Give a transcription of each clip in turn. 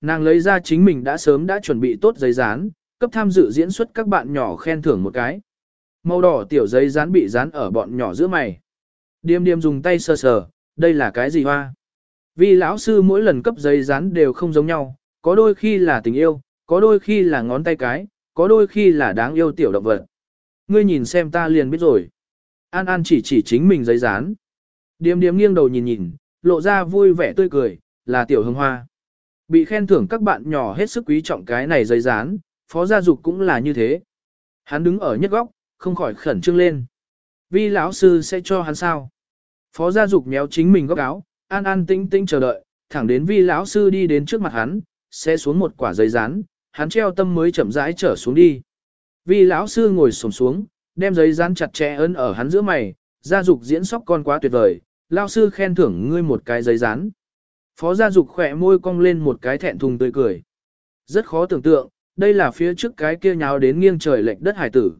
Nàng lấy ra chính mình đã sớm đã chuẩn bị tốt giấy dán, cấp tham dự diễn xuất các bạn nhỏ khen thưởng một cái. Màu đỏ tiểu giấy dán bị dán ở bọn nhỏ giữa mày. Điềm điềm dùng tay sờ sờ, đây là cái gì hoa? Vì lão sư mỗi lần cấp giấy dán đều không giống nhau, có đôi khi là tình yêu, có đôi khi là ngón tay cái, có đôi khi là đáng yêu tiểu động vật. Ngươi nhìn xem ta liền biết rồi. An An chỉ chỉ chính mình giấy dán. Điềm điềm nghiêng đầu nhìn nhìn, lộ ra vui vẻ tươi cười, là tiểu hương hoa. Bị khen thưởng các bạn nhỏ hết sức quý trọng cái này giấy dán, phó gia dục cũng là như thế. Hắn đứng ở nhất góc, không khỏi khẩn trương lên. Vi lão sư sẽ cho hắn sao? Phó gia dục méo chính mình góc áo, an an tĩnh tĩnh chờ đợi, thẳng đến vi lão sư đi đến trước mặt hắn, sẽ xuống một quả giấy dán, hắn treo tâm mới chậm rãi trở xuống đi. Vi lão sư ngồi xổm xuống, đem giấy dán chặt chẽ ấn ở hắn giữa mày, gia dục diễn sóc con quá tuyệt vời, lão sư khen thưởng ngươi một cái giấy dán. Phó gia dục khỏe môi cong lên một cái thẹn thùng tươi cười. Rất khó tưởng tượng, đây là phía trước cái kia nháo đến nghiêng trời lệch đất hải tử.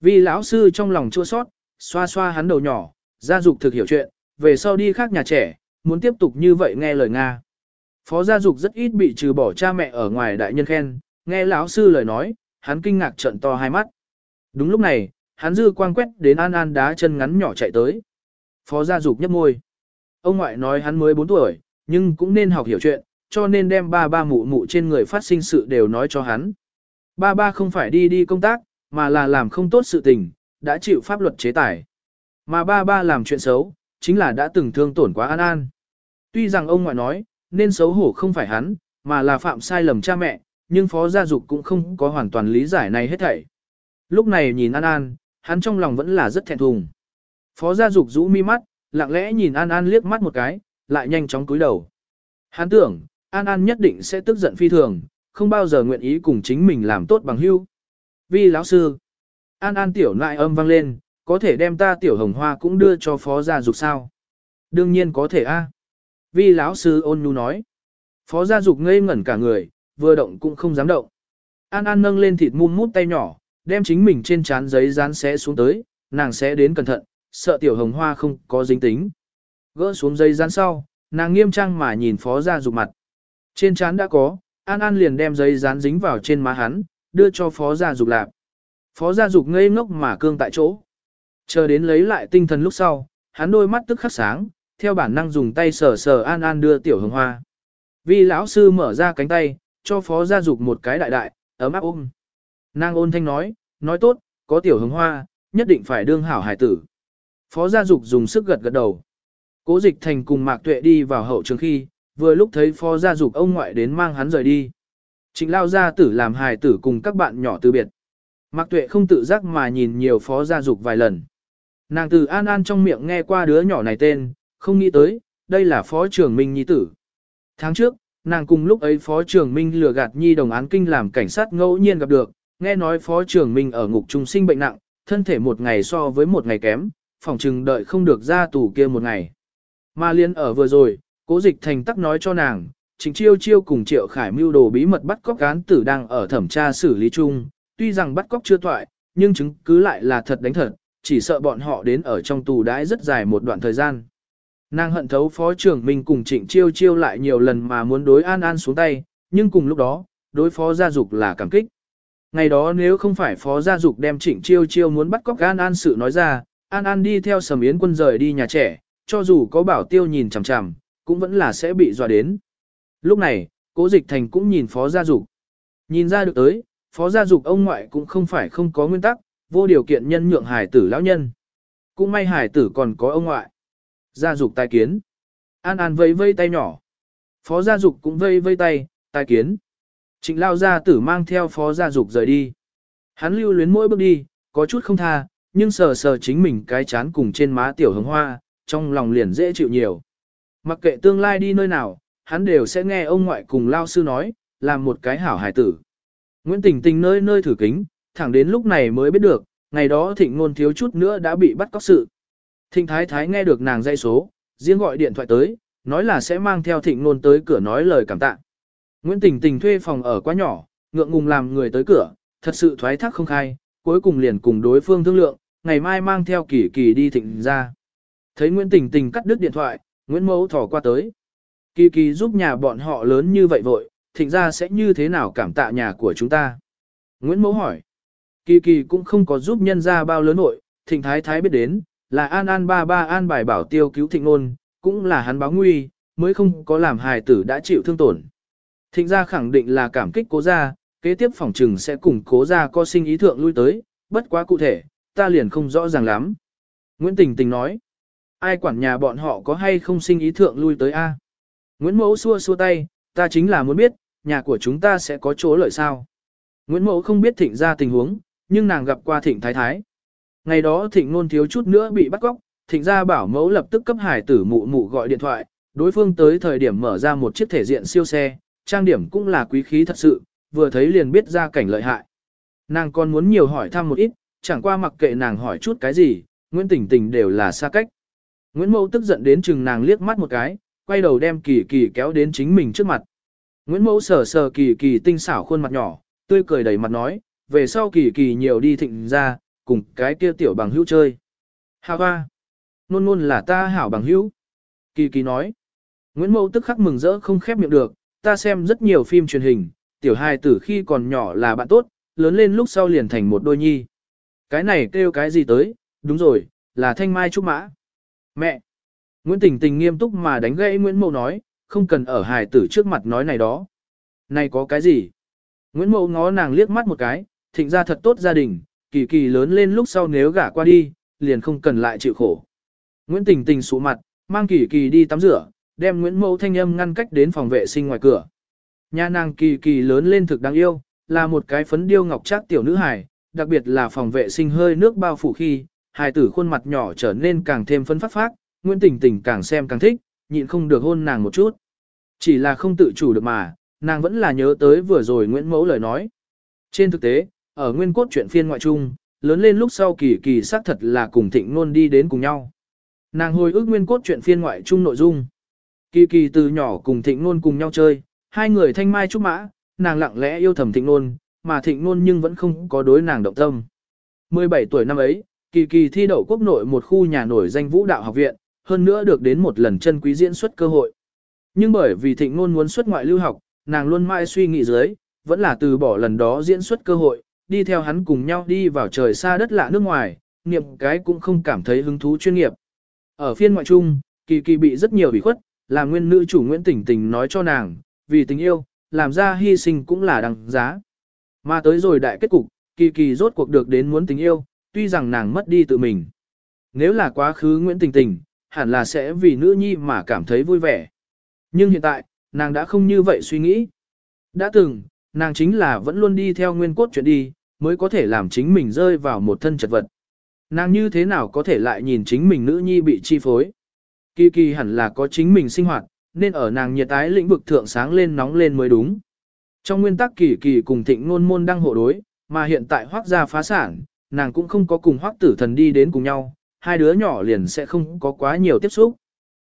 Vì lão sư trong lòng chua sót, xoa xoa hắn đầu nhỏ, gia dục thực hiểu chuyện, về sau đi khác nhà trẻ, muốn tiếp tục như vậy nghe lời Nga. Phó gia dục rất ít bị trừ bỏ cha mẹ ở ngoài đại nhân khen, nghe lão sư lời nói, hắn kinh ngạc trận to hai mắt. Đúng lúc này, hắn dư quang quét đến An An đá chân ngắn nhỏ chạy tới. Phó gia dục nhấp môi. Ông ngoại nói hắn mới 4 tuổi, nhưng cũng nên học hiểu chuyện, cho nên đem ba ba mụ mụ trên người phát sinh sự đều nói cho hắn. Ba ba không phải đi đi công tác, mà là làm không tốt sự tình, đã chịu pháp luật chế tài. Mà ba ba làm chuyện xấu, chính là đã từng thương tổn quá An An. Tuy rằng ông ngoại nói, nên xấu hổ không phải hắn, mà là phạm sai lầm cha mẹ, nhưng phó gia dục cũng không có hoàn toàn lý giải này hết thảy. Lúc này nhìn An An, hắn trong lòng vẫn là rất thẹn thùng. Phó gia dục rũ mi mắt, lặng lẽ nhìn An An liếc mắt một cái, lại nhanh chóng cúi đầu. Hắn tưởng, An An nhất định sẽ tức giận phi thường, không bao giờ nguyện ý cùng chính mình làm tốt bằng hưu. Vi lão sư, An An tiểu nại âm vang lên, có thể đem ta tiểu hồng hoa cũng đưa cho phó gia dục sao? Đương nhiên có thể a. Vi lão sư ôn nhu nói. Phó gia dục ngây ngẩn cả người, vừa động cũng không dám động. An An nâng lên thịt mum mút tay nhỏ, đem chính mình trên trán giấy dán xé xuống tới, nàng sẽ đến cẩn thận, sợ tiểu hồng hoa không có dính tính. Gỡ xuống dây dán sau, nàng nghiêm trang mà nhìn phó gia dục mặt. Trên trán đã có, An An liền đem giấy dán dính vào trên má hắn, đưa cho phó gia dục lạp. Phó gia dục ngây ngốc mà cương tại chỗ. Chờ đến lấy lại tinh thần lúc sau, hắn đôi mắt tức khắc sáng, theo bản năng dùng tay sờ sờ An An đưa tiểu hương hoa. Vi lão sư mở ra cánh tay, cho phó gia dục một cái đại đại, ấm áp ôm. Nàng ôn thanh nói, nói tốt, có tiểu hương hoa, nhất định phải đương hảo hải tử. Phó gia dục dùng sức gật gật đầu. Cố dịch thành cùng mạc tuệ đi vào hậu trường khi, vừa lúc thấy phó gia dục ông ngoại đến mang hắn rời đi. Trịnh lao gia tử làm hài tử cùng các bạn nhỏ từ biệt. Mạc tuệ không tự giác mà nhìn nhiều phó gia dục vài lần. Nàng từ an an trong miệng nghe qua đứa nhỏ này tên, không nghĩ tới, đây là phó trưởng Minh Nhi tử. Tháng trước, nàng cùng lúc ấy phó trưởng Minh lừa gạt Nhi đồng án kinh làm cảnh sát ngẫu nhiên gặp được, nghe nói phó trưởng Minh ở ngục trung sinh bệnh nặng, thân thể một ngày so với một ngày kém, phòng trừng đợi không được ra tù kia một ngày. Mà liên ở vừa rồi, cố dịch thành tắc nói cho nàng, Trịnh Chiêu Chiêu cùng Triệu Khải mưu đồ bí mật bắt cóc cán tử đang ở thẩm tra xử lý chung, tuy rằng bắt cóc chưa toại, nhưng chứng cứ lại là thật đánh thật, chỉ sợ bọn họ đến ở trong tù đãi rất dài một đoạn thời gian. Nàng hận thấu phó trưởng mình cùng Trịnh Chiêu Chiêu lại nhiều lần mà muốn đối An An xuống tay, nhưng cùng lúc đó, đối phó gia dục là cảm kích. Ngày đó nếu không phải phó gia dục đem Trịnh Chiêu Chiêu muốn bắt cóc An An sự nói ra, An An đi theo Sầm Yến quân rời đi nhà trẻ, cho dù có bảo tiêu nhìn chằm chằm, cũng vẫn là sẽ bị dọa đến. Lúc này, cố dịch thành cũng nhìn phó gia dục. Nhìn ra được tới, phó gia dục ông ngoại cũng không phải không có nguyên tắc, vô điều kiện nhân nhượng hải tử lão nhân. Cũng may hải tử còn có ông ngoại. Gia dục tai kiến. An An vây vây tay nhỏ. Phó gia dục cũng vây vây tay, tai kiến. Trịnh lao gia tử mang theo phó gia dục rời đi. Hắn lưu luyến mỗi bước đi, có chút không tha, nhưng sờ sờ chính mình cái chán cùng trên má tiểu hồng hoa, trong lòng liền dễ chịu nhiều. Mặc kệ tương lai đi nơi nào, hắn đều sẽ nghe ông ngoại cùng lao sư nói, làm một cái hảo hài tử. Nguyễn Tình Tình nơi nơi thử kính, thẳng đến lúc này mới biết được, ngày đó thịnh ngôn thiếu chút nữa đã bị bắt cóc sự. Thịnh Thái Thái nghe được nàng dây số, riêng gọi điện thoại tới, nói là sẽ mang theo thịnh ngôn tới cửa nói lời cảm tạ. Nguyễn Tình Tình thuê phòng ở quá nhỏ, ngượng ngùng làm người tới cửa, thật sự thoái thác không khai, cuối cùng liền cùng đối phương thương lượng, ngày mai mang theo kỳ kỳ đi thịnh ra. Thấy Nguyễn Tình Tình cắt đứt điện thoại, Nguyễn Mẫu thỏ qua tới. Kỳ kỳ giúp nhà bọn họ lớn như vậy vội, thịnh gia sẽ như thế nào cảm tạ nhà của chúng ta? Nguyễn Mẫu hỏi. Kỳ kỳ cũng không có giúp nhân gia bao lớn nội, thịnh thái thái biết đến, là an an ba ba an bài bảo tiêu cứu thịnh nôn, cũng là hắn báo nguy, mới không có làm hài tử đã chịu thương tổn. Thịnh gia khẳng định là cảm kích cố gia, kế tiếp phòng trừng sẽ cùng cố gia co sinh ý thượng lui tới, bất quá cụ thể, ta liền không rõ ràng lắm. Nguyễn Tình Tình nói, ai quản nhà bọn họ có hay không sinh ý thượng lui tới a? Nguyễn Mẫu xua xua tay, ta chính là muốn biết, nhà của chúng ta sẽ có chỗ lợi sao. Nguyễn Mẫu không biết thịnh ra tình huống, nhưng nàng gặp qua thịnh thái thái. Ngày đó thịnh ngôn thiếu chút nữa bị bắt cóc, thịnh ra bảo mẫu lập tức cấp hải tử mụ mụ gọi điện thoại, đối phương tới thời điểm mở ra một chiếc thể diện siêu xe, trang điểm cũng là quý khí thật sự, vừa thấy liền biết ra cảnh lợi hại. Nàng còn muốn nhiều hỏi thăm một ít, chẳng qua mặc kệ nàng hỏi chút cái gì, Nguyễn Tỉnh Tình đều là xa cách. Nguyễn Mẫu tức giận đến chừng nàng liếc mắt một cái, quay đầu đem kỳ kỳ kéo đến chính mình trước mặt. Nguyễn Mẫu sờ sờ kỳ kỳ tinh xảo khuôn mặt nhỏ, tươi cười đầy mặt nói, về sau kỳ kỳ nhiều đi thịnh ra, cùng cái kia tiểu bằng hữu chơi. Hà hoa, luôn luôn là ta hảo bằng hữu. Kỳ kỳ nói, Nguyễn Mẫu tức khắc mừng rỡ không khép miệng được, ta xem rất nhiều phim truyền hình, tiểu hài tử khi còn nhỏ là bạn tốt, lớn lên lúc sau liền thành một đôi nhi. Cái này kêu cái gì tới, đúng rồi, là thanh mai trúc mã. Mẹ! Nguyễn Tình Tình nghiêm túc mà đánh gãy Nguyễn Mậu nói, không cần ở hài tử trước mặt nói này đó. Này có cái gì? Nguyễn Mậu ngó nàng liếc mắt một cái, thịnh ra thật tốt gia đình, kỳ kỳ lớn lên lúc sau nếu gả qua đi, liền không cần lại chịu khổ. Nguyễn Tình Tình sụ mặt, mang kỳ kỳ đi tắm rửa, đem Nguyễn Mậu thanh âm ngăn cách đến phòng vệ sinh ngoài cửa. Nhà nàng kỳ kỳ lớn lên thực đáng yêu, là một cái phấn điêu ngọc trác tiểu nữ hài, đặc biệt là phòng vệ sinh hơi nước bao phủ khi, hài tử khuôn mặt nhỏ trở nên càng thêm phấn phát phát, Nguyễn Tình Tình càng xem càng thích, nhịn không được hôn nàng một chút. Chỉ là không tự chủ được mà, nàng vẫn là nhớ tới vừa rồi Nguyễn Mẫu lời nói. Trên thực tế, ở nguyên cốt truyện phiên ngoại trung, lớn lên lúc sau kỳ kỳ xác thật là cùng thịnh nôn đi đến cùng nhau. Nàng hồi ức nguyên cốt truyện phiên ngoại trung nội dung. Kỳ kỳ từ nhỏ cùng thịnh nôn cùng nhau chơi, hai người thanh mai trúc mã, nàng lặng lẽ yêu thầm thịnh nôn, mà thịnh nôn nhưng vẫn không có đối nàng động tâm. 17 tuổi năm ấy, kỳ kỳ thi đậu quốc nội một khu nhà nổi danh vũ đạo học viện, hơn nữa được đến một lần chân quý diễn xuất cơ hội. Nhưng bởi vì thịnh ngôn muốn xuất ngoại lưu học, nàng luôn mãi suy nghĩ dưới, vẫn là từ bỏ lần đó diễn xuất cơ hội, đi theo hắn cùng nhau đi vào trời xa đất lạ nước ngoài, niệm cái cũng không cảm thấy hứng thú chuyên nghiệp. Ở phiên ngoại trung, kỳ kỳ bị rất nhiều bị khuất, là nguyên nữ chủ Nguyễn Tỉnh Tình nói cho nàng, vì tình yêu, làm ra hy sinh cũng là đằng giá. Mà tới rồi đại kết cục, kỳ kỳ rốt cuộc được đến muốn tình yêu, tuy rằng nàng mất đi tự mình. Nếu là quá khứ Nguyễn Tình Tình, hẳn là sẽ vì nữ nhi mà cảm thấy vui vẻ. Nhưng hiện tại, nàng đã không như vậy suy nghĩ. Đã từng, nàng chính là vẫn luôn đi theo nguyên cốt chuyện đi, mới có thể làm chính mình rơi vào một thân chật vật. Nàng như thế nào có thể lại nhìn chính mình nữ nhi bị chi phối. Kỳ kỳ hẳn là có chính mình sinh hoạt, nên ở nàng nhiệt tái lĩnh vực thượng sáng lên nóng lên mới đúng. Trong nguyên tắc kỳ kỳ cùng thịnh ngôn môn đang hộ đối, mà hiện tại hoác gia phá sản, nàng cũng không có cùng hoác tử thần đi đến cùng nhau, hai đứa nhỏ liền sẽ không có quá nhiều tiếp xúc.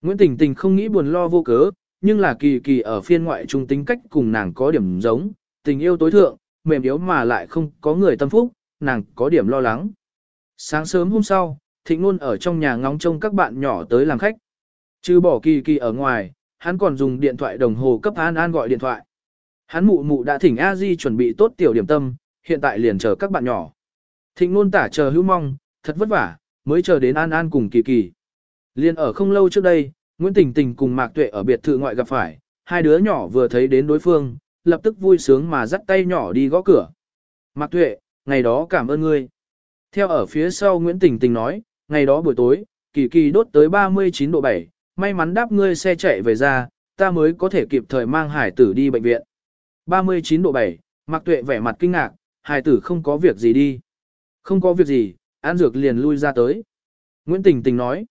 Nguyễn Tình Tình không nghĩ buồn lo vô cớ, nhưng là kỳ kỳ ở phiên ngoại trung tính cách cùng nàng có điểm giống, tình yêu tối thượng, mềm yếu mà lại không có người tâm phúc, nàng có điểm lo lắng. Sáng sớm hôm sau, Thịnh Nôn ở trong nhà ngóng trông các bạn nhỏ tới làm khách. Chứ bỏ kỳ kỳ ở ngoài, hắn còn dùng điện thoại đồng hồ cấp An An gọi điện thoại. Hắn mụ mụ đã thỉnh A Di chuẩn bị tốt tiểu điểm tâm, hiện tại liền chờ các bạn nhỏ. Thịnh Nôn tả chờ hữu mong, thật vất vả, mới chờ đến An An cùng kỳ kỳ. Liên ở không lâu trước đây, Nguyễn Tình Tình cùng Mạc Tuệ ở biệt thự ngoại gặp phải, hai đứa nhỏ vừa thấy đến đối phương, lập tức vui sướng mà dắt tay nhỏ đi gõ cửa. Mạc Tuệ, ngày đó cảm ơn ngươi. Theo ở phía sau Nguyễn Tình Tình nói, ngày đó buổi tối, kỳ kỳ đốt tới 39 độ 7, may mắn đáp ngươi xe chạy về ra, ta mới có thể kịp thời mang hải tử đi bệnh viện. 39 độ 7, Mạc Tuệ vẻ mặt kinh ngạc, hải tử không có việc gì đi. Không có việc gì, An Dược liền lui ra tới. Nguyễn Tình Tình nói.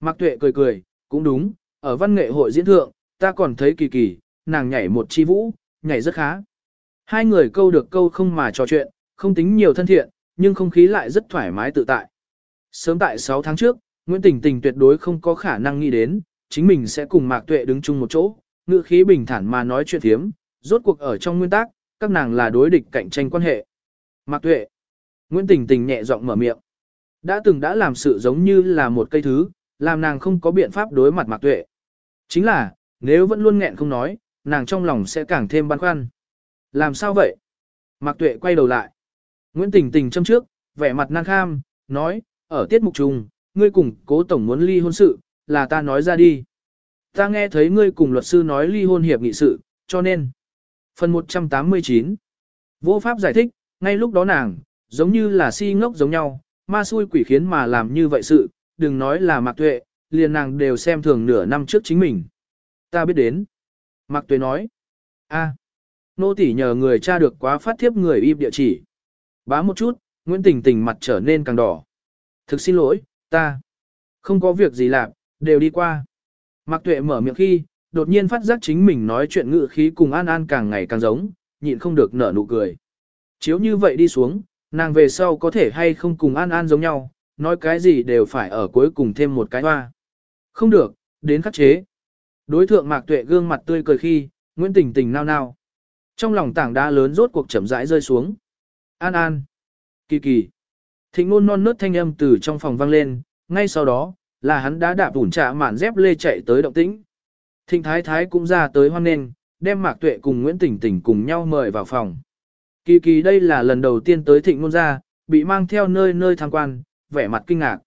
Mạc Tuệ cười cười, cũng đúng, ở văn nghệ hội diễn thượng, ta còn thấy kỳ kỳ, nàng nhảy một chi vũ, nhảy rất khá. Hai người câu được câu không mà trò chuyện, không tính nhiều thân thiện, nhưng không khí lại rất thoải mái tự tại. Sớm tại 6 tháng trước, Nguyễn Tình Tình tuyệt đối không có khả năng nghĩ đến, chính mình sẽ cùng Mạc Tuệ đứng chung một chỗ, ngữ khí bình thản mà nói chuyện thiếm, rốt cuộc ở trong nguyên tắc, các nàng là đối địch cạnh tranh quan hệ. Mạc Tuệ. Nguyễn Tình Tình nhẹ giọng mở miệng. Đã từng đã làm sự giống như là một cây thứ, làm nàng không có biện pháp đối mặt Mạc Tuệ. Chính là, nếu vẫn luôn nghẹn không nói, nàng trong lòng sẽ càng thêm băn khoăn. Làm sao vậy? Mạc Tuệ quay đầu lại. Nguyễn Tình Tình châm trước, vẻ mặt nan kham, nói, ở tiết mục trùng, ngươi cùng cố tổng muốn ly hôn sự, là ta nói ra đi. Ta nghe thấy ngươi cùng luật sư nói ly hôn hiệp nghị sự, cho nên. Phần 189 Vô pháp giải thích, ngay lúc đó nàng, giống như là si ngốc giống nhau, ma xui quỷ khiến mà làm như vậy sự, đừng nói là Mạc Tuệ, liền nàng đều xem thường nửa năm trước chính mình. Ta biết đến. Mạc Tuệ nói. a nô tỷ nhờ người tra được quá phát thiếp người im địa chỉ. Bá một chút, Nguyễn Tình Tình mặt trở nên càng đỏ. Thực xin lỗi, ta. Không có việc gì làm, đều đi qua. Mạc Tuệ mở miệng khi, đột nhiên phát giác chính mình nói chuyện ngữ khí cùng An An càng ngày càng giống, nhịn không được nở nụ cười. Chiếu như vậy đi xuống, nàng về sau có thể hay không cùng An An giống nhau, nói cái gì đều phải ở cuối cùng thêm một cái hoa. Không được, đến khắc chế. Đối thượng Mạc Tuệ gương mặt tươi cười khi, Nguyễn Tình Tình nao nao. Trong lòng tảng đá lớn rốt cuộc chậm rãi rơi xuống. An An. Kỳ kỳ. Thịnh ngôn non nớt thanh âm từ trong phòng vang lên, ngay sau đó, là hắn đã đạp ủn trạ mạn dép lê chạy tới động tĩnh. Thịnh Thái Thái cũng ra tới hoan nghênh, đem Mạc Tuệ cùng Nguyễn Tỉnh Tỉnh cùng nhau mời vào phòng. Kỳ kỳ đây là lần đầu tiên tới thịnh ngôn gia, bị mang theo nơi nơi tham quan, vẻ mặt kinh ngạc.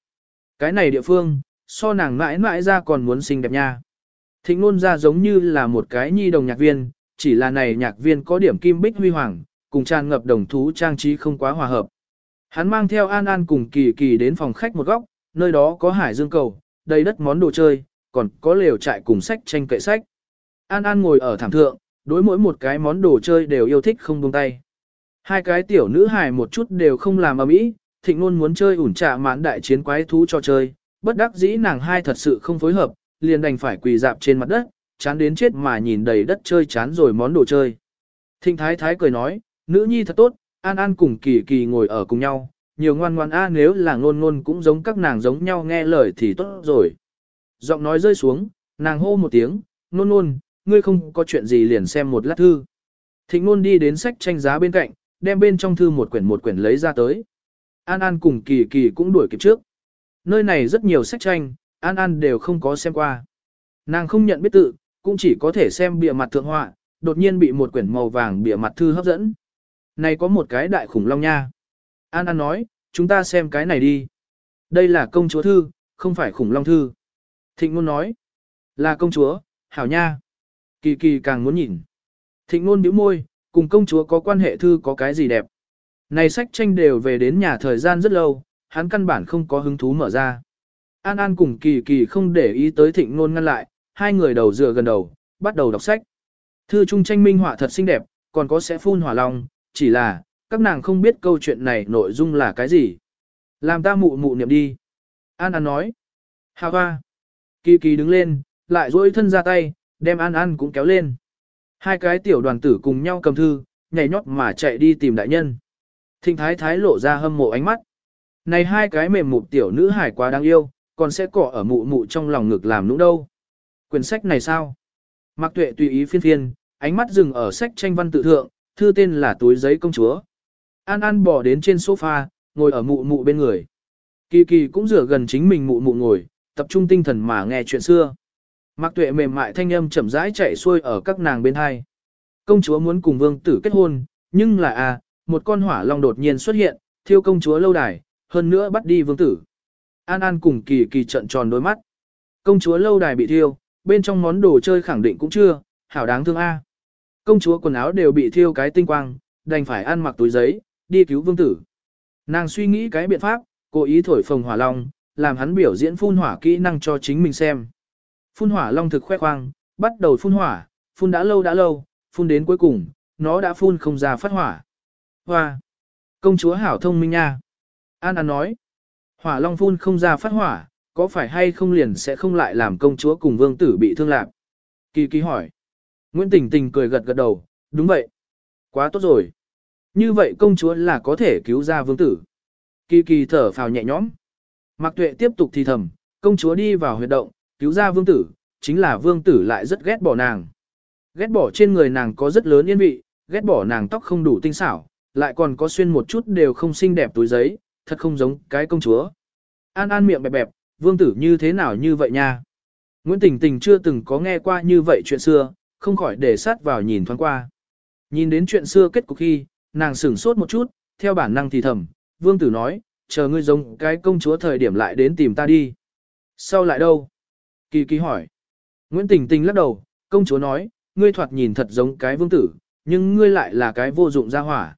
Cái này địa phương, so nàng mãi mãi ra còn muốn xinh đẹp nha. Thịnh ngôn gia giống như là một cái nhi đồng nhạc viên, chỉ là này nhạc viên có điểm kim bích huy hoàng, cùng tràn ngập đồng thú trang trí không quá hòa hợp. Hắn mang theo An An cùng Kỳ Kỳ đến phòng khách một góc, nơi đó có hải dương cầu, đầy đất món đồ chơi, còn có lều trại cùng sách tranh kệ sách. An An ngồi ở thảm thượng, đối mỗi một cái món đồ chơi đều yêu thích không buông tay. Hai cái tiểu nữ hài một chút đều không làm ầm ĩ, thịnh luôn muốn chơi ủn trạ mãn đại chiến quái thú cho chơi, bất đắc dĩ nàng hai thật sự không phối hợp, liền đành phải quỳ dạp trên mặt đất, chán đến chết mà nhìn đầy đất chơi chán rồi món đồ chơi. Thịnh thái thái cười nói, nữ nhi thật tốt, An An cùng kỳ kỳ ngồi ở cùng nhau, nhiều ngoan ngoan a nếu là nôn nôn cũng giống các nàng giống nhau nghe lời thì tốt rồi. Giọng nói rơi xuống, nàng hô một tiếng, nôn nôn ngươi không có chuyện gì liền xem một lát thư. Thịnh nôn đi đến sách tranh giá bên cạnh, đem bên trong thư một quyển một quyển lấy ra tới. An An cùng kỳ kỳ cũng đuổi kịp trước. Nơi này rất nhiều sách tranh, An An đều không có xem qua. Nàng không nhận biết tự, cũng chỉ có thể xem bìa mặt thượng họa, đột nhiên bị một quyển màu vàng bìa mặt thư hấp dẫn. Này có một cái đại khủng long nha. An An nói, chúng ta xem cái này đi. Đây là công chúa thư, không phải khủng long thư. Thịnh ngôn nói, là công chúa, hảo nha. Kỳ kỳ càng muốn nhìn. Thịnh ngôn bĩu môi, cùng công chúa có quan hệ thư có cái gì đẹp. Này sách tranh đều về đến nhà thời gian rất lâu, hắn căn bản không có hứng thú mở ra. An An cùng kỳ kỳ không để ý tới thịnh nôn ngăn lại, hai người đầu dựa gần đầu, bắt đầu đọc sách. Thư trung tranh minh họa thật xinh đẹp, còn có sẽ phun hỏa long, chỉ là, các nàng không biết câu chuyện này nội dung là cái gì. Làm ta mụ mụ niệm đi. An An nói. Hà hoa. Kỳ kỳ đứng lên, lại duỗi thân ra tay, đem An An cũng kéo lên. Hai cái tiểu đoàn tử cùng nhau cầm thư, nhảy nhót mà chạy đi tìm đại nhân. Thịnh thái thái lộ ra hâm mộ ánh mắt. Này hai cái mềm mụ tiểu nữ hải quá đáng yêu, còn sẽ cọ ở mụ mụ trong lòng ngực làm nũng đâu. Quyển sách này sao? Mạc tuệ tùy ý phiên phiên, ánh mắt dừng ở sách tranh văn tự thượng, thư tên là túi giấy công chúa. An An bỏ đến trên sofa, ngồi ở mụ mụ bên người. Kỳ kỳ cũng rửa gần chính mình mụ mụ ngồi, tập trung tinh thần mà nghe chuyện xưa. Mạc tuệ mềm mại thanh âm chậm rãi chạy xuôi ở các nàng bên hai. Công chúa muốn cùng vương tử kết hôn, nhưng là à, một con hỏa long đột nhiên xuất hiện, thiêu công chúa lâu đài, hơn nữa bắt đi vương tử. An An cùng kỳ kỳ trận tròn đôi mắt. Công chúa lâu đài bị thiêu, bên trong món đồ chơi khẳng định cũng chưa, hảo đáng thương a. À. Công chúa quần áo đều bị thiêu cái tinh quang, đành phải ăn mặc túi giấy, đi cứu vương tử. Nàng suy nghĩ cái biện pháp, cố ý thổi phồng hỏa long, làm hắn biểu diễn phun hỏa kỹ năng cho chính mình xem. Phun hỏa long thực khoe khoang, bắt đầu phun hỏa, phun đã lâu đã lâu, phun đến cuối cùng, nó đã phun không ra phát hỏa. Hoa! Công chúa hảo thông minh nha. An An nói, hỏa long phun không ra phát hỏa, có phải hay không liền sẽ không lại làm công chúa cùng vương tử bị thương lạc? Kỳ kỳ hỏi. Nguyễn Tình Tình cười gật gật đầu, đúng vậy. Quá tốt rồi. Như vậy công chúa là có thể cứu ra vương tử. Kỳ kỳ thở phào nhẹ nhõm. Mạc Tuệ tiếp tục thì thầm, công chúa đi vào huyệt động, cứu ra vương tử, chính là vương tử lại rất ghét bỏ nàng. Ghét bỏ trên người nàng có rất lớn yên vị, ghét bỏ nàng tóc không đủ tinh xảo, lại còn có xuyên một chút đều không xinh đẹp túi giấy, thật không giống cái công chúa. An An miệng bẹp bẹp, vương tử như thế nào như vậy nha. Nguyễn Tình Tình chưa từng có nghe qua như vậy chuyện xưa, không khỏi để sát vào nhìn thoáng qua. Nhìn đến chuyện xưa kết cục khi, nàng sửng sốt một chút, theo bản năng thì thầm, vương tử nói, chờ ngươi giống cái công chúa thời điểm lại đến tìm ta đi. Sau lại đâu? Kỳ kỳ hỏi. Nguyễn Tình Tình lắc đầu, công chúa nói, ngươi thoạt nhìn thật giống cái vương tử, nhưng ngươi lại là cái vô dụng gia hỏa.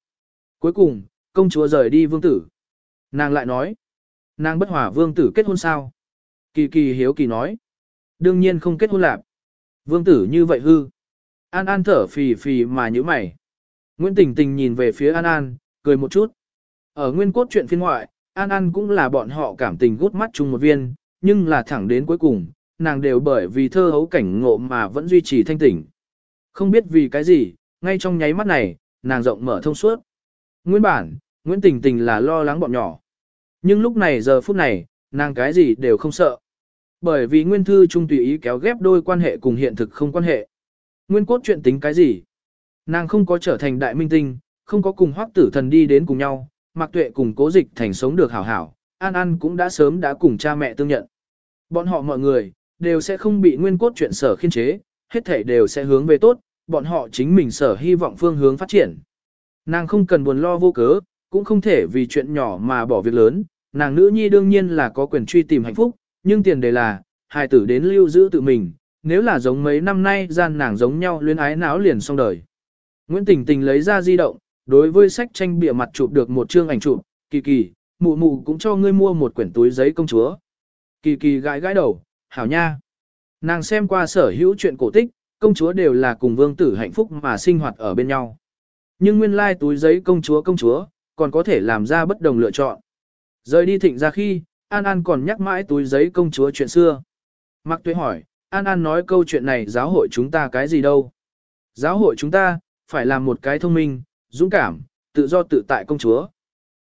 Cuối cùng, công chúa rời đi vương tử. Nàng lại nói, nàng bất hòa vương tử kết hôn sao? Kỳ kỳ hiếu kỳ nói, đương nhiên không kết hôn lạc. Vương tử như vậy hư. An An thở phì phì mà như mày. Nguyễn Tình Tình nhìn về phía An An, cười một chút. Ở nguyên cốt truyện phiên ngoại, An An cũng là bọn họ cảm tình gút mắt chung một viên, nhưng là thẳng đến cuối cùng, nàng đều bởi vì thơ hấu cảnh ngộ mà vẫn duy trì thanh tỉnh. Không biết vì cái gì, ngay trong nháy mắt này, nàng rộng mở thông suốt. Nguyên bản, Nguyễn Tình Tình là lo lắng bọn nhỏ. Nhưng lúc này giờ phút này, nàng cái gì đều không sợ. Bởi vì nguyên thư trung tùy ý kéo ghép đôi quan hệ cùng hiện thực không quan hệ. Nguyên cốt chuyện tính cái gì? Nàng không có trở thành đại minh tinh, không có cùng hoác tử thần đi đến cùng nhau, mặc tuệ cùng cố dịch thành sống được hảo hảo, An An cũng đã sớm đã cùng cha mẹ tương nhận. Bọn họ mọi người, đều sẽ không bị nguyên cốt chuyện sở khiên chế, hết thể đều sẽ hướng về tốt, bọn họ chính mình sở hy vọng phương hướng phát triển. Nàng không cần buồn lo vô cớ, cũng không thể vì chuyện nhỏ mà bỏ việc lớn, nàng nữ nhi đương nhiên là có quyền truy tìm hạnh phúc, nhưng tiền đề là, hài tử đến lưu giữ tự mình, nếu là giống mấy năm nay gian nàng giống nhau luyến ái náo liền xong đời. Nguyễn Tình Tình lấy ra di động, đối với sách tranh bìa mặt chụp được một chương ảnh chụp, kỳ kỳ, mụ mụ cũng cho ngươi mua một quyển túi giấy công chúa. Kỳ kỳ gãi gãi đầu, hảo nha. Nàng xem qua sở hữu chuyện cổ tích, công chúa đều là cùng vương tử hạnh phúc mà sinh hoạt ở bên nhau. Nhưng nguyên lai túi giấy công chúa công chúa, còn có thể làm ra bất đồng lựa chọn. Rời đi thịnh ra khi, An An còn nhắc mãi túi giấy công chúa chuyện xưa. Mạc Tuế hỏi, An An nói câu chuyện này giáo hội chúng ta cái gì đâu? Giáo hội chúng ta, phải làm một cái thông minh, dũng cảm, tự do tự tại công chúa.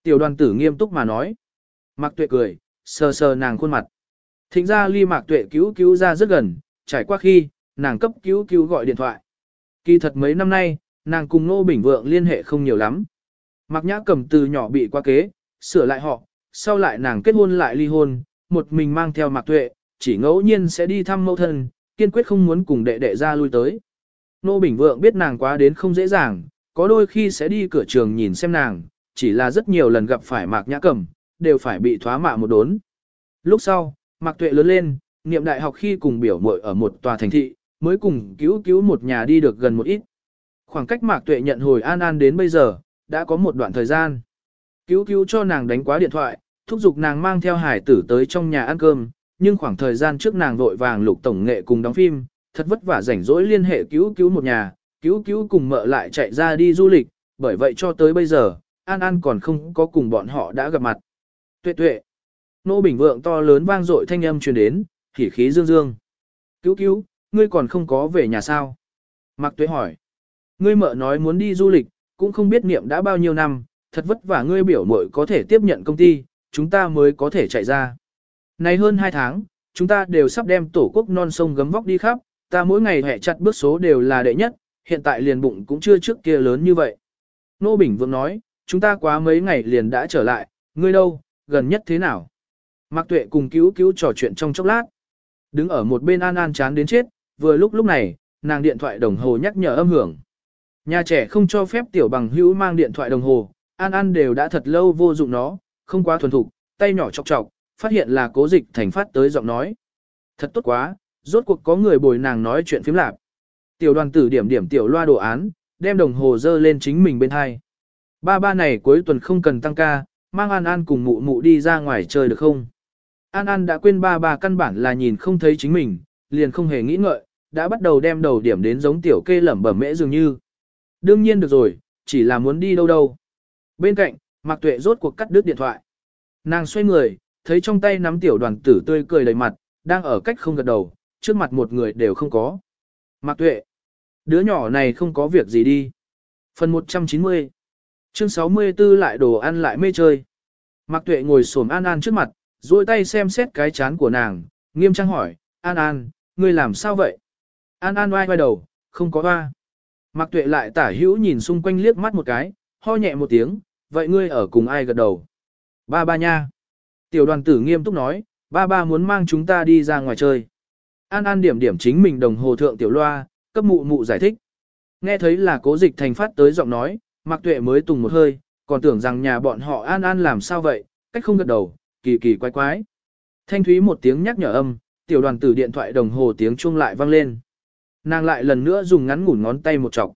Tiểu đoàn tử nghiêm túc mà nói. Mạc Tuệ cười, sờ sờ nàng khuôn mặt. Thịnh ra ly Mạc Tuệ cứu cứu ra rất gần, trải qua khi, nàng cấp cứu cứu gọi điện thoại. Kỳ thật mấy năm nay, nàng cùng Nô Bình Vượng liên hệ không nhiều lắm. Mạc Nhã cầm từ nhỏ bị qua kế, sửa lại họ, sau lại nàng kết hôn lại ly hôn, một mình mang theo Mạc Tuệ, chỉ ngẫu nhiên sẽ đi thăm mẫu thân, kiên quyết không muốn cùng đệ đệ ra lui tới. Nô Bình Vượng biết nàng quá đến không dễ dàng, có đôi khi sẽ đi cửa trường nhìn xem nàng, chỉ là rất nhiều lần gặp phải Mạc Nhã Cẩm, đều phải bị thoá mạ một đốn. Lúc sau, Mạc Tuệ lớn lên, niệm đại học khi cùng biểu muội ở một tòa thành thị, mới cùng cứu cứu một nhà đi được gần một ít. Khoảng cách Mạc Tuệ nhận hồi An An đến bây giờ, đã có một đoạn thời gian. Cứu cứu cho nàng đánh quá điện thoại, thúc giục nàng mang theo hải tử tới trong nhà ăn cơm, nhưng khoảng thời gian trước nàng vội vàng lục tổng nghệ cùng đóng phim, thật vất vả rảnh rỗi liên hệ cứu cứu một nhà, cứu cứu cùng mợ lại chạy ra đi du lịch, bởi vậy cho tới bây giờ, An An còn không có cùng bọn họ đã gặp mặt. Tuệ tuệ. Nô Bình Vượng to lớn vang dội thanh âm truyền đến, khỉ khí dương dương. Cứu cứu, ngươi còn không có về nhà sao? Mạc Tuế hỏi. Ngươi mợ nói muốn đi du lịch, cũng không biết niệm đã bao nhiêu năm, thật vất vả ngươi biểu muội có thể tiếp nhận công ty, chúng ta mới có thể chạy ra. Này hơn 2 tháng, chúng ta đều sắp đem tổ quốc non sông gấm vóc đi khắp, ta mỗi ngày hẹ chặt bước số đều là đệ nhất, hiện tại liền bụng cũng chưa trước kia lớn như vậy. Nô Bình vượng nói, chúng ta quá mấy ngày liền đã trở lại, ngươi đâu, gần nhất thế nào? Mạc Tuệ cùng cứu cứu trò chuyện trong chốc lát. Đứng ở một bên An An chán đến chết, vừa lúc lúc này, nàng điện thoại đồng hồ nhắc nhở âm hưởng. Nhà trẻ không cho phép tiểu bằng hữu mang điện thoại đồng hồ, An An đều đã thật lâu vô dụng nó, không quá thuần thục, tay nhỏ chọc chọc, phát hiện là cố dịch thành phát tới giọng nói. Thật tốt quá, rốt cuộc có người bồi nàng nói chuyện phím lạc. Tiểu đoàn tử điểm điểm tiểu loa đồ án, đem đồng hồ dơ lên chính mình bên hai. Ba ba này cuối tuần không cần tăng ca, mang An An cùng mụ mụ đi ra ngoài chơi được không? An An đã quên ba bà căn bản là nhìn không thấy chính mình, liền không hề nghĩ ngợi, đã bắt đầu đem đầu điểm đến giống tiểu kê lẩm bẩm mễ dường như. Đương nhiên được rồi, chỉ là muốn đi đâu đâu. Bên cạnh, Mạc Tuệ rốt cuộc cắt đứt điện thoại. Nàng xoay người, thấy trong tay nắm tiểu đoàn tử tươi cười đầy mặt, đang ở cách không gật đầu, trước mặt một người đều không có. Mạc Tuệ, đứa nhỏ này không có việc gì đi. Phần 190 Chương 64 lại đồ ăn lại mê chơi. Mạc Tuệ ngồi xổm An An trước mặt, duỗi tay xem xét cái chán của nàng, nghiêm trang hỏi, An An, ngươi làm sao vậy? An An oai oai đầu, không có hoa. Mạc Tuệ lại tả hữu nhìn xung quanh liếc mắt một cái, ho nhẹ một tiếng, vậy ngươi ở cùng ai gật đầu? Ba ba nha. Tiểu đoàn tử nghiêm túc nói, ba ba muốn mang chúng ta đi ra ngoài chơi. An An điểm điểm chính mình đồng hồ thượng tiểu loa, cấp mụ mụ giải thích. Nghe thấy là cố dịch thành phát tới giọng nói, Mạc Tuệ mới tùng một hơi, còn tưởng rằng nhà bọn họ an an làm sao vậy, cách không gật đầu, kỳ kỳ quái quái. Thanh thúy một tiếng nhắc nhở âm, tiểu đoàn tử điện thoại đồng hồ tiếng chuông lại vang lên. Nàng lại lần nữa dùng ngắn ngủn ngón tay một chọc.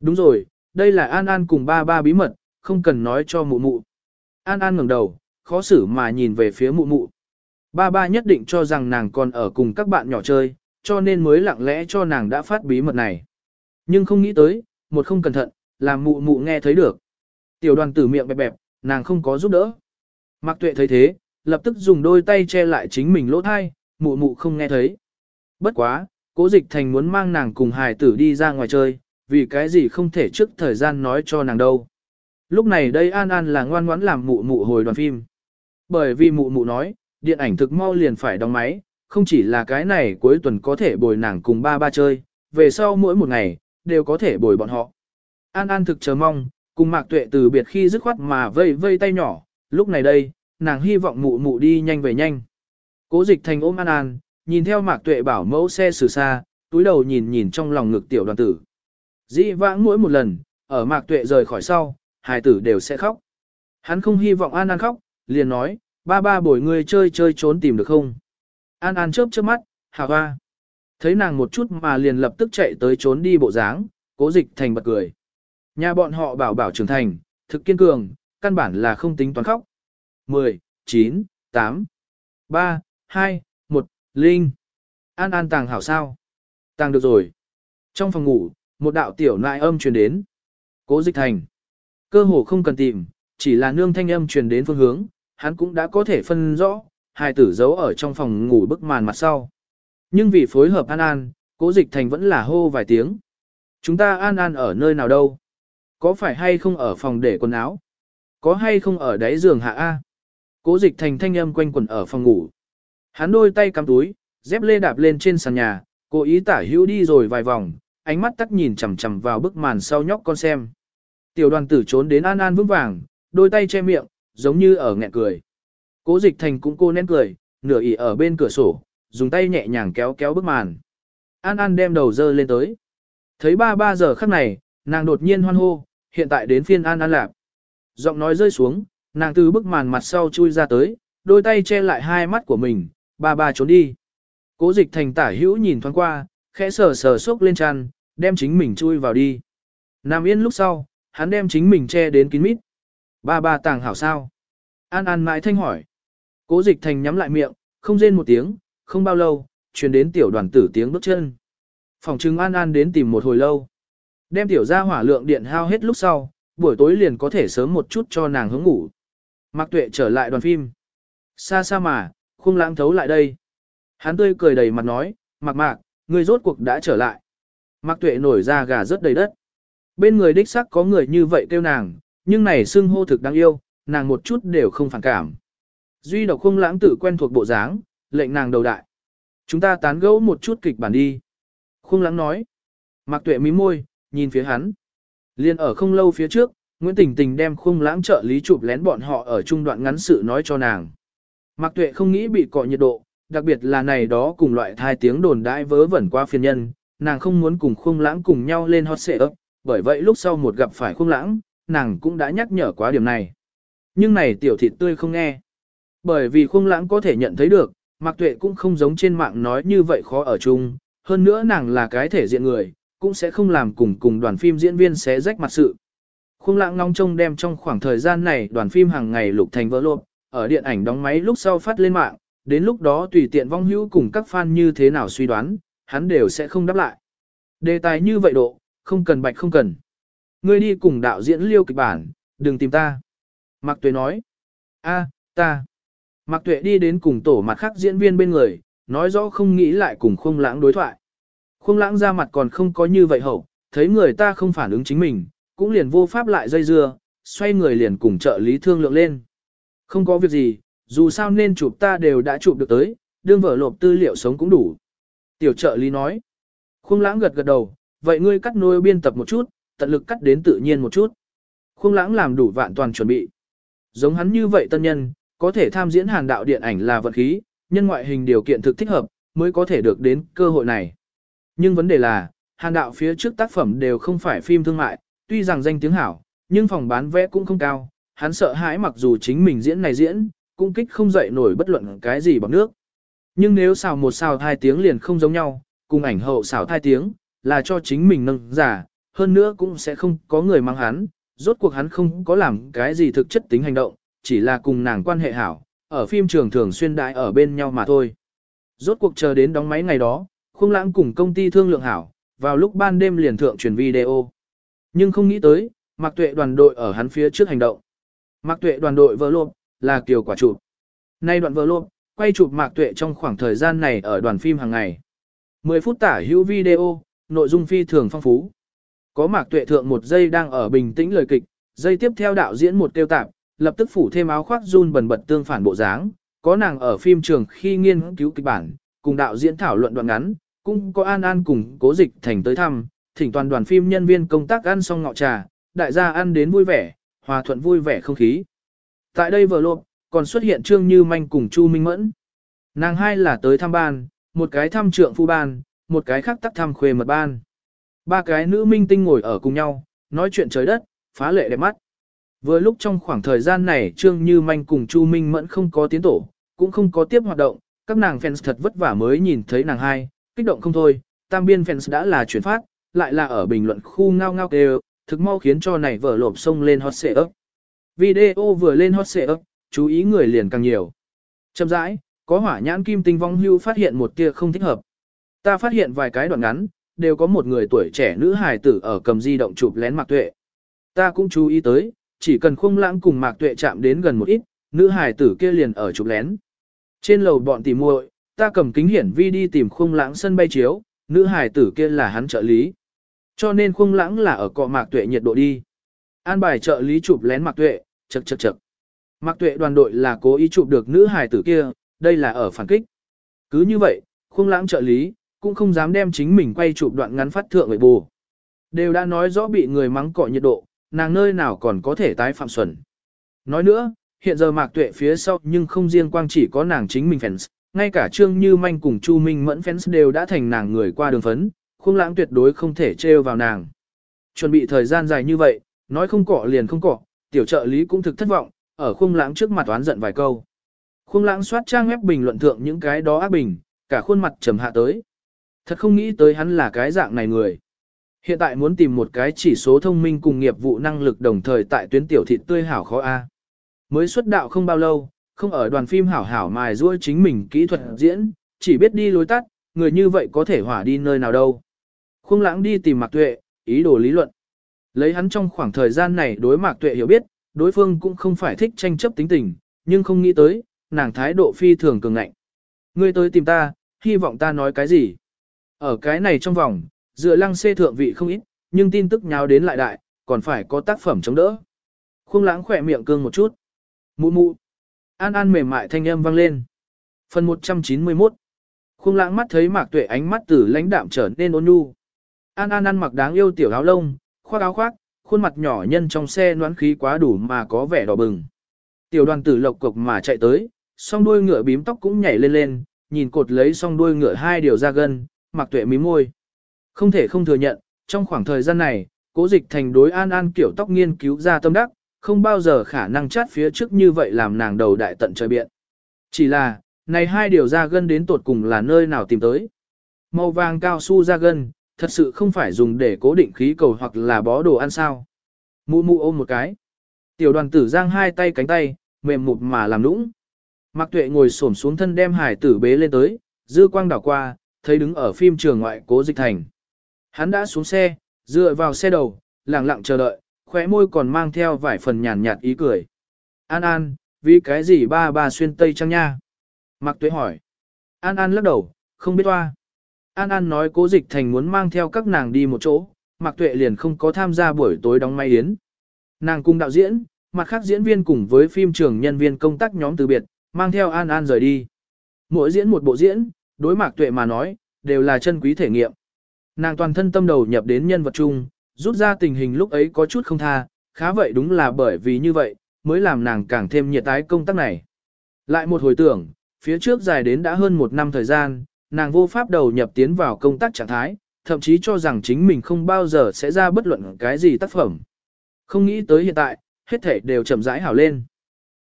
Đúng rồi, đây là An An cùng ba ba bí mật, không cần nói cho mụ mụ. An An ngẩng đầu, khó xử mà nhìn về phía mụ mụ. Ba ba nhất định cho rằng nàng còn ở cùng các bạn nhỏ chơi, cho nên mới lặng lẽ cho nàng đã phát bí mật này. Nhưng không nghĩ tới, một không cẩn thận, làm mụ mụ nghe thấy được. Tiểu đoàn tử miệng bẹp bẹp, nàng không có giúp đỡ. Mạc tuệ thấy thế, lập tức dùng đôi tay che lại chính mình lỗ tai, mụ mụ không nghe thấy. Bất quá, cố dịch thành muốn mang nàng cùng hài tử đi ra ngoài chơi, vì cái gì không thể trước thời gian nói cho nàng đâu. Lúc này đây An An là ngoan ngoãn làm mụ mụ hồi đoàn phim. Bởi vì mụ mụ nói, điện ảnh thực mau liền phải đóng máy, không chỉ là cái này cuối tuần có thể bồi nàng cùng ba ba chơi, về sau mỗi một ngày, đều có thể bồi bọn họ. An An thực chờ mong, cùng Mạc Tuệ từ biệt khi dứt khoát mà vây vây tay nhỏ, lúc này đây, nàng hy vọng mụ mụ đi nhanh về nhanh. Cố dịch thành ôm An An, nhìn theo Mạc Tuệ bảo mẫu xe xử xa, túi đầu nhìn nhìn trong lòng ngực tiểu đoàn tử. Dĩ vãng mỗi một lần, ở Mạc Tuệ rời khỏi sau, hài tử đều sẽ khóc. Hắn không hy vọng An An khóc, liền nói, ba ba bồi ngươi chơi chơi trốn tìm được không? An An chớp chớp mắt, hà hoa. Thấy nàng một chút mà liền lập tức chạy tới trốn đi bộ dáng, cố dịch thành bật cười. Nhà bọn họ bảo bảo trưởng thành, thực kiên cường, căn bản là không tính toán khóc. 10, 9, 8, 3, 2, 1, Linh. An An tàng hảo sao? Tàng được rồi. Trong phòng ngủ, một đạo tiểu nại âm truyền đến. Cố dịch thành. Cơ hồ không cần tìm, chỉ là nương thanh âm truyền đến phương hướng, hắn cũng đã có thể phân rõ, hai tử giấu ở trong phòng ngủ bức màn mặt sau. Nhưng vì phối hợp An An, cố dịch thành vẫn là hô vài tiếng. Chúng ta An An ở nơi nào đâu? Có phải hay không ở phòng để quần áo? Có hay không ở đáy giường hạ A? Cố dịch thành thanh âm quanh quẩn ở phòng ngủ. Hắn đôi tay cắm túi, dép lê đạp lên trên sàn nhà, cố ý tả hữu đi rồi vài vòng, ánh mắt tắc nhìn chằm chằm vào bức màn sau nhóc con xem. Tiểu đoàn tử trốn đến an an vững vàng, đôi tay che miệng, giống như ở nghẹn cười. Cố dịch thành cũng cô nén cười, nửa ỉ ở bên cửa sổ, dùng tay nhẹ nhàng kéo kéo bức màn. An An đem đầu dơ lên tới. Thấy ba ba giờ khắc này, nàng đột nhiên hoan hô, hiện tại đến phiên An An lạp. Giọng nói rơi xuống, nàng từ bức màn mặt sau chui ra tới, đôi tay che lại hai mắt của mình, ba ba trốn đi. Cố dịch thành tả hữu nhìn thoáng qua, khẽ sờ sờ sốc lên chăn, đem chính mình chui vào đi. Nam yên lúc sau, hắn đem chính mình che đến kín mít. Ba ba tàng hảo sao? An An mãi thanh hỏi. Cố dịch thành nhắm lại miệng, không rên một tiếng, không bao lâu, truyền đến tiểu đoàn tử tiếng bước chân. Phòng trưng An An đến tìm một hồi lâu. Đem tiểu ra hỏa lượng điện hao hết lúc sau, buổi tối liền có thể sớm một chút cho nàng hướng ngủ. Mạc Tuệ trở lại đoàn phim. Xa xa mà, khung lãng thấu lại đây. Hắn tươi cười đầy mặt nói, Mạc Mạc, ngươi rốt cuộc đã trở lại. Mạc Tuệ nổi ra gà rất đầy đất. Bên người đích xác có người như vậy kêu nàng, nhưng này xưng hô thực đáng yêu, nàng một chút đều không phản cảm. Duy độc khung lãng tự quen thuộc bộ dáng, lệnh nàng đầu đại. Chúng ta tán gẫu một chút kịch bản đi. Khung lãng nói. Mạc Tuệ mím môi, nhìn phía hắn. Liên ở không lâu phía trước, Nguyễn Tình Tình đem khung lãng trợ lý chụp lén bọn họ ở trung đoạn ngắn sự nói cho nàng. Mạc Tuệ không nghĩ bị cọ nhiệt độ, đặc biệt là này đó cùng loại thai tiếng đồn đãi vớ vẩn qua phiền nhân, nàng không muốn cùng khung lãng cùng nhau lên hot ấp, bởi vậy lúc sau một gặp phải khung lãng, nàng cũng đã nhắc nhở quá điểm này. Nhưng này tiểu thịt tươi không nghe. Bởi vì khung lãng có thể nhận thấy được, Mạc Tuệ cũng không giống trên mạng nói như vậy khó ở chung, hơn nữa nàng là cái thể diện người, cũng sẽ không làm cùng cùng đoàn phim diễn viên xé rách mặt sự. Khung lãng ngóng trông đem trong khoảng thời gian này đoàn phim hàng ngày lục thành vỡ lộp, ở điện ảnh đóng máy lúc sau phát lên mạng, đến lúc đó tùy tiện vong hữu cùng các fan như thế nào suy đoán, hắn đều sẽ không đáp lại. Đề tài như vậy độ, không cần bạch không cần. Ngươi đi cùng đạo diễn liêu kịch bản, đừng tìm ta. Mạc Tuệ nói. a ta. Mạc Tuệ đi đến cùng tổ mặt khác diễn viên bên người, nói rõ không nghĩ lại cùng khung lãng đối thoại. Khung lãng ra mặt còn không có như vậy hậu, thấy người ta không phản ứng chính mình, cũng liền vô pháp lại dây dưa, xoay người liền cùng trợ lý thương lượng lên. Không có việc gì, dù sao nên chụp ta đều đã chụp được tới, đương vở lộp tư liệu sống cũng đủ. Tiểu trợ lý nói. Khung lãng gật gật đầu, vậy ngươi cắt nôi biên tập một chút, tận lực cắt đến tự nhiên một chút. Khung lãng làm đủ vạn toàn chuẩn bị. Giống hắn như vậy tân nhân, có thể tham diễn hàn đạo điện ảnh là vật khí, nhân ngoại hình điều kiện thực thích hợp, mới có thể được đến cơ hội này. Nhưng vấn đề là, hàn đạo phía trước tác phẩm đều không phải phim thương mại, tuy rằng danh tiếng hảo, nhưng phòng bán vé cũng không cao, hắn sợ hãi mặc dù chính mình diễn này diễn, cũng kích không dậy nổi bất luận cái gì bằng nước. Nhưng nếu xào một xào hai tiếng liền không giống nhau, cùng ảnh hậu xào hai tiếng, là cho chính mình nâng giả, hơn nữa cũng sẽ không có người mang hắn, rốt cuộc hắn không có làm cái gì thực chất tính hành động, chỉ là cùng nàng quan hệ hảo, ở phim trường thường xuyên đại ở bên nhau mà thôi. Rốt cuộc chờ đến đóng máy ngày đó, khung lãng cùng công ty thương lượng hảo, vào lúc ban đêm liền thượng truyền video. Nhưng không nghĩ tới, Mạc Tuệ đoàn đội ở hắn phía trước hành động. Mạc Tuệ đoàn đội vỡ lộp, là kiều quả chụp. Nay đoạn vỡ lộp, quay chụp Mạc Tuệ trong khoảng thời gian này ở đoàn phim hàng ngày. 10 phút tả hữu video, nội dung phi thường phong phú. Có Mạc Tuệ thượng một giây đang ở bình tĩnh lời kịch, giây tiếp theo đạo diễn một tiêu tạm, lập tức phủ thêm áo khoác run bần bật tương phản bộ dáng. Có nàng ở phim trường khi nghiên cứu kịch bản, cùng đạo diễn thảo luận đoạn ngắn, cũng có An An cùng cố dịch thành tới thăm, thỉnh toàn đoàn phim nhân viên công tác ăn xong ngọ trà, đại gia ăn đến vui vẻ, hòa thuận vui vẻ không khí. Tại đây vừa lộp, còn xuất hiện Trương Như Manh cùng Chu Minh Mẫn. Nàng hai là tới thăm ban, một cái thăm trượng phu ban, một cái khác tắc thăm khuê mật ban. Ba cái nữ minh tinh ngồi ở cùng nhau, nói chuyện trời đất, phá lệ đẹp mắt. Vừa lúc trong khoảng thời gian này Trương Như Manh cùng Chu Minh Mẫn không có tiến tổ, cũng không có tiếp hoạt động, các nàng fans thật vất vả mới nhìn thấy nàng hai, kích động không thôi, tam biên fans đã là chuyển phát, lại là ở bình luận khu ngao ngao kêu, thực mau khiến cho này vở lộp sông lên hot xệ ấp. Video vừa lên hot xệ ấp, chú ý người liền càng nhiều. Chậm rãi, có hỏa nhãn kim tinh vong hưu phát hiện một tia không thích hợp. Ta phát hiện vài cái đoạn ngắn, đều có một người tuổi trẻ nữ hài tử ở cầm di động chụp lén mạc tuệ. Ta cũng chú ý tới, chỉ cần khung lãng cùng mạc tuệ chạm đến gần một ít, nữ hài tử kia liền ở chụp lén. Trên lầu bọn tỉ muội, ta cầm kính hiển vi đi tìm khung lãng sân bay chiếu, nữ hài tử kia là hắn trợ lý. Cho nên khung lãng là ở cọ mạc tuệ nhiệt độ đi. An bài trợ lý chụp lén mạc tuệ, chật chật chật. Mạc tuệ đoàn đội là cố ý chụp được nữ hài tử kia, đây là ở phản kích. Cứ như vậy, khung lãng trợ lý, cũng không dám đem chính mình quay chụp đoạn ngắn phát thượng người bù. Đều đã nói rõ bị người mắng cọ nhiệt độ, nàng nơi nào còn có thể tái phạm xuẩn. Nói nữa, hiện giờ mạc tuệ phía sau nhưng không riêng quang chỉ có nàng chính mình fans, ngay cả Trương Như Manh cùng Chu Minh Mẫn fans đều đã thành nàng người qua đường phấn, khung lãng tuyệt đối không thể trêu vào nàng. Chuẩn bị thời gian dài như vậy, nói không cọ liền không cọ, tiểu trợ lý cũng thực thất vọng, ở khung lãng trước mặt oán giận vài câu. Khung lãng soát trang web bình luận thượng những cái đó ác bình, cả khuôn mặt trầm hạ tới. Thật không nghĩ tới hắn là cái dạng này người. Hiện tại muốn tìm một cái chỉ số thông minh cùng nghiệp vụ năng lực đồng thời tại tuyến tiểu thịt tươi hảo khó A. Mới xuất đạo không bao lâu, không ở đoàn phim hảo hảo mài ruôi chính mình kỹ thuật diễn, chỉ biết đi lối tắt, người như vậy có thể hỏa đi nơi nào đâu. Khung lãng đi tìm Mạc Tuệ, ý đồ lý luận. Lấy hắn trong khoảng thời gian này đối Mạc Tuệ hiểu biết, đối phương cũng không phải thích tranh chấp tính tình, nhưng không nghĩ tới, nàng thái độ phi thường cường ngạnh. Ngươi tới tìm ta, hy vọng ta nói cái gì? Ở cái này trong vòng, dựa lăng xê thượng vị không ít, nhưng tin tức nháo đến lại đại, còn phải có tác phẩm chống đỡ. Khung lãng khỏe miệng cương một chút. Mụ mụ. An An mềm mại thanh âm vang lên. Phần 191. Khung lãng mắt thấy mạc tuệ ánh mắt từ lãnh đạm trở nên ôn nhu. An An ăn mặc đáng yêu tiểu áo lông, khoác áo khoác, khuôn mặt nhỏ nhân trong xe noán khí quá đủ mà có vẻ đỏ bừng. Tiểu đoàn tử lộc cục mà chạy tới, song đuôi ngựa bím tóc cũng nhảy lên lên, nhìn cột lấy song đuôi ngựa hai điều ra gần, mặc tuệ mím môi. Không thể không thừa nhận, trong khoảng thời gian này, cố dịch thành đối an an kiểu tóc nghiên cứu ra tâm đắc, không bao giờ khả năng chát phía trước như vậy làm nàng đầu đại tận trời biện. Chỉ là, này hai điều ra gân đến tột cùng là nơi nào tìm tới. Màu vàng cao su ra gân, thật sự không phải dùng để cố định khí cầu hoặc là bó đồ ăn sao. Mụ mụ ôm một cái. Tiểu đoàn tử giang hai tay cánh tay, mềm mụt mà làm nũng. Mạc tuệ ngồi xổm xuống thân đem hải tử bế lên tới, dư quang đảo qua, thấy đứng ở phim trường ngoại cố dịch thành. Hắn đã xuống xe, dựa vào xe đầu, lặng lặng chờ đợi, khóe môi còn mang theo vài phần nhàn nhạt ý cười. An An, vì cái gì ba ba xuyên tây trang nha? Mạc tuệ hỏi. An An lắc đầu, không biết toa. An An nói cố dịch thành muốn mang theo các nàng đi một chỗ, Mạc Tuệ liền không có tham gia buổi tối đóng máy yến. Nàng cùng đạo diễn, mặt khác diễn viên cùng với phim trường nhân viên công tác nhóm từ biệt, mang theo An An rời đi. Mỗi diễn một bộ diễn, đối Mạc Tuệ mà nói, đều là chân quý thể nghiệm. Nàng toàn thân tâm đầu nhập đến nhân vật chung, rút ra tình hình lúc ấy có chút không tha, khá vậy đúng là bởi vì như vậy, mới làm nàng càng thêm nhiệt tái công tác này. Lại một hồi tưởng, phía trước dài đến đã hơn một năm thời gian, nàng vô pháp đầu nhập tiến vào công tác trạng thái, thậm chí cho rằng chính mình không bao giờ sẽ ra bất luận cái gì tác phẩm. Không nghĩ tới hiện tại, hết thể đều chậm rãi hảo lên.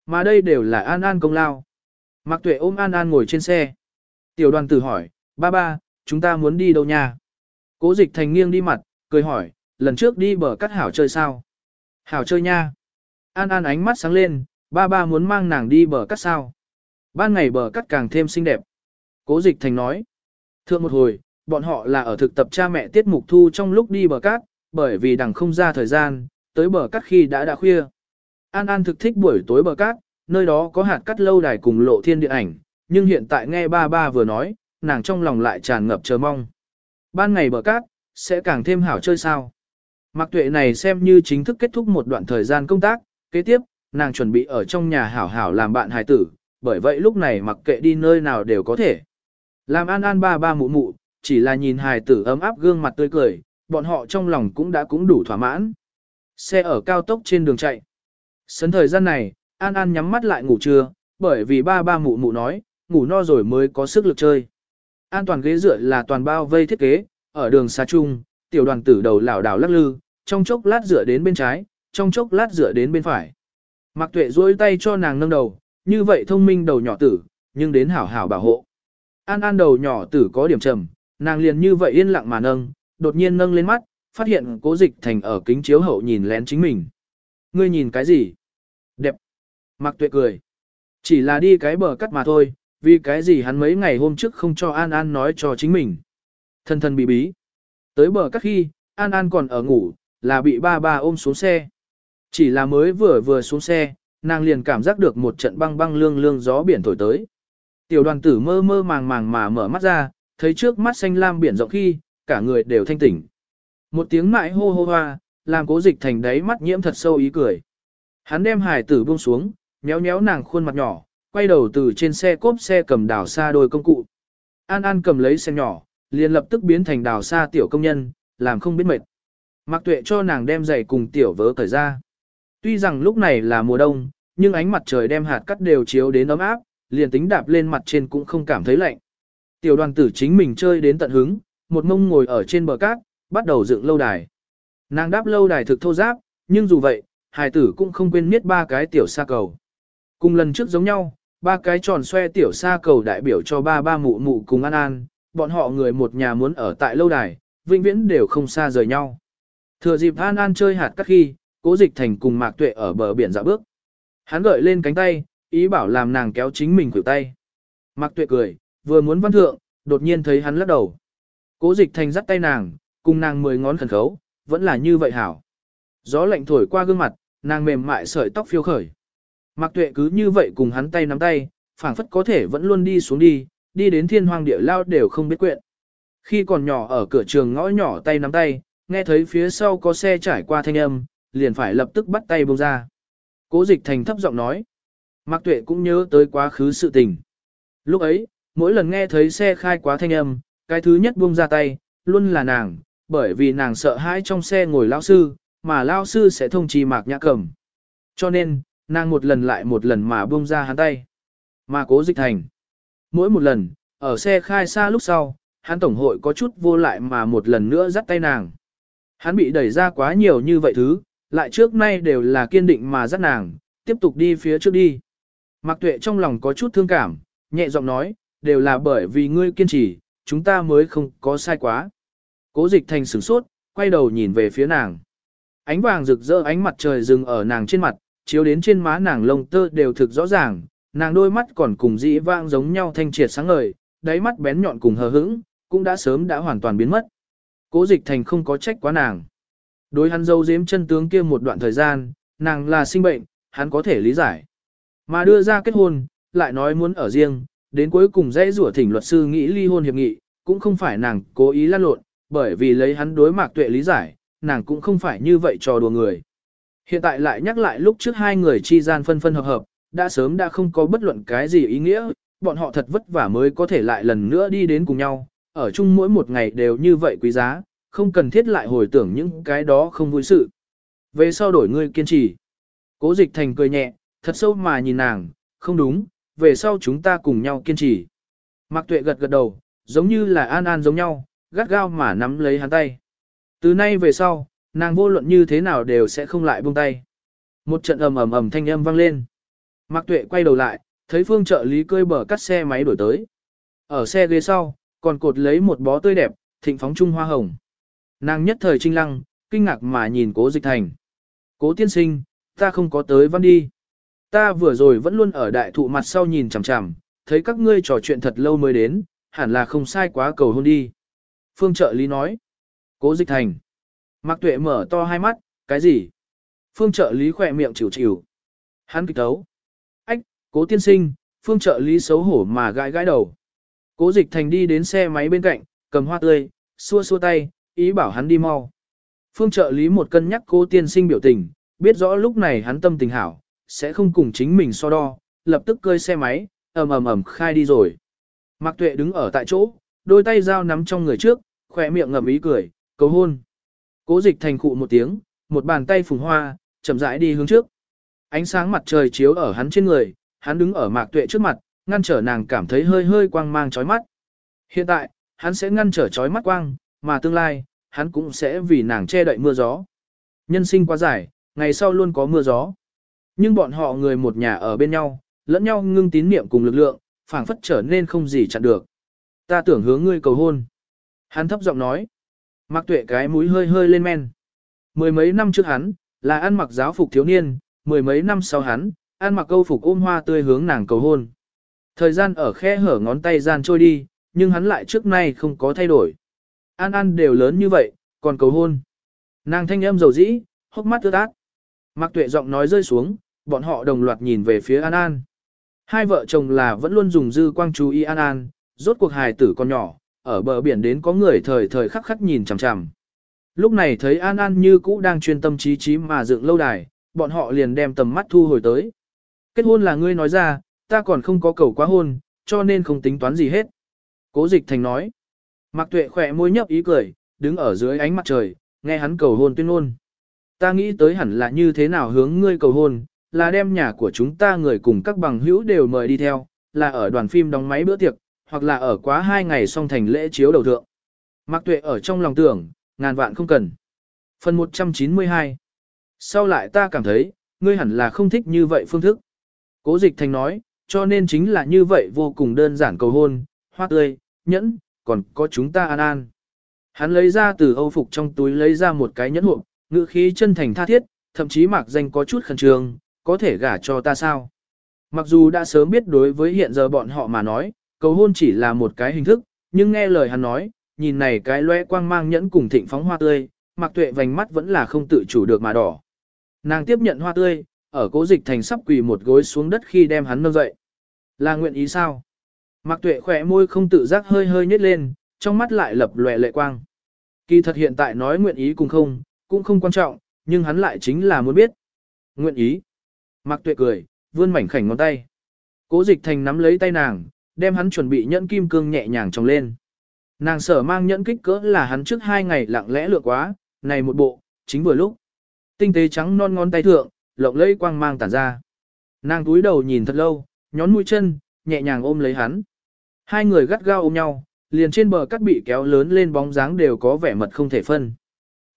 Mà đây đều là An An công lao. Mạc Tuệ ôm An An ngồi trên xe. Tiểu đoàn tử hỏi, ba ba, chúng ta muốn đi đâu nha? Cố dịch thành nghiêng đi mặt, cười hỏi, lần trước đi bờ cắt hảo chơi sao? Hảo chơi nha. An An ánh mắt sáng lên, ba ba muốn mang nàng đi bờ cắt sao? Ban ngày bờ cắt càng thêm xinh đẹp. Cố dịch thành nói. Thượng một hồi, bọn họ là ở thực tập cha mẹ tiết mục thu trong lúc đi bờ cát, bởi vì đằng không ra thời gian, tới bờ cát khi đã đã khuya. An An thực thích buổi tối bờ cát, nơi đó có hạt cắt lâu đài cùng lộ thiên điện ảnh, nhưng hiện tại nghe ba ba vừa nói, nàng trong lòng lại tràn ngập chờ mong. Ban ngày bờ cát, sẽ càng thêm hảo chơi sao. Mạc tuệ này xem như chính thức kết thúc một đoạn thời gian công tác, kế tiếp, nàng chuẩn bị ở trong nhà hảo hảo làm bạn hài tử, bởi vậy lúc này mặc kệ đi nơi nào đều có thể. Làm an an ba ba mụ mụ, chỉ là nhìn hài tử ấm áp gương mặt tươi cười, bọn họ trong lòng cũng đã cũng đủ thỏa mãn. Xe ở cao tốc trên đường chạy. Sấn thời gian này, An An nhắm mắt lại ngủ trưa, bởi vì ba ba mụ mụ nói, ngủ no rồi mới có sức lực chơi. An toàn ghế dựa là toàn bao vây thiết kế, ở đường xa chung, tiểu đoàn tử đầu lảo đảo lắc lư, trong chốc lát dựa đến bên trái, trong chốc lát dựa đến bên phải. Mạc Tuệ duỗi tay cho nàng nâng đầu, như vậy thông minh đầu nhỏ tử, nhưng đến hảo hảo bảo hộ. An An đầu nhỏ tử có điểm trầm, nàng liền như vậy yên lặng mà nâng, đột nhiên nâng lên mắt, phát hiện cố dịch thành ở kính chiếu hậu nhìn lén chính mình. Ngươi nhìn cái gì? Đẹp. Mạc tuệ cười. Chỉ là đi cái bờ cắt mà thôi, vì cái gì hắn mấy ngày hôm trước không cho An An nói cho chính mình. Thân thân bí bí. Tới bờ cắt khi, An An còn ở ngủ, là bị ba ba ôm xuống xe. Chỉ là mới vừa vừa xuống xe, nàng liền cảm giác được một trận băng băng lương lương gió biển thổi tới. Tiểu đoàn tử mơ mơ màng màng mà mở mắt ra, thấy trước mắt xanh lam biển rộng khi, cả người đều thanh tỉnh. Một tiếng mại hô hô hoa, làm cố dịch thành đáy mắt nhiễm thật sâu ý cười. Hắn đem hải tử buông xuống, méo méo nàng khuôn mặt nhỏ, quay đầu từ trên xe cốp xe cầm đào xa đôi công cụ. An An cầm lấy xe nhỏ, liền lập tức biến thành đào xa tiểu công nhân, làm không biết mệt. Mạc Tuệ cho nàng đem giày cùng tiểu vớ cởi ra. Tuy rằng lúc này là mùa đông, nhưng ánh mặt trời đem hạt cắt đều chiếu đến ấm áp, liền tính đạp lên mặt trên cũng không cảm thấy lạnh. Tiểu đoàn tử chính mình chơi đến tận hứng, một mông ngồi ở trên bờ cát, bắt đầu dựng lâu đài. Nàng đáp lâu đài thực thô giáp, nhưng dù vậy, hài tử cũng không quên miết ba cái tiểu sa cầu. Cùng lần trước giống nhau, ba cái tròn xoe tiểu sa cầu đại biểu cho ba ba mụ mụ cùng an an, bọn họ người một nhà muốn ở tại lâu đài, vĩnh viễn đều không xa rời nhau. Thừa dịp an an chơi hạt các khi, cố dịch thành cùng mạc tuệ ở bờ biển dạo bước. Hắn gợi lên cánh tay, ý bảo làm nàng kéo chính mình khuỷu tay. Mạc tuệ cười, vừa muốn văn thượng, đột nhiên thấy hắn lắc đầu. Cố dịch thành dắt tay nàng, cùng nàng mười ngón khẩn khấu, vẫn là như vậy hảo. Gió lạnh thổi qua gương mặt, nàng mềm mại sợi tóc phiêu khởi. Mạc tuệ cứ như vậy cùng hắn tay nắm tay, phảng phất có thể vẫn luôn đi xuống đi, đi đến thiên hoang địa lao đều không biết quyện. Khi còn nhỏ ở cửa trường ngõ nhỏ tay nắm tay, nghe thấy phía sau có xe trải qua thanh âm, liền phải lập tức bắt tay buông ra. Cố dịch thành thấp giọng nói. Mạc tuệ cũng nhớ tới quá khứ sự tình. Lúc ấy, mỗi lần nghe thấy xe khai quá thanh âm, cái thứ nhất buông ra tay, luôn là nàng, bởi vì nàng sợ hãi trong xe ngồi Lão sư, mà Lão sư sẽ thông trì mạc nhã cầm. Cho nên, nàng một lần lại một lần mà buông ra hắn tay. Mà cố dịch thành. Mỗi một lần, ở xe khai xa lúc sau, hắn tổng hội có chút vô lại mà một lần nữa dắt tay nàng. Hắn bị đẩy ra quá nhiều như vậy thứ, lại trước nay đều là kiên định mà dắt nàng, tiếp tục đi phía trước đi. Mạc tuệ trong lòng có chút thương cảm, nhẹ giọng nói, đều là bởi vì ngươi kiên trì, chúng ta mới không có sai quá. Cố dịch thành sửng sốt, quay đầu nhìn về phía nàng. Ánh vàng rực rỡ ánh mặt trời dừng ở nàng trên mặt, chiếu đến trên má nàng lông tơ đều thực rõ ràng, nàng đôi mắt còn cùng dĩ vang giống nhau thanh triệt sáng ngời, đáy mắt bén nhọn cùng hờ hững, cũng đã sớm đã hoàn toàn biến mất. Cố dịch thành không có trách quá nàng. Đối hắn dâu giếm chân tướng kia một đoạn thời gian, nàng là sinh bệnh, hắn có thể lý giải. Mà đưa ra kết hôn, lại nói muốn ở riêng, đến cuối cùng dễ rủa thỉnh luật sư nghĩ ly hôn hiệp nghị, cũng không phải nàng cố ý lan lộn, bởi vì lấy hắn đối mạc tuệ lý giải, nàng cũng không phải như vậy trò đùa người. Hiện tại lại nhắc lại lúc trước hai người chi gian phân phân hợp hợp, đã sớm đã không có bất luận cái gì ý nghĩa, bọn họ thật vất vả mới có thể lại lần nữa đi đến cùng nhau, ở chung mỗi một ngày đều như vậy quý giá, không cần thiết lại hồi tưởng những cái đó không vui sự. Về sau đổi ngươi kiên trì. Cố dịch thành cười nhẹ, thật sâu mà nhìn nàng, không đúng, về sau chúng ta cùng nhau kiên trì. Mạc tuệ gật gật đầu, giống như là an an giống nhau, gắt gao mà nắm lấy hắn tay. Từ nay về sau, nàng vô luận như thế nào đều sẽ không lại buông tay. Một trận ầm ầm ầm thanh âm vang lên. Mạc Tuệ quay đầu lại, thấy phương trợ lý cơi bờ cắt xe máy đổi tới. Ở xe ghế sau, còn cột lấy một bó tươi đẹp, thịnh phóng trung hoa hồng. Nàng nhất thời trinh lăng, kinh ngạc mà nhìn cố dịch thành. Cố tiên sinh, ta không có tới văn đi. Ta vừa rồi vẫn luôn ở đại thụ mặt sau nhìn chằm chằm, thấy các ngươi trò chuyện thật lâu mới đến, hẳn là không sai quá cầu hôn đi. Phương trợ lý nói. Cố dịch thành. Mạc tuệ mở to hai mắt, cái gì? Phương trợ lý khỏe miệng chịu chịu. Hắn kịch tấu. Ách, cố tiên sinh, phương trợ lý xấu hổ mà gãi gãi đầu. Cố dịch thành đi đến xe máy bên cạnh, cầm hoa tươi, xua xua tay, ý bảo hắn đi mau. Phương trợ lý một cân nhắc cố tiên sinh biểu tình, biết rõ lúc này hắn tâm tình hảo, sẽ không cùng chính mình so đo, lập tức cơi xe máy, ầm ầm ầm khai đi rồi. Mạc Tuệ đứng ở tại chỗ, đôi tay dao nắm trong người trước, khỏe miệng ngậm ý cười, cầu hôn. Cố dịch thành cụ một tiếng, một bàn tay phùng hoa, chậm rãi đi hướng trước. Ánh sáng mặt trời chiếu ở hắn trên người, hắn đứng ở Mạc Tuệ trước mặt, ngăn trở nàng cảm thấy hơi hơi quang mang chói mắt. Hiện tại, hắn sẽ ngăn trở chói mắt quang, mà tương lai, hắn cũng sẽ vì nàng che đậy mưa gió. Nhân sinh quá dài, ngày sau luôn có mưa gió. Nhưng bọn họ người một nhà ở bên nhau, lẫn nhau ngưng tín niệm cùng lực lượng, phảng phất trở nên không gì chặn được. Ta tưởng hướng ngươi cầu hôn. Hắn thấp giọng nói. Mặc tuệ cái mũi hơi hơi lên men. Mười mấy năm trước hắn, là ăn mặc giáo phục thiếu niên, mười mấy năm sau hắn, ăn mặc câu phục ôm hoa tươi hướng nàng cầu hôn. Thời gian ở khe hở ngón tay gian trôi đi, nhưng hắn lại trước nay không có thay đổi. An An đều lớn như vậy, còn cầu hôn. Nàng thanh âm dầu dĩ, hốc mắt ướt át. Mạc Tuệ giọng nói rơi xuống, bọn họ đồng loạt nhìn về phía An An. Hai vợ chồng là vẫn luôn dùng dư quang chú ý An An, rốt cuộc hài tử con nhỏ, ở bờ biển đến có người thời thời khắc khắc nhìn chằm chằm. Lúc này thấy An An như cũ đang chuyên tâm trí trí mà dựng lâu đài, bọn họ liền đem tầm mắt thu hồi tới. Kết hôn là ngươi nói ra, ta còn không có cầu quá hôn, cho nên không tính toán gì hết. Cố dịch thành nói. Mạc tuệ khỏe môi nhấp ý cười, đứng ở dưới ánh mặt trời, nghe hắn cầu hôn tuyên ngôn. Ta nghĩ tới hẳn là như thế nào hướng ngươi cầu hôn, là đem nhà của chúng ta người cùng các bằng hữu đều mời đi theo, là ở đoàn phim đóng máy bữa tiệc, hoặc là ở quá hai ngày xong thành lễ chiếu đầu thượng. Mạc tuệ ở trong lòng tưởng, ngàn vạn không cần. Phần 192 Sau lại ta cảm thấy, ngươi hẳn là không thích như vậy phương thức. Cố dịch thành nói, cho nên chính là như vậy vô cùng đơn giản cầu hôn, hoa tươi, nhẫn, còn có chúng ta an an. Hắn lấy ra từ âu phục trong túi lấy ra một cái nhẫn hộp, ngữ khí chân thành tha thiết, thậm chí mạc danh có chút khẩn trương, có thể gả cho ta sao? Mặc dù đã sớm biết đối với hiện giờ bọn họ mà nói, cầu hôn chỉ là một cái hình thức, nhưng nghe lời hắn nói, nhìn này cái loe quang mang nhẫn cùng thịnh phóng hoa tươi, mặc tuệ vành mắt vẫn là không tự chủ được mà đỏ. Nàng tiếp nhận hoa tươi, ở cố dịch thành sắp quỳ một gối xuống đất khi đem hắn nâng dậy. Là nguyện ý sao? Mặc tuệ khỏe môi không tự giác hơi hơi nhếch lên, trong mắt lại lập lòe lệ quang. Kỳ thật hiện tại nói nguyện ý cùng không, cũng không quan trọng, nhưng hắn lại chính là muốn biết. Nguyện ý. Mặc tuệ cười, vươn mảnh khảnh ngón tay. Cố dịch thành nắm lấy tay nàng, đem hắn chuẩn bị nhẫn kim cương nhẹ nhàng trồng lên. Nàng sở mang nhẫn kích cỡ là hắn trước hai ngày lặng lẽ lựa quá, này một bộ, chính vừa lúc. Tinh tế trắng non ngón tay thượng, lộng lẫy quang mang tản ra. Nàng túi đầu nhìn thật lâu, nhón mũi chân, nhẹ nhàng ôm lấy hắn. Hai người gắt gao ôm nhau, liền trên bờ cắt bị kéo lớn lên bóng dáng đều có vẻ mật không thể phân.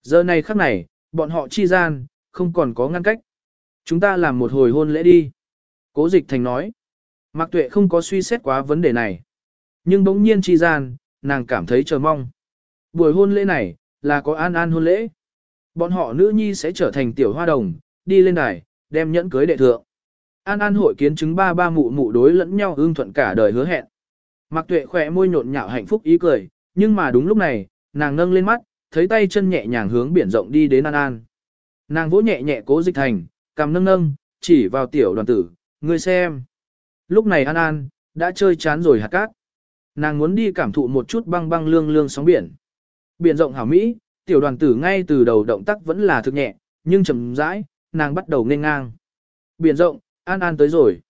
Giờ này khắc này, bọn họ chi gian, không còn có ngăn cách. Chúng ta làm một hồi hôn lễ đi. Cố dịch thành nói. Mạc tuệ không có suy xét quá vấn đề này. Nhưng bỗng nhiên chi gian, nàng cảm thấy chờ mong. Buổi hôn lễ này, là có an an hôn lễ. Bọn họ nữ nhi sẽ trở thành tiểu hoa đồng, đi lên đài, đem nhẫn cưới đệ thượng. An an hội kiến chứng ba ba mụ mụ đối lẫn nhau ưng thuận cả đời hứa hẹn. Mạc tuệ khẽ môi nhộn nhạo hạnh phúc ý cười, nhưng mà đúng lúc này, nàng nâng lên mắt, thấy tay chân nhẹ nhàng hướng biển rộng đi đến an an. Nàng vỗ nhẹ nhẹ cố dịch thành, cầm nâng nâng, chỉ vào tiểu đoàn tử, ngươi xem. Lúc này An An, đã chơi chán rồi hạt cát. Nàng muốn đi cảm thụ một chút băng băng lương lương sóng biển. Biển rộng hảo Mỹ, tiểu đoàn tử ngay từ đầu động tác vẫn là thực nhẹ, nhưng chậm rãi, nàng bắt đầu nên ngang. Biển rộng, An An tới rồi.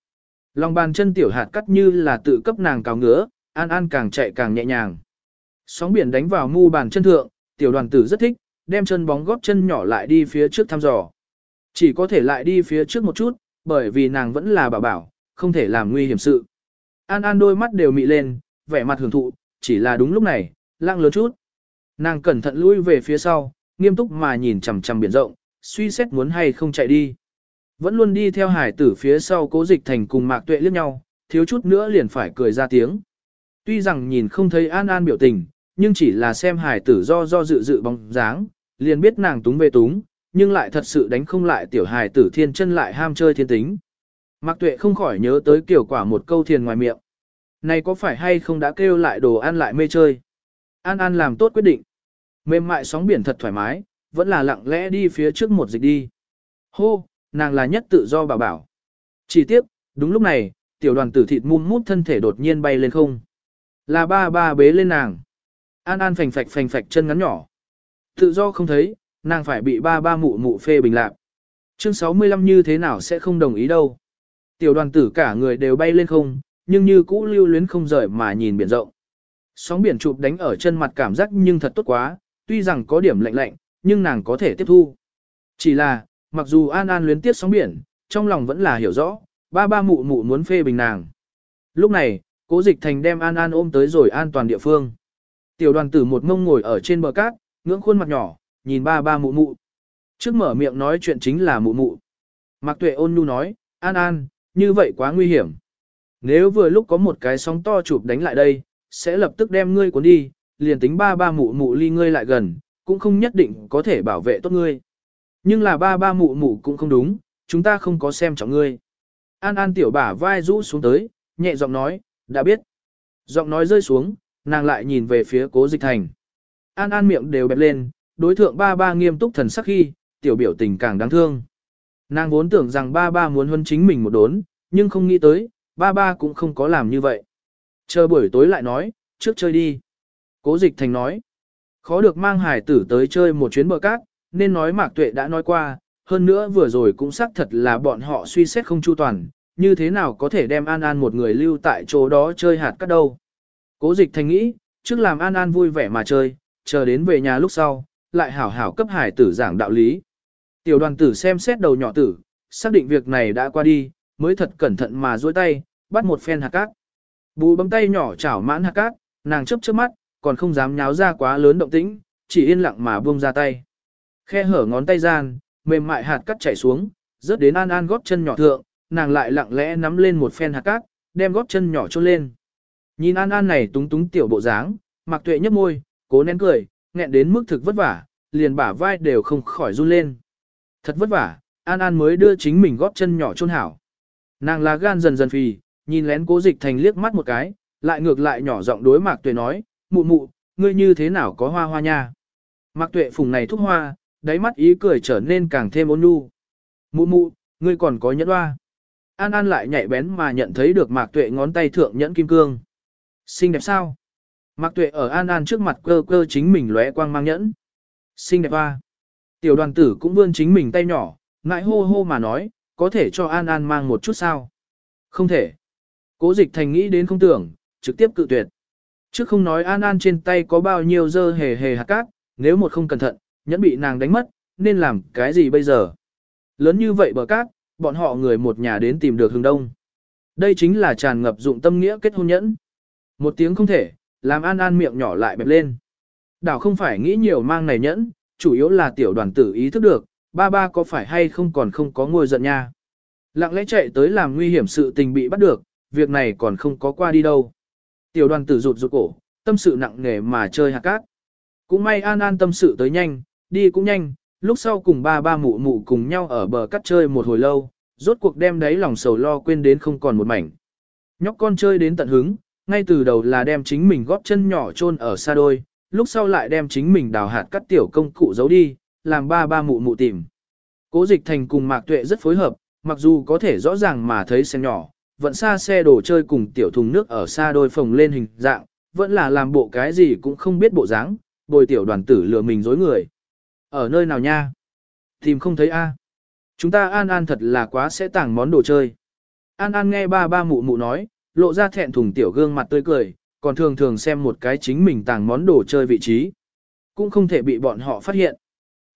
Lòng bàn chân tiểu hạt cắt như là tự cấp nàng cào ngứa, An An càng chạy càng nhẹ nhàng. Sóng biển đánh vào mu bàn chân thượng, tiểu đoàn tử rất thích, đem chân bóng góp chân nhỏ lại đi phía trước thăm dò. Chỉ có thể lại đi phía trước một chút, bởi vì nàng vẫn là bảo bảo, không thể làm nguy hiểm sự. An An đôi mắt đều mị lên, vẻ mặt hưởng thụ, chỉ là đúng lúc này, lăng lớn chút. Nàng cẩn thận lui về phía sau, nghiêm túc mà nhìn chằm chằm biển rộng, suy xét muốn hay không chạy đi. Vẫn luôn đi theo hải tử phía sau cố dịch thành cùng mạc tuệ liếc nhau, thiếu chút nữa liền phải cười ra tiếng. Tuy rằng nhìn không thấy an an biểu tình, nhưng chỉ là xem hải tử do do dự dự bóng dáng, liền biết nàng túng về túng, nhưng lại thật sự đánh không lại tiểu hải tử thiên chân lại ham chơi thiên tính. Mạc tuệ không khỏi nhớ tới kiểu quả một câu thiền ngoài miệng. Này có phải hay không đã kêu lại đồ ăn lại mê chơi? An An làm tốt quyết định. Mềm mại sóng biển thật thoải mái, vẫn là lặng lẽ đi phía trước một dịch đi. Hô, nàng là nhất tự do bảo bảo. Chỉ tiếp, đúng lúc này, tiểu đoàn tử thịt mum mút thân thể đột nhiên bay lên không. Là ba ba bế lên nàng. An An phành phạch phành phạch chân ngắn nhỏ. Tự do không thấy, nàng phải bị ba ba mụ mụ phê bình lạc. Chương 65 như thế nào sẽ không đồng ý đâu. Tiểu đoàn tử cả người đều bay lên không, nhưng như cũ lưu luyến không rời mà nhìn biển rộng. Sóng biển chụp đánh ở chân mặt cảm giác nhưng thật tốt quá, tuy rằng có điểm lạnh lạnh, nhưng nàng có thể tiếp thu. Chỉ là, mặc dù An An luyến tiếc sóng biển, trong lòng vẫn là hiểu rõ, ba ba mụ mụ muốn phê bình nàng. Lúc này, cố dịch thành đem An An ôm tới rồi an toàn địa phương. Tiểu đoàn tử một mông ngồi ở trên bờ cát, ngưỡng khuôn mặt nhỏ, nhìn ba ba mụ mụ. Trước mở miệng nói chuyện chính là mụ mụ. Mạc tuệ ôn nhu nói, An An, như vậy quá nguy hiểm. Nếu vừa lúc có một cái sóng to chụp đánh lại đây, sẽ lập tức đem ngươi cuốn đi, liền tính ba ba mụ mụ ly ngươi lại gần, cũng không nhất định có thể bảo vệ tốt ngươi. Nhưng là ba ba mụ mụ cũng không đúng, chúng ta không có xem trọng ngươi. An An tiểu bả vai rũ xuống tới, nhẹ giọng nói, đã biết. Giọng nói rơi xuống, nàng lại nhìn về phía cố dịch thành. An An miệng đều bẹp lên, đối thượng ba ba nghiêm túc thần sắc khi, tiểu biểu tình càng đáng thương. Nàng vốn tưởng rằng ba ba muốn huân chính mình một đốn, nhưng không nghĩ tới, ba ba cũng không có làm như vậy. Chờ buổi tối lại nói, trước chơi đi. Cố dịch thành nói, khó được mang hải tử tới chơi một chuyến bờ cát, nên nói mạc tuệ đã nói qua, hơn nữa vừa rồi cũng xác thật là bọn họ suy xét không chu toàn, như thế nào có thể đem An An một người lưu tại chỗ đó chơi hạt cát đâu. Cố dịch thành nghĩ, trước làm An An vui vẻ mà chơi, chờ đến về nhà lúc sau, lại hảo hảo cấp hải tử giảng đạo lý. Tiểu đoàn tử xem xét đầu nhỏ tử, xác định việc này đã qua đi, mới thật cẩn thận mà duỗi tay, bắt một phen hạt cát. Bù bấm tay nhỏ chảo mãn hạt cát, nàng chớp chớp mắt, còn không dám nháo ra quá lớn động tĩnh, chỉ yên lặng mà buông ra tay. Khe hở ngón tay gian, mềm mại hạt cát chảy xuống, rớt đến An An góp chân nhỏ thượng, nàng lại lặng lẽ nắm lên một phen hạt cát, đem góp chân nhỏ trôn lên. Nhìn An An này túng túng tiểu bộ dáng, Mạc Tuệ nhếch môi, cố nén cười, nghẹn đến mức thực vất vả, liền bả vai đều không khỏi run lên. Thật vất vả, An An mới đưa chính mình góp chân nhỏ chôn hảo. Nàng lá gan dần dần phì, nhìn lén cố dịch thành liếc mắt một cái, lại ngược lại nhỏ giọng đối Mạc Tuệ nói, mụ mụ, ngươi như thế nào có hoa hoa nha. Mạc Tuệ phùng này thúc hoa, đáy mắt ý cười trở nên càng thêm ôn nhu. Mụ mụ, ngươi còn có nhẫn hoa. An An lại nhạy bén mà nhận thấy được Mạc Tuệ ngón tay thượng nhẫn kim cương. Xinh đẹp sao? Mạc Tuệ ở An An trước mặt cơ cơ chính mình lóe quang mang nhẫn. Xinh đẹp hoa. Tiểu đoàn tử cũng vươn chính mình tay nhỏ, ngại hô hô mà nói, có thể cho An An mang một chút sao? Không thể. Cố dịch thành nghĩ đến không tưởng, trực tiếp cự tuyệt. Chứ không nói An An trên tay có bao nhiêu dơ hề hề hạt cát, nếu một không cẩn thận, nhẫn bị nàng đánh mất, nên làm cái gì bây giờ? Lớn như vậy bờ cát, bọn họ người một nhà đến tìm được hướng đông. Đây chính là tràn ngập dụng tâm nghĩa kết hôn nhẫn. Một tiếng không thể, làm An An miệng nhỏ lại bẹp lên. Đảo không phải nghĩ nhiều mang này nhẫn, chủ yếu là tiểu đoàn tử ý thức được, ba ba có phải hay không còn không có ngôi giận nha. Lặng lẽ chạy tới làm nguy hiểm sự tình bị bắt được, việc này còn không có qua đi đâu. Tiểu đoàn tử rụt rụt cổ, tâm sự nặng nề mà chơi hạt cát. Cũng may an an tâm sự tới nhanh, đi cũng nhanh, lúc sau cùng ba ba mụ mụ cùng nhau ở bờ cắt chơi một hồi lâu, rốt cuộc đem đấy lòng sầu lo quên đến không còn một mảnh. Nhóc con chơi đến tận hứng, ngay từ đầu là đem chính mình góp chân nhỏ chôn ở xa đôi, lúc sau lại đem chính mình đào hạt cắt tiểu công cụ giấu đi, làm ba ba mụ mụ tìm. Cố dịch thành cùng mạc tuệ rất phối hợp, mặc dù có thể rõ ràng mà thấy sen nhỏ, vẫn xa xe đồ chơi cùng tiểu thùng nước ở xa đôi phòng lên hình dạng, vẫn là làm bộ cái gì cũng không biết bộ dáng, bồi tiểu đoàn tử lừa mình dối người. Ở nơi nào nha? Tìm không thấy a. Chúng ta an an thật là quá sẽ tàng món đồ chơi. An an nghe ba ba mụ mụ nói, lộ ra thẹn thùng tiểu gương mặt tươi cười, còn thường thường xem một cái chính mình tàng món đồ chơi vị trí. Cũng không thể bị bọn họ phát hiện.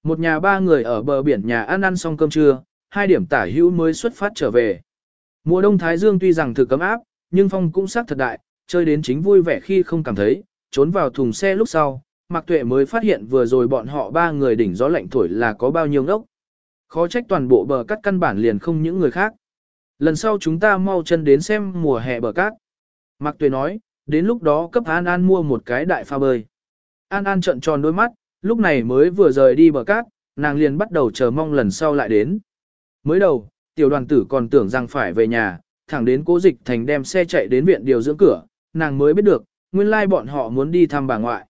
Một nhà ba người ở bờ biển nhà ăn ăn xong cơm trưa, hai điểm tả hữu mới xuất phát trở về. Mùa đông Thái Dương tuy rằng thử cấm áp, nhưng phong cũng sắc thật đại, chơi đến chính vui vẻ khi không cảm thấy, trốn vào thùng xe lúc sau, Mạc Tuệ mới phát hiện vừa rồi bọn họ ba người đỉnh gió lạnh thổi là có bao nhiêu ngốc. Khó trách toàn bộ bờ cát căn bản liền không những người khác. Lần sau chúng ta mau chân đến xem mùa hè bờ cát. Mạc Tuệ nói, đến lúc đó cấp An An mua một cái đại pha bơi. An An trợn tròn đôi mắt, lúc này mới vừa rời đi bờ cát, nàng liền bắt đầu chờ mong lần sau lại đến. Mới đầu, tiểu đoàn tử còn tưởng rằng phải về nhà, thẳng đến cố dịch thành đem xe chạy đến viện điều dưỡng cửa, nàng mới biết được, nguyên lai bọn họ muốn đi thăm bà ngoại.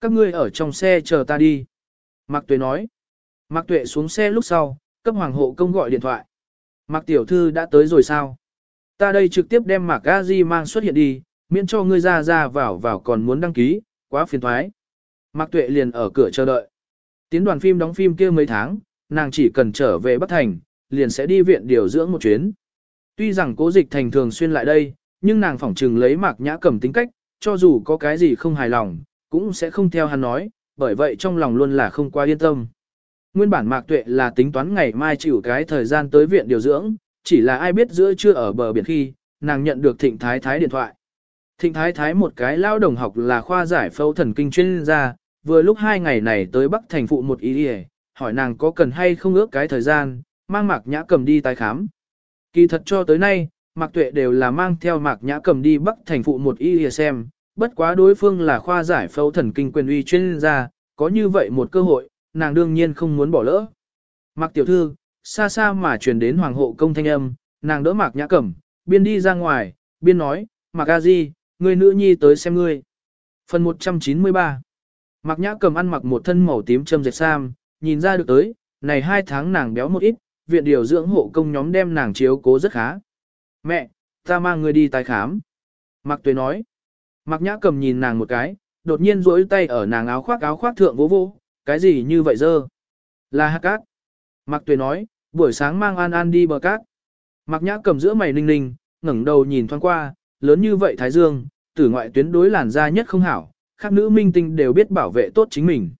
Các ngươi ở trong xe chờ ta đi. Mạc Tuệ nói. Mạc Tuệ xuống xe lúc sau, cấp hoàng hộ công gọi điện thoại. Mạc Tiểu Thư đã tới rồi sao? Ta đây trực tiếp đem Mạc A Di mang xuất hiện đi, miễn cho ngươi ra ra vào vào còn muốn đăng ký, quá phiền thoái. Mạc Tuệ liền ở cửa chờ đợi. Tiến đoàn phim đóng phim kia mấy tháng, nàng chỉ cần trở về Bắc Thành, liền sẽ đi viện điều dưỡng một chuyến. Tuy rằng cố dịch thành thường xuyên lại đây, nhưng nàng phỏng trừng lấy Mạc Nhã cầm tính cách, cho dù có cái gì không hài lòng, cũng sẽ không theo hắn nói, bởi vậy trong lòng luôn là không quá yên tâm. Nguyên bản Mạc Tuệ là tính toán ngày mai chịu cái thời gian tới viện điều dưỡng, chỉ là ai biết giữa trưa ở bờ biển khi, nàng nhận được Thịnh Thái Thái điện thoại. Thịnh Thái Thái một cái lao đồng học là khoa giải phẫu thần kinh chuyên gia, vừa lúc hai ngày này tới Bắc Thành phụ một ý đi hỏi nàng có cần hay không ước cái thời gian, mang Mạc Nhã cầm đi tái khám. Kỳ thật cho tới nay, Mạc Tuệ đều là mang theo Mạc Nhã cầm đi Bắc Thành phụ một y lìa xem, bất quá đối phương là khoa giải phẫu thần kinh quyền uy chuyên gia, có như vậy một cơ hội, nàng đương nhiên không muốn bỏ lỡ. Mạc tiểu thư, xa xa mà truyền đến hoàng hộ công thanh âm, nàng đỡ Mạc Nhã Cẩm, biên đi ra ngoài, biên nói, Mạc A Di, người nữ nhi tới xem ngươi. Phần 193 Mạc Nhã Cẩm ăn mặc một thân màu tím châm dệt sam, nhìn ra được tới, này hai tháng nàng béo một ít, viện điều dưỡng hộ công nhóm đem nàng chiếu cố rất khá. Mẹ, ta mang người đi tái khám. Mạc Tuế nói. Mạc Nhã cầm nhìn nàng một cái, đột nhiên duỗi tay ở nàng áo khoác áo khoác thượng vỗ vỗ, cái gì như vậy dơ? Là hạt cát. Mạc Tuế nói, buổi sáng mang An An đi bờ cát. Mạc Nhã cầm giữa mày ninh ninh, ngẩng đầu nhìn thoáng qua, lớn như vậy Thái Dương, tử ngoại tuyến đối làn da nhất không hảo, các nữ minh tinh đều biết bảo vệ tốt chính mình.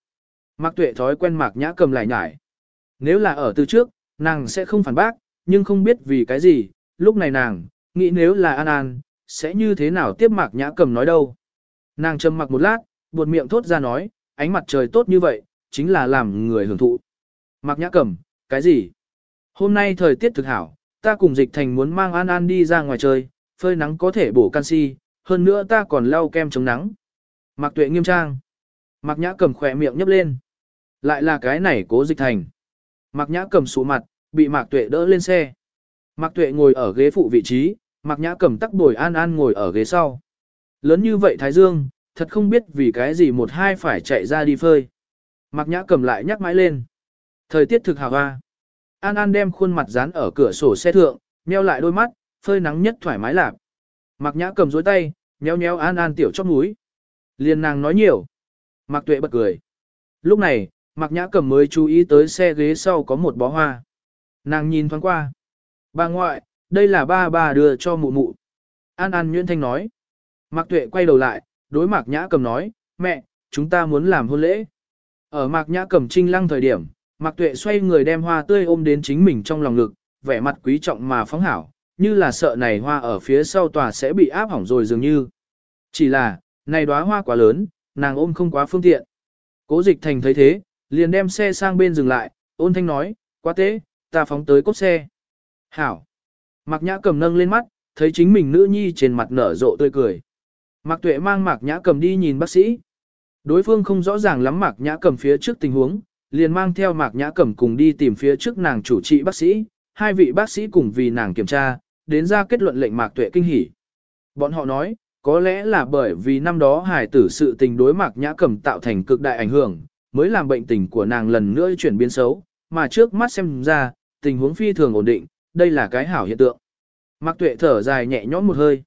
Mạc Tuệ thói quen Mạc Nhã cầm lại nhải. Nếu là ở từ trước, nàng sẽ không phản bác, nhưng không biết vì cái gì, lúc này nàng, nghĩ nếu là An An, sẽ như thế nào tiếp Mạc Nhã cầm nói đâu. Nàng trầm mặc một lát, buột miệng thốt ra nói, ánh mặt trời tốt như vậy, chính là làm người hưởng thụ. Mạc Nhã cầm, cái gì? Hôm nay thời tiết thực hảo, ta cùng dịch thành muốn mang An An đi ra ngoài chơi, phơi nắng có thể bổ canxi, hơn nữa ta còn lau kem chống nắng. Mạc Tuệ nghiêm trang. Mạc Nhã cầm khỏe miệng nhấp lên. Lại là cái này cố dịch thành. Mạc Nhã cầm sụ mặt, bị Mạc Tuệ đỡ lên xe. Mạc Tuệ ngồi ở ghế phụ vị trí, Mạc Nhã cầm tắc bồi an an ngồi ở ghế sau. Lớn như vậy Thái Dương, thật không biết vì cái gì một hai phải chạy ra đi phơi. Mạc Nhã cầm lại nhắc mãi lên. Thời tiết thực hào hoa. An An đem khuôn mặt dán ở cửa sổ xe thượng, nheo lại đôi mắt, phơi nắng nhất thoải mái lạc. Mạc Nhã cầm dối tay, nhéo nhéo An An tiểu chóp mũi. Liên nàng nói nhiều. Mạc Tuệ bật cười. Lúc này, Mạc Nhã cầm mới chú ý tới xe ghế sau có một bó hoa. Nàng nhìn thoáng qua. Bà ngoại, đây là ba bà đưa cho mụ mụ. An An Nguyễn Thanh nói. Mạc Tuệ quay đầu lại, đối Mạc Nhã cầm nói, mẹ, chúng ta muốn làm hôn lễ. Ở Mạc Nhã cầm trinh lăng thời điểm, Mạc Tuệ xoay người đem hoa tươi ôm đến chính mình trong lòng ngực, vẻ mặt quý trọng mà phóng hảo, như là sợ này hoa ở phía sau tòa sẽ bị áp hỏng rồi dường như. Chỉ là, này đóa hoa quá lớn, nàng ôm không quá phương tiện. Cố dịch thành thấy thế, liền đem xe sang bên dừng lại, ôn thanh nói, quá tế, ta phóng tới cốt xe. Hảo. Mạc Nhã cầm nâng lên mắt, thấy chính mình nữ nhi trên mặt nở rộ tươi cười. Mạc Tuệ mang Mạc Nhã cầm đi nhìn bác sĩ. Đối phương không rõ ràng lắm Mạc Nhã cầm phía trước tình huống, liền mang theo Mạc Nhã cầm cùng đi tìm phía trước nàng chủ trị bác sĩ, hai vị bác sĩ cùng vì nàng kiểm tra, đến ra kết luận lệnh Mạc Tuệ kinh hỉ. Bọn họ nói, có lẽ là bởi vì năm đó hải tử sự tình đối Mạc Nhã cầm tạo thành cực đại ảnh hưởng, mới làm bệnh tình của nàng lần nữa chuyển biến xấu, mà trước mắt xem ra, tình huống phi thường ổn định, đây là cái hảo hiện tượng. Mạc Tuệ thở dài nhẹ nhõm một hơi.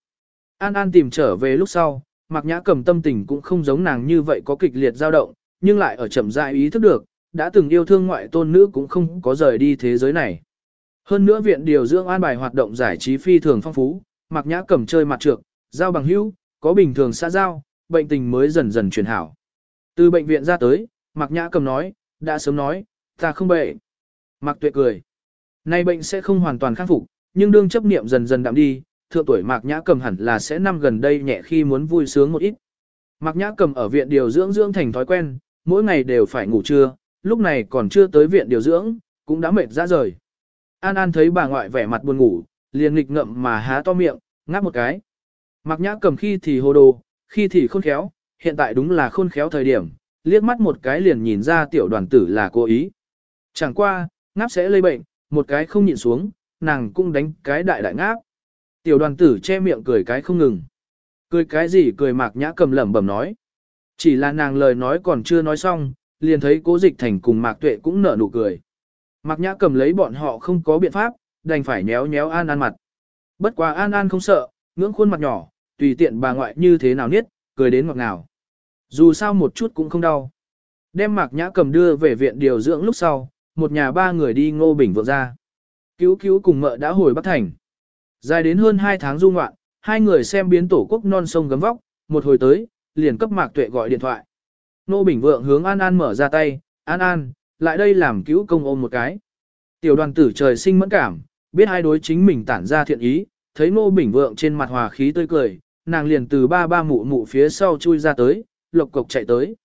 An An tìm trở về lúc sau, Mạc Nhã cầm tâm tình cũng không giống nàng như vậy có kịch liệt dao động, nhưng lại ở chậm rãi ý thức được, đã từng yêu thương ngoại tôn nữ cũng không có rời đi thế giới này. Hơn nữa viện điều dưỡng an bài hoạt động giải trí phi thường phong phú, Mạc Nhã cầm chơi mặt trược, giao bằng hữu, có bình thường xã giao, bệnh tình mới dần dần chuyển hảo. Từ bệnh viện ra tới, Mạc Nhã cầm nói, đã sớm nói, ta không bệnh. Mạc Tuệ cười. Nay bệnh sẽ không hoàn toàn khắc phục, nhưng đương chấp niệm dần dần đạm đi, thượng tuổi Mạc Nhã cầm hẳn là sẽ năm gần đây nhẹ khi muốn vui sướng một ít. Mạc Nhã cầm ở viện điều dưỡng dưỡng thành thói quen, mỗi ngày đều phải ngủ trưa, lúc này còn chưa tới viện điều dưỡng, cũng đã mệt ra rời. An An thấy bà ngoại vẻ mặt buồn ngủ, liền nghịch ngậm mà há to miệng, ngáp một cái. Mạc Nhã cầm khi thì hồ đồ, khi thì khôn khéo, hiện tại đúng là khôn khéo thời điểm, liếc mắt một cái liền nhìn ra tiểu đoàn tử là cố ý. Chẳng qua, ngáp sẽ lây bệnh, một cái không nhịn xuống, nàng cũng đánh cái đại đại ngáp. Tiểu đoàn tử che miệng cười cái không ngừng. Cười cái gì cười mạc nhã cầm lẩm bẩm nói. Chỉ là nàng lời nói còn chưa nói xong, liền thấy cố dịch thành cùng mạc tuệ cũng nở nụ cười. Mạc nhã cầm lấy bọn họ không có biện pháp, đành phải nhéo nhéo an an mặt. Bất quá an an không sợ, ngưỡng khuôn mặt nhỏ, tùy tiện bà ngoại như thế nào niết, cười đến ngọt ngào. Dù sao một chút cũng không đau. Đem mạc nhã cầm đưa về viện điều dưỡng lúc sau, một nhà ba người đi ngô bình vượng ra. Cứu cứu cùng mợ đã hồi Bắc Thành. Dài đến hơn 2 tháng du ngoạn, hai người xem biến tổ quốc non sông gấm vóc, một hồi tới, liền cấp Mạc Tuệ gọi điện thoại. Ngô Bình Vượng hướng An An mở ra tay, An An, lại đây làm cứu công ôm một cái. Tiểu đoàn tử trời sinh mẫn cảm, biết hai đối chính mình tản ra thiện ý, thấy Ngô Bình Vượng trên mặt hòa khí tươi cười, nàng liền từ ba ba mụ mụ phía sau chui ra tới, lộc cộc chạy tới.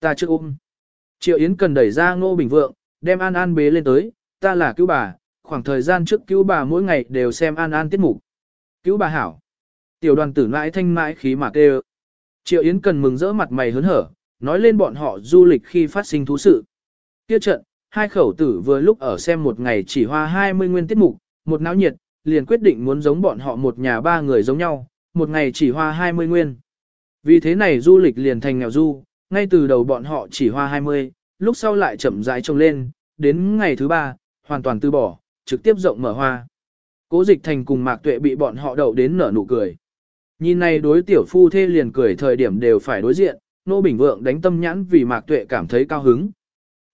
Ta chưa ôm. Triệu Yến cần đẩy ra Ngô Bình Vượng, đem An An bế lên tới, ta là cứu bà, khoảng thời gian trước cứu bà mỗi ngày đều xem An An tiết mục. Cứu bà hảo. Tiểu đoàn tử mãi thanh mãi khí mà kêu. Triệu Yến cần mừng rỡ mặt mày hớn hở, nói lên bọn họ du lịch khi phát sinh thú sự. Tiết trận, hai khẩu tử vừa lúc ở xem một ngày chỉ hoa 20 nguyên tiết mục, một náo nhiệt, liền quyết định muốn giống bọn họ một nhà ba người giống nhau, một ngày chỉ hoa 20 nguyên. Vì thế này du lịch liền thành nghèo du, ngay từ đầu bọn họ chỉ hoa 20, lúc sau lại chậm rãi trông lên, đến ngày thứ ba, hoàn toàn từ bỏ, trực tiếp rộng mở hoa. Cố dịch thành cùng mạc tuệ bị bọn họ đậu đến nở nụ cười. Nhìn này đối tiểu phu thê liền cười thời điểm đều phải đối diện, nô bình vượng đánh tâm nhãn vì mạc tuệ cảm thấy cao hứng.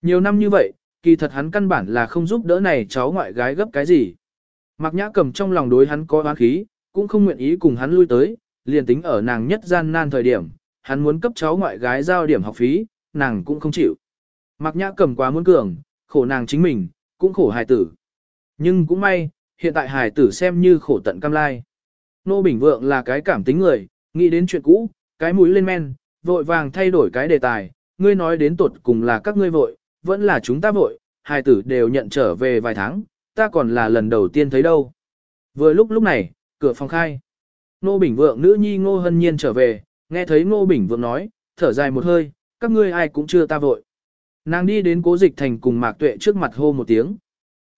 Nhiều năm như vậy, kỳ thật hắn căn bản là không giúp đỡ này cháu ngoại gái gấp cái gì. Mạc nhã cầm trong lòng đối hắn có oán khí, cũng không nguyện ý cùng hắn lui tới, liền tính ở nàng nhất gian nan thời điểm, hắn muốn cấp cháu ngoại gái giao điểm học phí, nàng cũng không chịu. Mạc nhã cầm quá muốn cường, khổ nàng chính mình, cũng khổ hài tử. Nhưng cũng may, hiện tại hài tử xem như khổ tận cam lai. Nô Bình Vượng là cái cảm tính người, nghĩ đến chuyện cũ, cái mũi lên men, vội vàng thay đổi cái đề tài, ngươi nói đến tột cùng là các ngươi vội, vẫn là chúng ta vội, hài tử đều nhận trở về vài tháng, ta còn là lần đầu tiên thấy đâu. Vừa lúc lúc này, cửa phòng khai. Nô Bình Vượng nữ nhi Ngô Hân Nhiên trở về, nghe thấy Ngô Bình Vượng nói, thở dài một hơi, các ngươi ai cũng chưa ta vội. Nàng đi đến cố dịch thành cùng Mạc Tuệ trước mặt hô một tiếng.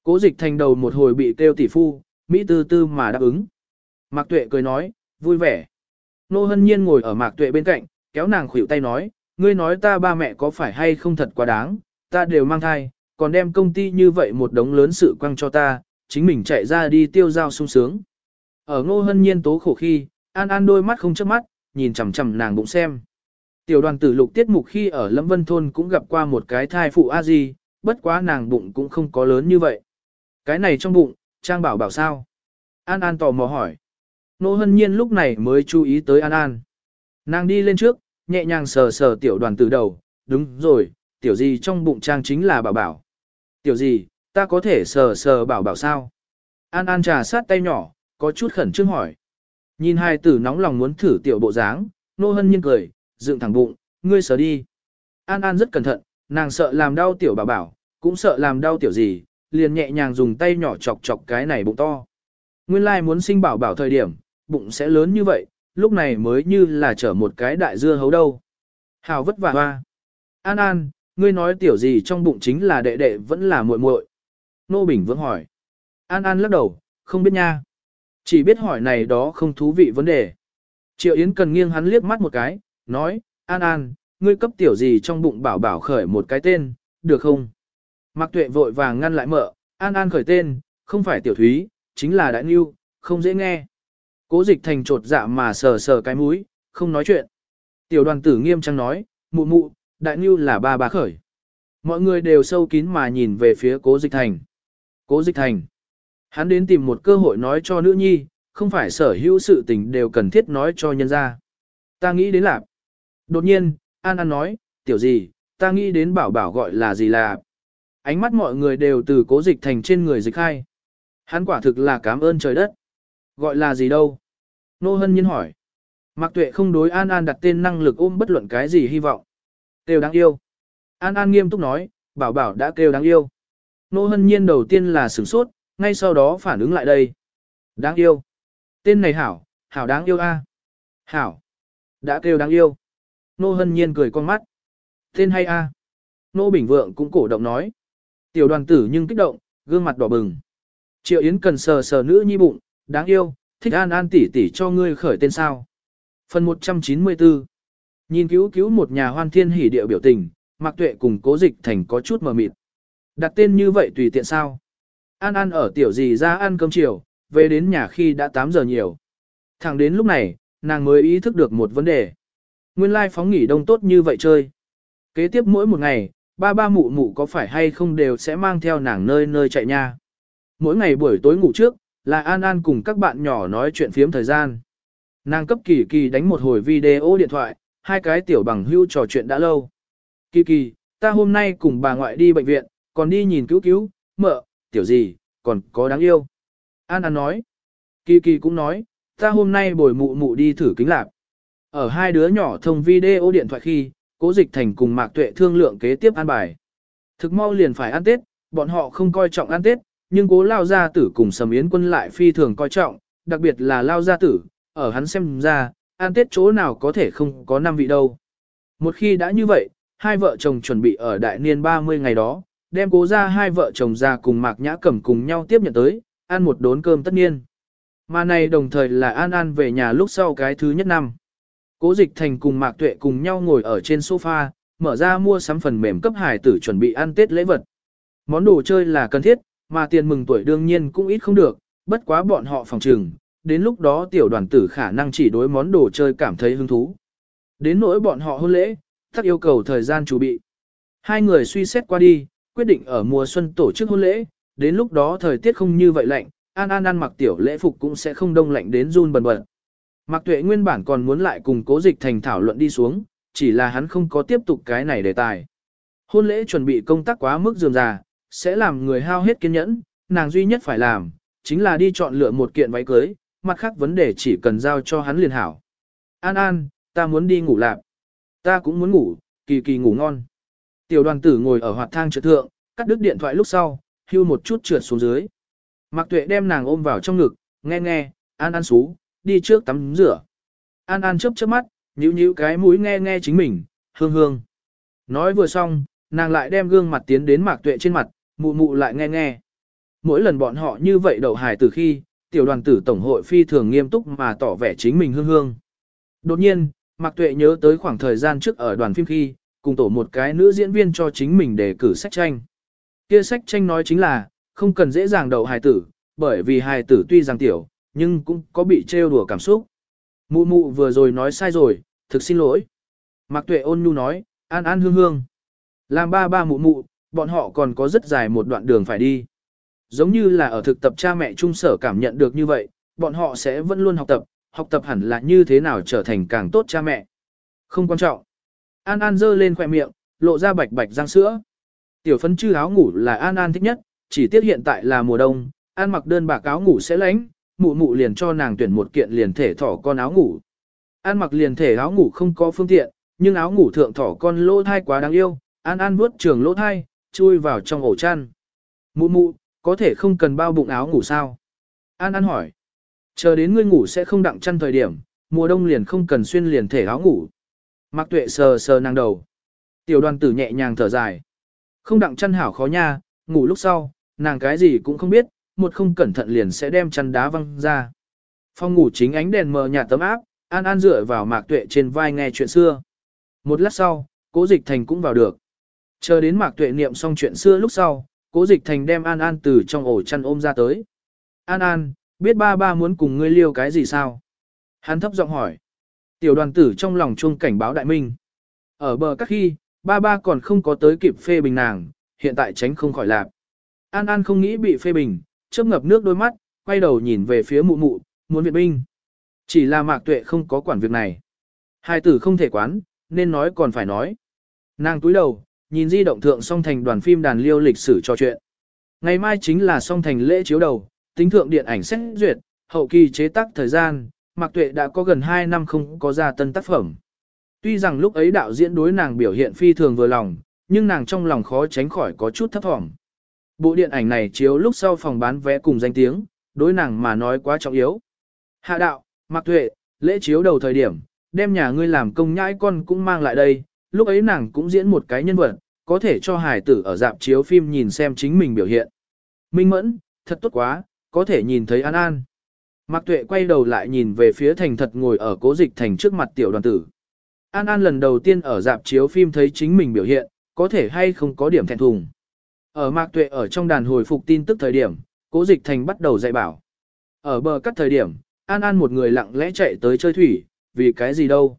Cố dịch thành đầu một hồi bị kêu tỷ phu, Mỹ tư tư mà đáp ứng. Mạc Tuệ cười nói, vui vẻ. Nô hân nhiên ngồi ở Mạc Tuệ bên cạnh, kéo nàng khuỷu tay nói, ngươi nói ta ba mẹ có phải hay không thật quá đáng, ta đều mang thai, còn đem công ty như vậy một đống lớn sự quăng cho ta, chính mình chạy ra đi tiêu giao sung sướng. Ở ngô hân nhiên tố khổ khi, an an đôi mắt không chớp mắt, nhìn chằm chằm nàng bụng xem. Tiểu đoàn tử lục tiết mục khi ở Lâm Vân Thôn cũng gặp qua một cái thai phụ a di, bất quá nàng bụng cũng không có lớn như vậy. Cái này trong bụng, Trang bảo bảo sao? An An tò mò hỏi. Nô hân nhiên lúc này mới chú ý tới An An. Nàng đi lên trước, nhẹ nhàng sờ sờ tiểu đoàn tử đầu, đúng rồi, tiểu gì trong bụng Trang chính là bảo bảo. Tiểu gì, ta có thể sờ sờ bảo bảo sao? An An trà sát tay nhỏ, có chút khẩn trương hỏi. Nhìn hai tử nóng lòng muốn thử tiểu bộ dáng, nô hân nhiên cười, dựng thẳng bụng, ngươi sờ đi. An An rất cẩn thận, nàng sợ làm đau tiểu bảo bảo, cũng sợ làm đau tiểu gì, liền nhẹ nhàng dùng tay nhỏ chọc chọc cái này bụng to. Nguyên lai like muốn sinh bảo bảo thời điểm, bụng sẽ lớn như vậy, lúc này mới như là chở một cái đại dưa hấu đâu. Hào vất vả hoa. An An, ngươi nói tiểu gì trong bụng chính là đệ đệ vẫn là muội muội. Nô Bình vẫn hỏi. An An lắc đầu, không biết nha. Chỉ biết hỏi này đó không thú vị vấn đề. Triệu Yến cần nghiêng hắn liếc mắt một cái, nói, An An, ngươi cấp tiểu gì trong bụng bảo bảo khởi một cái tên, được không? Mạc Tuệ vội vàng ngăn lại mợ, An An khởi tên, không phải tiểu thúy, chính là đại nưu, không dễ nghe. Cố dịch thành trột dạ mà sờ sờ cái mũi, không nói chuyện. Tiểu đoàn tử nghiêm trang nói, mụ mụ, đại nưu là ba bà khởi. Mọi người đều sâu kín mà nhìn về phía cố dịch thành. Cố dịch thành. Hắn đến tìm một cơ hội nói cho nữ nhi, không phải sở hữu sự tình đều cần thiết nói cho nhân ra. Ta nghĩ đến lạc. Đột nhiên, An An nói, tiểu gì, ta nghĩ đến bảo bảo gọi là gì là. Ánh mắt mọi người đều từ cố dịch thành trên người dịch khai. Hắn quả thực là cảm ơn trời đất. Gọi là gì đâu? Nô Hân Nhiên hỏi. Mạc Tuệ không đối An An đặt tên năng lực ôm bất luận cái gì hy vọng. Kêu đáng yêu. An An nghiêm túc nói, bảo bảo đã kêu đáng yêu. Nô hân nhiên đầu tiên là sửng sốt, ngay sau đó phản ứng lại đây. Đáng yêu. Tên này hảo, hảo đáng yêu a. Hảo. Đã kêu đáng yêu. Nô hân nhiên cười con mắt. Tên hay a. Nô Bình Vượng cũng cổ động nói. Tiểu đoàn tử nhưng kích động, gương mặt đỏ bừng. Triệu Yến cần sờ sờ nữ nhi bụng, đáng yêu, thích an an tỉ tỉ cho ngươi khởi tên sao. Phần 194 Nhìn cứu cứu một nhà hoan thiên hỉ địa biểu tình, Mặc Tuệ cùng cố dịch thành có chút mờ mịt. Đặt tên như vậy tùy tiện sao? An An ở tiểu gì ra ăn cơm chiều, về đến nhà khi đã 8 giờ nhiều. Thẳng đến lúc này, nàng mới ý thức được một vấn đề. Nguyên lai phóng nghỉ đông tốt như vậy chơi. Kế tiếp mỗi một ngày, ba ba mụ mụ có phải hay không đều sẽ mang theo nàng nơi nơi chạy nha. Mỗi ngày buổi tối ngủ trước, là An An cùng các bạn nhỏ nói chuyện phiếm thời gian. Nàng cấp kỳ kỳ đánh một hồi video điện thoại, hai cái tiểu bằng hưu trò chuyện đã lâu. Kỳ kỳ, ta hôm nay cùng bà ngoại đi bệnh viện, còn đi nhìn cứu cứu, mợ, tiểu gì, còn có đáng yêu. An An nói. Kỳ kỳ cũng nói, ta hôm nay bồi mụ mụ đi thử kính lạp. Ở hai đứa nhỏ thông video điện thoại khi, cố dịch thành cùng mạc tuệ thương lượng kế tiếp ăn bài. Thực mau liền phải ăn Tết, bọn họ không coi trọng ăn Tết, nhưng cố lao gia tử cùng sầm yến quân lại phi thường coi trọng, đặc biệt là lao gia tử, ở hắn xem ra, ăn Tết chỗ nào có thể không có năm vị đâu. Một khi đã như vậy, hai vợ chồng chuẩn bị ở đại niên 30 ngày đó, đem cố ra hai vợ chồng già cùng Mạc Nhã Cẩm cùng nhau tiếp nhận tới, ăn một đốn cơm tất nhiên. Mà này đồng thời là An An về nhà lúc sau cái thứ nhất năm. Cố dịch thành cùng Mạc Tuệ cùng nhau ngồi ở trên sofa, mở ra mua sắm phần mềm cấp hải tử chuẩn bị ăn Tết lễ vật. Món đồ chơi là cần thiết, mà tiền mừng tuổi đương nhiên cũng ít không được, bất quá bọn họ phòng trừng, đến lúc đó tiểu đoàn tử khả năng chỉ đối món đồ chơi cảm thấy hứng thú. Đến nỗi bọn họ hôn lễ, thắc yêu cầu thời gian chuẩn bị. Hai người suy xét qua đi, quyết định ở mùa xuân tổ chức hôn lễ, đến lúc đó thời tiết không như vậy lạnh, An An ăn mặc tiểu lễ phục cũng sẽ không đông lạnh đến run bần bật. Mạc Tuệ nguyên bản còn muốn lại cùng Cố Dịch Thành thảo luận đi xuống, chỉ là hắn không có tiếp tục cái này đề tài. Hôn lễ chuẩn bị công tác quá mức rườm rà, sẽ làm người hao hết kiên nhẫn, nàng duy nhất phải làm, chính là đi chọn lựa một kiện váy cưới, mặt khác vấn đề chỉ cần giao cho hắn liền hảo. An An, ta muốn đi ngủ lạc. Ta cũng muốn ngủ, kỳ kỳ ngủ ngon. Tiểu đoàn tử ngồi ở hoạt thang trượt thượng, cắt đứt điện thoại lúc sau, hưu một chút trượt xuống dưới. Mạc Tuệ đem nàng ôm vào trong ngực, nghe nghe, An An xú, đi trước tắm rửa. An An chớp chớp mắt, nhíu nhíu cái mũi nghe nghe chính mình, hương hương. Nói vừa xong, nàng lại đem gương mặt tiến đến Mạc Tuệ trên mặt, mụ mụ lại nghe nghe. Mỗi lần bọn họ như vậy đậu hài từ khi, tiểu đoàn tử tổng hội phi thường nghiêm túc mà tỏ vẻ chính mình hương hương. Đột nhiên, Mạc Tuệ nhớ tới khoảng thời gian trước ở đoàn phim khi, cùng tổ một cái nữ diễn viên cho chính mình đề cử sách tranh. Kia sách tranh nói chính là, không cần dễ dàng đậu hài tử, bởi vì hài tử tuy rằng tiểu, nhưng cũng có bị trêu đùa cảm xúc. Mụ mụ vừa rồi nói sai rồi, thực xin lỗi. Mạc Tuệ ôn nhu nói, an an hương hương. Làm ba ba mụ mụ, bọn họ còn có rất dài một đoạn đường phải đi. Giống như là ở thực tập cha mẹ trung sở cảm nhận được như vậy, bọn họ sẽ vẫn luôn học tập, học tập hẳn là như thế nào trở thành càng tốt cha mẹ. Không quan trọng. An An dơ lên khỏe miệng, lộ ra bạch bạch răng sữa. Tiểu phấn chư áo ngủ là An An thích nhất, chỉ tiếc hiện tại là mùa đông, An mặc đơn bạc áo ngủ sẽ lánh, mụ mụ liền cho nàng tuyển một kiện liền thể thỏ con áo ngủ. An mặc liền thể áo ngủ không có phương tiện, nhưng áo ngủ thượng thỏ con lỗ thai quá đáng yêu, An An vuốt trường lỗ thai, chui vào trong ổ chăn. Mụ mụ, có thể không cần bao bụng áo ngủ sao? An An hỏi. Chờ đến ngươi ngủ sẽ không đặng chăn thời điểm, mùa đông liền không cần xuyên liền thể áo ngủ. Mạc Tuệ sờ sờ nàng đầu. Tiểu đoàn tử nhẹ nhàng thở dài. Không đặng chăn hảo khó nha, ngủ lúc sau, nàng cái gì cũng không biết, một không cẩn thận liền sẽ đem chăn đá văng ra. Phòng ngủ chính ánh đèn mờ nhạt tấm áp, An An dựa vào Mạc Tuệ trên vai nghe chuyện xưa. Một lát sau, Cố Dịch Thành cũng vào được. Chờ đến Mạc Tuệ niệm xong chuyện xưa lúc sau, Cố Dịch Thành đem An An từ trong ổ chăn ôm ra tới. An An, biết ba ba muốn cùng ngươi liêu cái gì sao? Hắn thấp giọng hỏi. Tiểu đoàn tử trong lòng chuông cảnh báo đại minh. Ở bờ các khi, ba ba còn không có tới kịp phê bình nàng, hiện tại tránh không khỏi lạc. An An không nghĩ bị phê bình, chớp ngập nước đôi mắt, quay đầu nhìn về phía mụ mụ, muốn viện binh. Chỉ là mạc tuệ không có quản việc này. Hai tử không thể quán, nên nói còn phải nói. Nàng túi đầu, nhìn di động thượng song thành đoàn phim đàn liêu lịch sử trò chuyện. Ngày mai chính là song thành lễ chiếu đầu, tính thượng điện ảnh xét duyệt, hậu kỳ chế tác thời gian, Mạc Tuệ đã có gần 2 năm không có ra tân tác phẩm. Tuy rằng lúc ấy đạo diễn đối nàng biểu hiện phi thường vừa lòng, nhưng nàng trong lòng khó tránh khỏi có chút thấp thỏm. Bộ điện ảnh này chiếu lúc sau phòng bán vé cùng danh tiếng, đối nàng mà nói quá trọng yếu. Hạ đạo, Mạc Tuệ, lễ chiếu đầu thời điểm, đem nhà ngươi làm công nhãi con cũng mang lại đây, lúc ấy nàng cũng diễn một cái nhân vật, có thể cho hải tử ở dạp chiếu phim nhìn xem chính mình biểu hiện. Minh Mẫn, thật tốt quá, có thể nhìn thấy An An. Mạc Tuệ quay đầu lại nhìn về phía thành thật ngồi ở cố dịch thành trước mặt tiểu đoàn tử. An An lần đầu tiên ở dạp chiếu phim thấy chính mình biểu hiện, có thể hay không có điểm thẹn thùng. Ở Mạc Tuệ ở trong đàn hồi phục tin tức thời điểm, cố dịch thành bắt đầu dạy bảo. Ở bờ cắt thời điểm, An An một người lặng lẽ chạy tới chơi thủy, vì cái gì đâu.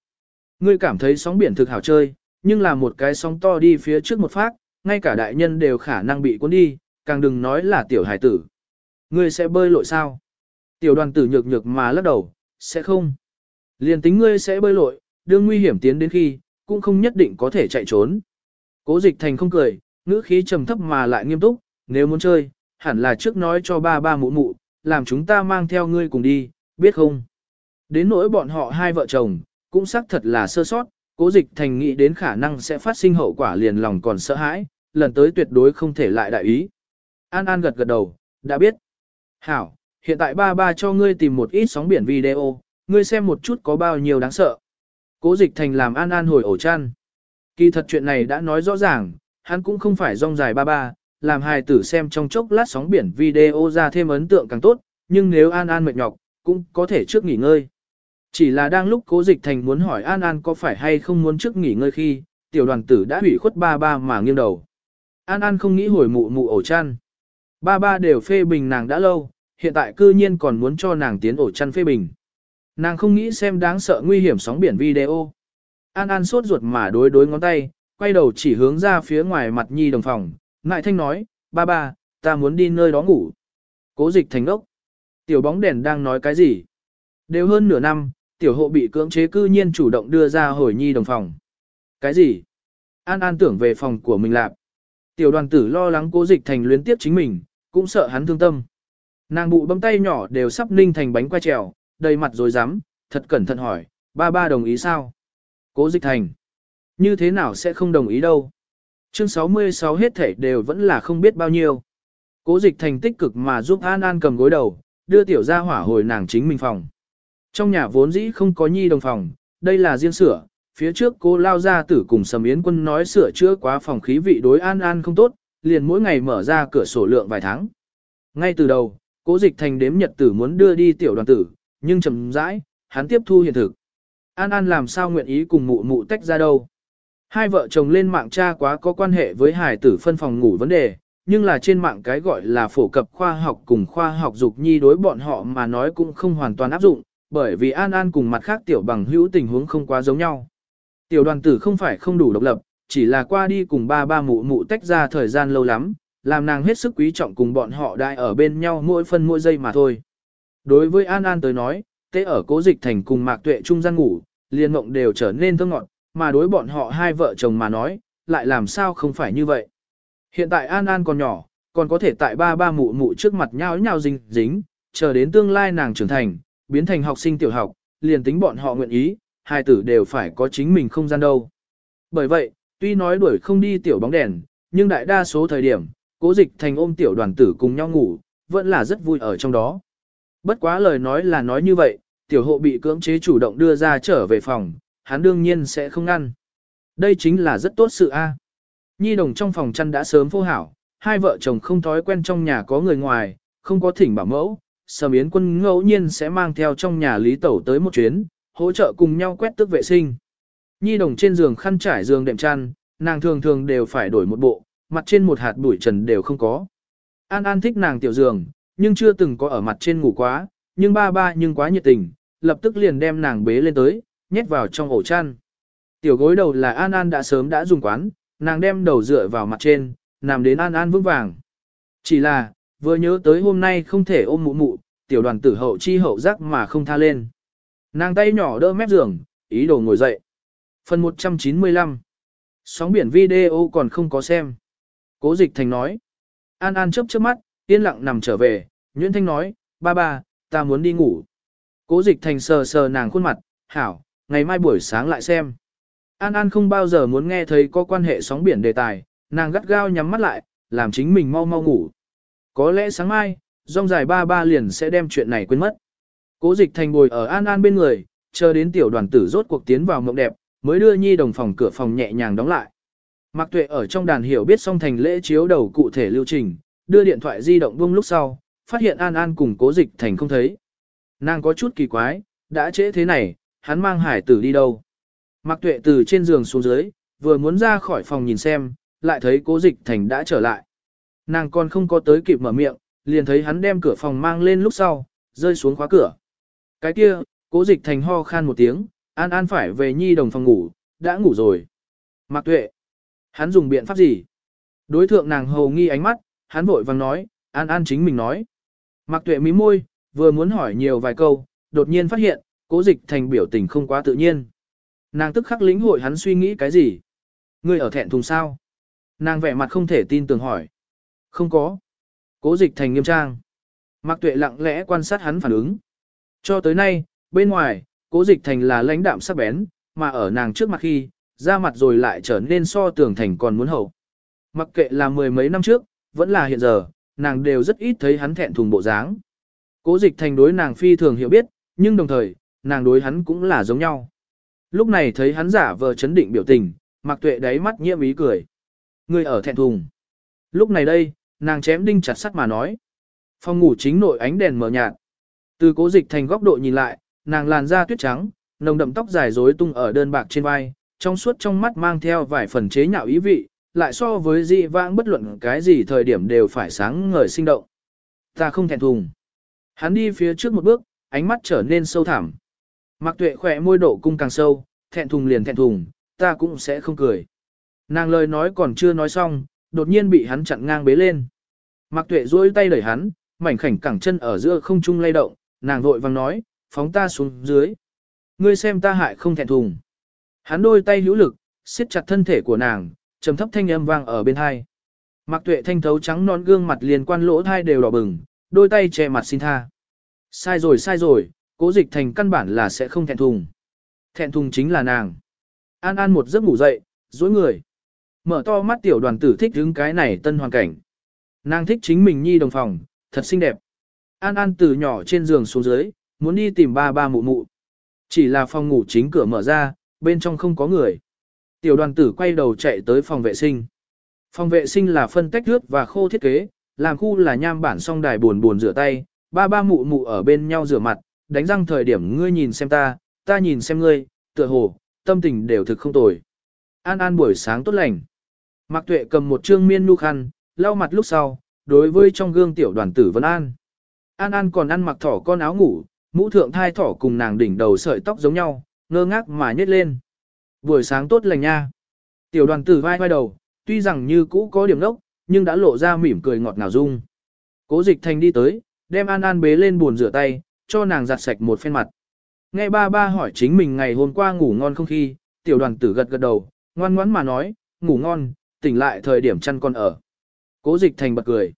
Ngươi cảm thấy sóng biển thực hảo chơi, nhưng là một cái sóng to đi phía trước một phát, ngay cả đại nhân đều khả năng bị cuốn đi, càng đừng nói là tiểu hải tử. Ngươi sẽ bơi lội sao? Tiểu đoàn tử nhược nhược mà lắc đầu, sẽ không. Liền tính ngươi sẽ bơi lội, đương nguy hiểm tiến đến khi, cũng không nhất định có thể chạy trốn. Cố dịch thành không cười, ngữ khí trầm thấp mà lại nghiêm túc, nếu muốn chơi, hẳn là trước nói cho ba ba mụ mụ, làm chúng ta mang theo ngươi cùng đi, biết không? Đến nỗi bọn họ hai vợ chồng, cũng xác thật là sơ sót, cố dịch thành nghĩ đến khả năng sẽ phát sinh hậu quả liền lòng còn sợ hãi, lần tới tuyệt đối không thể lại đại ý. An An gật gật đầu, đã biết. Hảo, hiện tại ba ba cho ngươi tìm một ít sóng biển video, ngươi xem một chút có bao nhiêu đáng sợ. Cố dịch thành làm An An hồi ổ chăn. Kỳ thật chuyện này đã nói rõ ràng, hắn cũng không phải rong dài ba ba, làm hài tử xem trong chốc lát sóng biển video ra thêm ấn tượng càng tốt, nhưng nếu An An mệt nhọc, cũng có thể trước nghỉ ngơi. Chỉ là đang lúc cố dịch thành muốn hỏi An An có phải hay không muốn trước nghỉ ngơi khi, tiểu đoàn tử đã hủy khuất ba ba mà nghiêng đầu. An An không nghĩ hồi mụ mụ ổ chăn. Ba ba đều phê bình nàng đã lâu, hiện tại cư nhiên còn muốn cho nàng tiến ổ chăn phê bình. Nàng không nghĩ xem đáng sợ nguy hiểm sóng biển video. An An sốt ruột mà đối đối ngón tay, quay đầu chỉ hướng ra phía ngoài mặt nhi đồng phòng. Ngại thanh nói, ba ba, ta muốn đi nơi đó ngủ. Cố dịch thành ốc. Tiểu bóng đèn đang nói cái gì? Đều hơn nửa năm, tiểu hộ bị cưỡng chế cư nhiên chủ động đưa ra hồi nhi đồng phòng. Cái gì? An An tưởng về phòng của mình lạp. Tiểu đoàn tử lo lắng cố dịch thành luyến tiếp chính mình, cũng sợ hắn thương tâm. Nàng bụ bấm tay nhỏ đều sắp ninh thành bánh quay trèo, đầy mặt rồi dám, thật cẩn thận hỏi, ba ba đồng ý sao? Cố dịch thành. Như thế nào sẽ không đồng ý đâu? Chương 66 hết thể đều vẫn là không biết bao nhiêu. Cố dịch thành tích cực mà giúp An An cầm gối đầu, đưa tiểu ra hỏa hồi nàng chính mình phòng. Trong nhà vốn dĩ không có nhi đồng phòng, đây là riêng sửa, phía trước cô lao ra tử cùng sầm yến quân nói sửa chữa quá phòng khí vị đối An An không tốt, liền mỗi ngày mở ra cửa sổ lượng vài tháng. Ngay từ đầu, cố dịch thành đếm nhật tử muốn đưa đi tiểu đoàn tử, nhưng chậm rãi, hắn tiếp thu hiện thực. An An làm sao nguyện ý cùng mụ mụ tách ra đâu. Hai vợ chồng lên mạng tra quá có quan hệ với hải tử phân phòng ngủ vấn đề, nhưng là trên mạng cái gọi là phổ cập khoa học cùng khoa học dục nhi đối bọn họ mà nói cũng không hoàn toàn áp dụng, bởi vì An An cùng mặt khác tiểu bằng hữu tình huống không quá giống nhau. Tiểu đoàn tử không phải không đủ độc lập, chỉ là qua đi cùng ba ba mụ mụ tách ra thời gian lâu lắm, làm nàng hết sức quý trọng cùng bọn họ đại ở bên nhau mỗi phân mỗi giây mà thôi. Đối với An An tới nói, tế ở cố dịch thành cùng mạc tuệ trung gian ngủ, liền mộng đều trở nên thơ ngọt, mà đối bọn họ hai vợ chồng mà nói, lại làm sao không phải như vậy. Hiện tại An An còn nhỏ, còn có thể tại ba ba mụ mụ trước mặt nhau nhau dính dính, chờ đến tương lai nàng trưởng thành, biến thành học sinh tiểu học, liền tính bọn họ nguyện ý, hai tử đều phải có chính mình không gian đâu. Bởi vậy, tuy nói đuổi không đi tiểu bóng đèn, nhưng đại đa số thời điểm, cố dịch thành ôm tiểu đoàn tử cùng nhau ngủ, vẫn là rất vui ở trong đó. Bất quá lời nói là nói như vậy, tiểu hộ bị cưỡng chế chủ động đưa ra trở về phòng, hắn đương nhiên sẽ không ngăn. Đây chính là rất tốt sự a. Nhi đồng trong phòng chăn đã sớm phô hảo, hai vợ chồng không thói quen trong nhà có người ngoài, không có thỉnh bảo mẫu, Sầm Yến quân ngẫu nhiên sẽ mang theo trong nhà Lý Tẩu tới một chuyến, hỗ trợ cùng nhau quét tước vệ sinh. Nhi đồng trên giường khăn trải giường đệm chăn, nàng thường thường đều phải đổi một bộ, mặt trên một hạt bụi trần đều không có. An An thích nàng tiểu giường, nhưng chưa từng có ở mặt trên ngủ quá, nhưng ba ba nhưng quá nhiệt tình, lập tức liền đem nàng bế lên tới, nhét vào trong ổ chăn. Tiểu gối đầu là An An đã sớm đã dùng quán, nàng đem đầu dựa vào mặt trên, nằm đến An An vững vàng. Chỉ là, vừa nhớ tới hôm nay không thể ôm mụ mụ, tiểu đoàn tử hậu chi hậu giác mà không tha lên. Nàng tay nhỏ đỡ mép giường, ý đồ ngồi dậy. Phần 195 Sóng biển video còn không có xem. Cố dịch thành nói. An An chớp chớp mắt, yên lặng nằm trở về, Nguyễn Thanh nói, ba ba, ta muốn đi ngủ. Cố dịch thành sờ sờ nàng khuôn mặt, hảo, ngày mai buổi sáng lại xem. An An không bao giờ muốn nghe thấy có quan hệ sóng biển đề tài, nàng gắt gao nhắm mắt lại, làm chính mình mau mau ngủ. Có lẽ sáng mai, rong dài ba ba liền sẽ đem chuyện này quên mất. Cố dịch thành bồi ở An An bên người, chờ đến tiểu đoàn tử rốt cuộc tiến vào mộng đẹp, mới đưa nhi đồng phòng cửa phòng nhẹ nhàng đóng lại. Mạc Tuệ ở trong đàn hiểu biết xong thành lễ chiếu đầu cụ thể lưu trình, đưa điện thoại di động buông lúc sau, phát hiện An An cùng cố dịch thành không thấy. Nàng có chút kỳ quái, đã trễ thế này, hắn mang hải tử đi đâu. Mạc Tuệ từ trên giường xuống dưới, vừa muốn ra khỏi phòng nhìn xem, lại thấy cố dịch thành đã trở lại. Nàng còn không có tới kịp mở miệng, liền thấy hắn đem cửa phòng mang lên lúc sau, rơi xuống khóa cửa. Cái kia, cố dịch thành ho khan một tiếng, An An phải về nhi đồng phòng ngủ, đã ngủ rồi. Mạc Tuệ, hắn dùng biện pháp gì? Đối thượng nàng hầu nghi ánh mắt, hắn vội vàng nói, An An chính mình nói. Mạc Tuệ mím môi, vừa muốn hỏi nhiều vài câu, đột nhiên phát hiện, cố dịch thành biểu tình không quá tự nhiên. Nàng tức khắc lĩnh hội hắn suy nghĩ cái gì? Ngươi ở thẹn thùng sao? Nàng vẻ mặt không thể tin tưởng hỏi. Không có. Cố dịch thành nghiêm trang. Mạc Tuệ lặng lẽ quan sát hắn phản ứng. Cho tới nay, bên ngoài, cố dịch thành là lãnh đạm sắc bén, mà ở nàng trước mặt khi, ra mặt rồi lại trở nên so tưởng thành còn muốn hậu. Mặc kệ là mười mấy năm trước, vẫn là hiện giờ, nàng đều rất ít thấy hắn thẹn thùng bộ dáng. Cố dịch thành đối nàng phi thường hiểu biết, nhưng đồng thời, nàng đối hắn cũng là giống nhau. Lúc này thấy hắn giả vờ chấn định biểu tình, mặc tuệ đáy mắt nhiễm ý cười. Người ở thẹn thùng. Lúc này đây, nàng chém đinh chặt sắt mà nói. Phòng ngủ chính nội ánh đèn mờ nhạt. Từ cố dịch thành góc độ nhìn lại, nàng làn da tuyết trắng, nồng đậm tóc dài rối tung ở đơn bạc trên vai, trong suốt trong mắt mang theo vài phần chế nhạo ý vị, lại so với dị vãng bất luận cái gì thời điểm đều phải sáng ngời sinh động. Ta không thẹn thùng. Hắn đi phía trước một bước, ánh mắt trở nên sâu thẳm. Mạc tuệ khỏe môi độ cung càng sâu, thẹn thùng liền thẹn thùng, ta cũng sẽ không cười. Nàng lời nói còn chưa nói xong, đột nhiên bị hắn chặn ngang bế lên. Mạc tuệ duỗi tay đẩy hắn, mảnh khảnh cẳng chân ở giữa không trung lay động, nàng vội vàng nói, phóng ta xuống dưới. Ngươi xem ta hại không thẹn thùng. Hắn đôi tay hữu lực, siết chặt thân thể của nàng, trầm thấp thanh âm vang ở bên hai. Mạc tuệ thanh thấu trắng non gương mặt liền quan lỗ thai đều đỏ bừng, đôi tay che mặt xin tha. Sai rồi sai rồi, cố dịch thành căn bản là sẽ không thẹn thùng. Thẹn thùng chính là nàng. An An một giấc ngủ dậy, dối người. Mở to mắt tiểu đoàn tử thích đứng cái này tân hoàn cảnh. Nàng thích chính mình nhi đồng phòng, thật xinh đẹp. An An từ nhỏ trên giường xuống dưới, muốn đi tìm ba ba mụ mụ. Chỉ là phòng ngủ chính cửa mở ra, bên trong không có người. Tiểu đoàn tử quay đầu chạy tới phòng vệ sinh. Phòng vệ sinh là phân tách nước và khô thiết kế, làm khu là nham bản song đài buồn buồn rửa tay, ba ba mụ mụ ở bên nhau rửa mặt, đánh răng thời điểm ngươi nhìn xem ta, ta nhìn xem ngươi, tựa hồ, tâm tình đều thực không tồi. An An buổi sáng tốt lành. Mạc Tuệ cầm một trương miên nu khăn, lau mặt lúc sau, đối với trong gương tiểu đoàn tử Vân An. An An còn ăn mặc thỏ con áo ngủ, mũ thượng thai thỏ cùng nàng đỉnh đầu sợi tóc giống nhau, ngơ ngác mà nhếch lên. Buổi sáng tốt lành nha. Tiểu đoàn tử vai vai đầu, tuy rằng như cũ có điểm đốc, nhưng đã lộ ra mỉm cười ngọt ngào dung. Cố dịch thành đi tới, đem An An bế lên buồn rửa tay, cho nàng giặt sạch một phen mặt. Nghe ba ba hỏi chính mình ngày hôm qua ngủ ngon không khi, tiểu đoàn tử gật gật đầu, ngoan ngoãn mà nói, ngủ ngon, tỉnh lại thời điểm chăn còn ở. Cố dịch thành bật cười.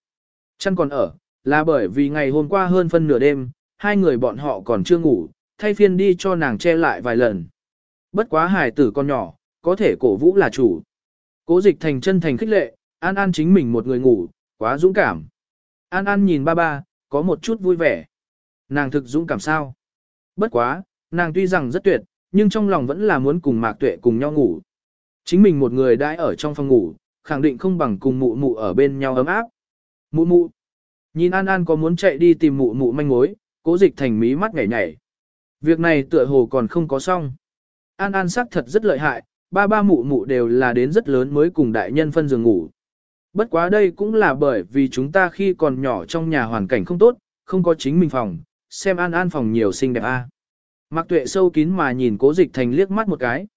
Chăn còn ở, là bởi vì ngày hôm qua hơn phân nửa đêm, hai người bọn họ còn chưa ngủ, thay phiên đi cho nàng che lại vài lần. Bất quá hài tử con nhỏ, có thể cổ vũ là chủ. Cố dịch thành chân thành khích lệ, An An chính mình một người ngủ, quá dũng cảm. An An nhìn ba ba, có một chút vui vẻ. Nàng thực dũng cảm sao? Bất quá, nàng tuy rằng rất tuyệt, nhưng trong lòng vẫn là muốn cùng Mạc Tuệ cùng nhau ngủ. Chính mình một người đãi ở trong phòng ngủ, khẳng định không bằng cùng mụ mụ ở bên nhau ấm áp. Mụ mụ. Nhìn An An có muốn chạy đi tìm mụ mụ manh mối, cố dịch thành mí mắt nhảy nhảy. Việc này tựa hồ còn không có xong. An An xác thật rất lợi hại, ba ba mụ mụ đều là đến rất lớn mới cùng đại nhân phân giường ngủ. Bất quá đây cũng là bởi vì chúng ta khi còn nhỏ trong nhà hoàn cảnh không tốt, không có chính mình phòng, xem An An phòng nhiều xinh đẹp a. À. Tuệ sâu kín mà nhìn Cố Dịch Thành liếc mắt một cái.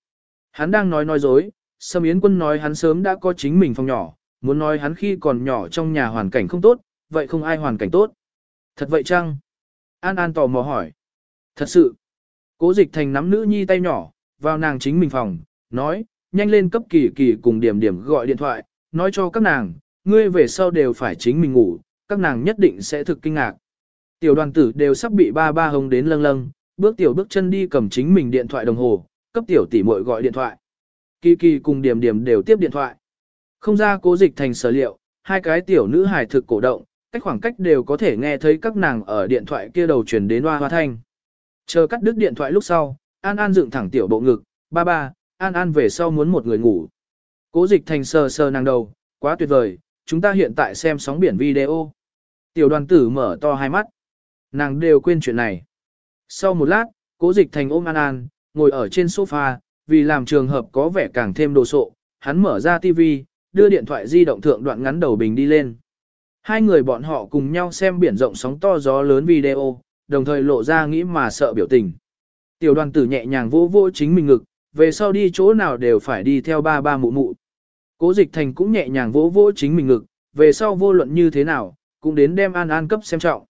Hắn đang nói nói dối, Sâm Yến Quân nói hắn sớm đã có chính mình phòng nhỏ, muốn nói hắn khi còn nhỏ trong nhà hoàn cảnh không tốt, vậy không ai hoàn cảnh tốt. Thật vậy chăng? An An tò mò hỏi. Thật sự. Cố Dịch Thành nắm nữ nhi tay nhỏ, vào nàng chính mình phòng, nói, nhanh lên cấp kỳ kỳ cùng điểm điểm gọi điện thoại, nói cho các nàng, ngươi về sau đều phải chính mình ngủ, các nàng nhất định sẽ thực kinh ngạc. Tiểu đoàn tử đều sắp bị ba ba hống đến lâng lâng, Bước tiểu bước chân đi cầm chính mình điện thoại đồng hồ, cấp tiểu tỷ muội gọi điện thoại. Kỳ kỳ cùng điểm điểm đều tiếp điện thoại. Không ra cố dịch thành sở liệu, hai cái tiểu nữ hài thực cổ động, cách khoảng cách đều có thể nghe thấy các nàng ở điện thoại kia đầu truyền đến hoa hoa thanh. Chờ cắt đứt điện thoại lúc sau, An An dựng thẳng tiểu bộ ngực, ba ba, An An về sau muốn một người ngủ. Cố dịch thành sờ sờ nàng đầu, quá tuyệt vời, chúng ta hiện tại xem sóng biển video. Tiểu đoàn tử mở to hai mắt. Nàng đều quên chuyện này. Sau một lát, cố dịch thành ôm An An, ngồi ở trên sofa, vì làm trường hợp có vẻ càng thêm đồ sộ, hắn mở ra TV, đưa điện thoại di động thượng đoạn ngắn đầu bình đi lên. Hai người bọn họ cùng nhau xem biển rộng sóng to gió lớn video, đồng thời lộ ra nghĩ mà sợ biểu tình. Tiểu đoàn tử nhẹ nhàng vô vô chính mình ngực, về sau đi chỗ nào đều phải đi theo ba ba mụ mụ. Cố dịch thành cũng nhẹ nhàng vỗ vỗ chính mình ngực, về sau vô luận như thế nào, cũng đến đem an an cấp xem trọng.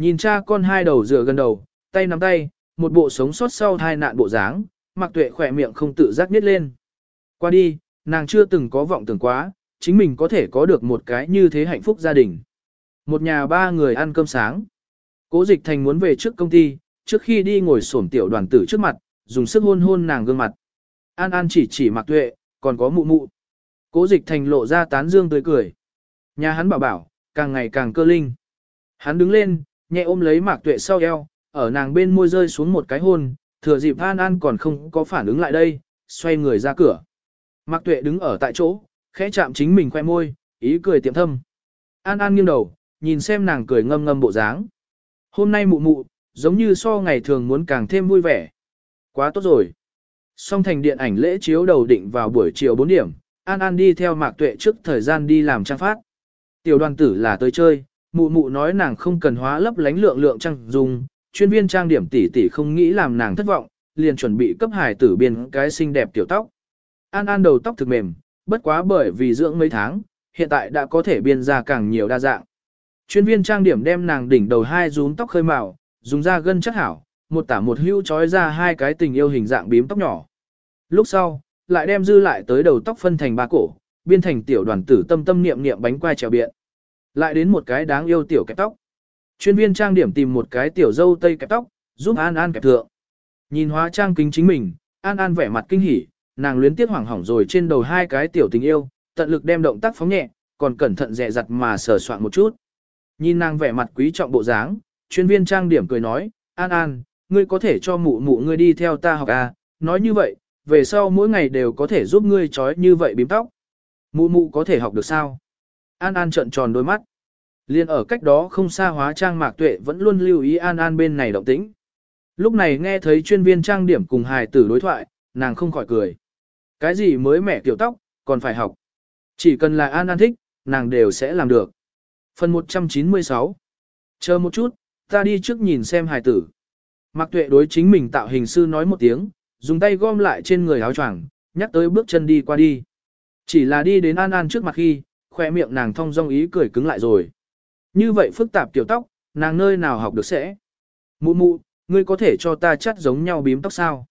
Nhìn cha con hai đầu dựa gần đầu, tay nắm tay, một bộ sống sót sau hai nạn bộ dáng, mặc tuệ khỏe miệng không tự giác nít lên. Qua đi, nàng chưa từng có vọng tưởng quá, chính mình có thể có được một cái như thế hạnh phúc gia đình. Một nhà ba người ăn cơm sáng. Cố dịch thành muốn về trước công ty, trước khi đi ngồi sổm tiểu đoàn tử trước mặt, dùng sức hôn hôn nàng gương mặt. An An chỉ chỉ mặc tuệ, còn có mụ mụ. Cố dịch thành lộ ra tán dương tươi cười. Nhà hắn bảo bảo, càng ngày càng cơ linh. Hắn đứng lên, nhẹ ôm lấy mạc tuệ sau eo, ở nàng bên môi rơi xuống một cái hôn, thừa dịp An An còn không có phản ứng lại đây, xoay người ra cửa. Mạc tuệ đứng ở tại chỗ, khẽ chạm chính mình khoe môi, ý cười tiệm thâm. An An nghiêng đầu, nhìn xem nàng cười ngâm ngâm bộ dáng. Hôm nay mụ mụ, giống như so ngày thường muốn càng thêm vui vẻ. Quá tốt rồi. Song thành điện ảnh lễ chiếu đầu định vào buổi chiều 4 điểm, An An đi theo Mạc Tuệ trước thời gian đi làm trang phát. Tiểu đoàn tử là tới chơi, mụ mụ nói nàng không cần hóa lấp lánh lượng lượng trang dùng, chuyên viên trang điểm tỷ tỷ không nghĩ làm nàng thất vọng, liền chuẩn bị cấp hải tử biên cái xinh đẹp tiểu tóc. An An đầu tóc thực mềm, bất quá bởi vì dưỡng mấy tháng, hiện tại đã có thể biên ra càng nhiều đa dạng. Chuyên viên trang điểm đem nàng đỉnh đầu hai rúm tóc khơi màu, dùng da gân chắc hảo, một tả một hưu trói ra hai cái tình yêu hình dạng bím tóc nhỏ. Lúc sau, lại đem dư lại tới đầu tóc phân thành ba cổ, biên thành tiểu đoàn tử tâm tâm niệm niệm bánh quai trèo biện. Lại đến một cái đáng yêu tiểu kẹp tóc. Chuyên viên trang điểm tìm một cái tiểu dâu tây kẹp tóc, giúp An An kẹp thượng. Nhìn hóa trang kính chính mình, An An vẻ mặt kinh hỉ, nàng luyến tiếc hoảng hỏng rồi trên đầu hai cái tiểu tình yêu, tận lực đem động tác phóng nhẹ, còn cẩn thận dè dặt mà sờ soạn một chút. Nhìn nàng vẻ mặt quý trọng bộ dáng, chuyên viên trang điểm cười nói, An An, ngươi có thể cho mụ mụ ngươi đi theo ta học à, nói như vậy, về sau mỗi ngày đều có thể giúp ngươi trói như vậy bím tóc. Mụ mụ có thể học được sao? An An trợn tròn đôi mắt. Liên ở cách đó không xa hóa trang mạc tuệ vẫn luôn lưu ý An An bên này động tĩnh. Lúc này nghe thấy chuyên viên trang điểm cùng hài tử đối thoại, nàng không khỏi cười. Cái gì mới mẻ kiểu tóc, còn phải học. Chỉ cần là An An thích, nàng đều sẽ làm được. Phần 196 Chờ một chút, ta đi trước nhìn xem hài tử. Mạc tuệ đối chính mình tạo hình sư nói một tiếng, dùng tay gom lại trên người áo choàng, nhắc tới bước chân đi qua đi. Chỉ là đi đến An An trước mặt khi, khoe miệng nàng thong dong ý cười cứng lại rồi. Như vậy phức tạp kiểu tóc, nàng nơi nào học được sẽ. Mụ mụ, ngươi có thể cho ta chắt giống nhau bím tóc sao?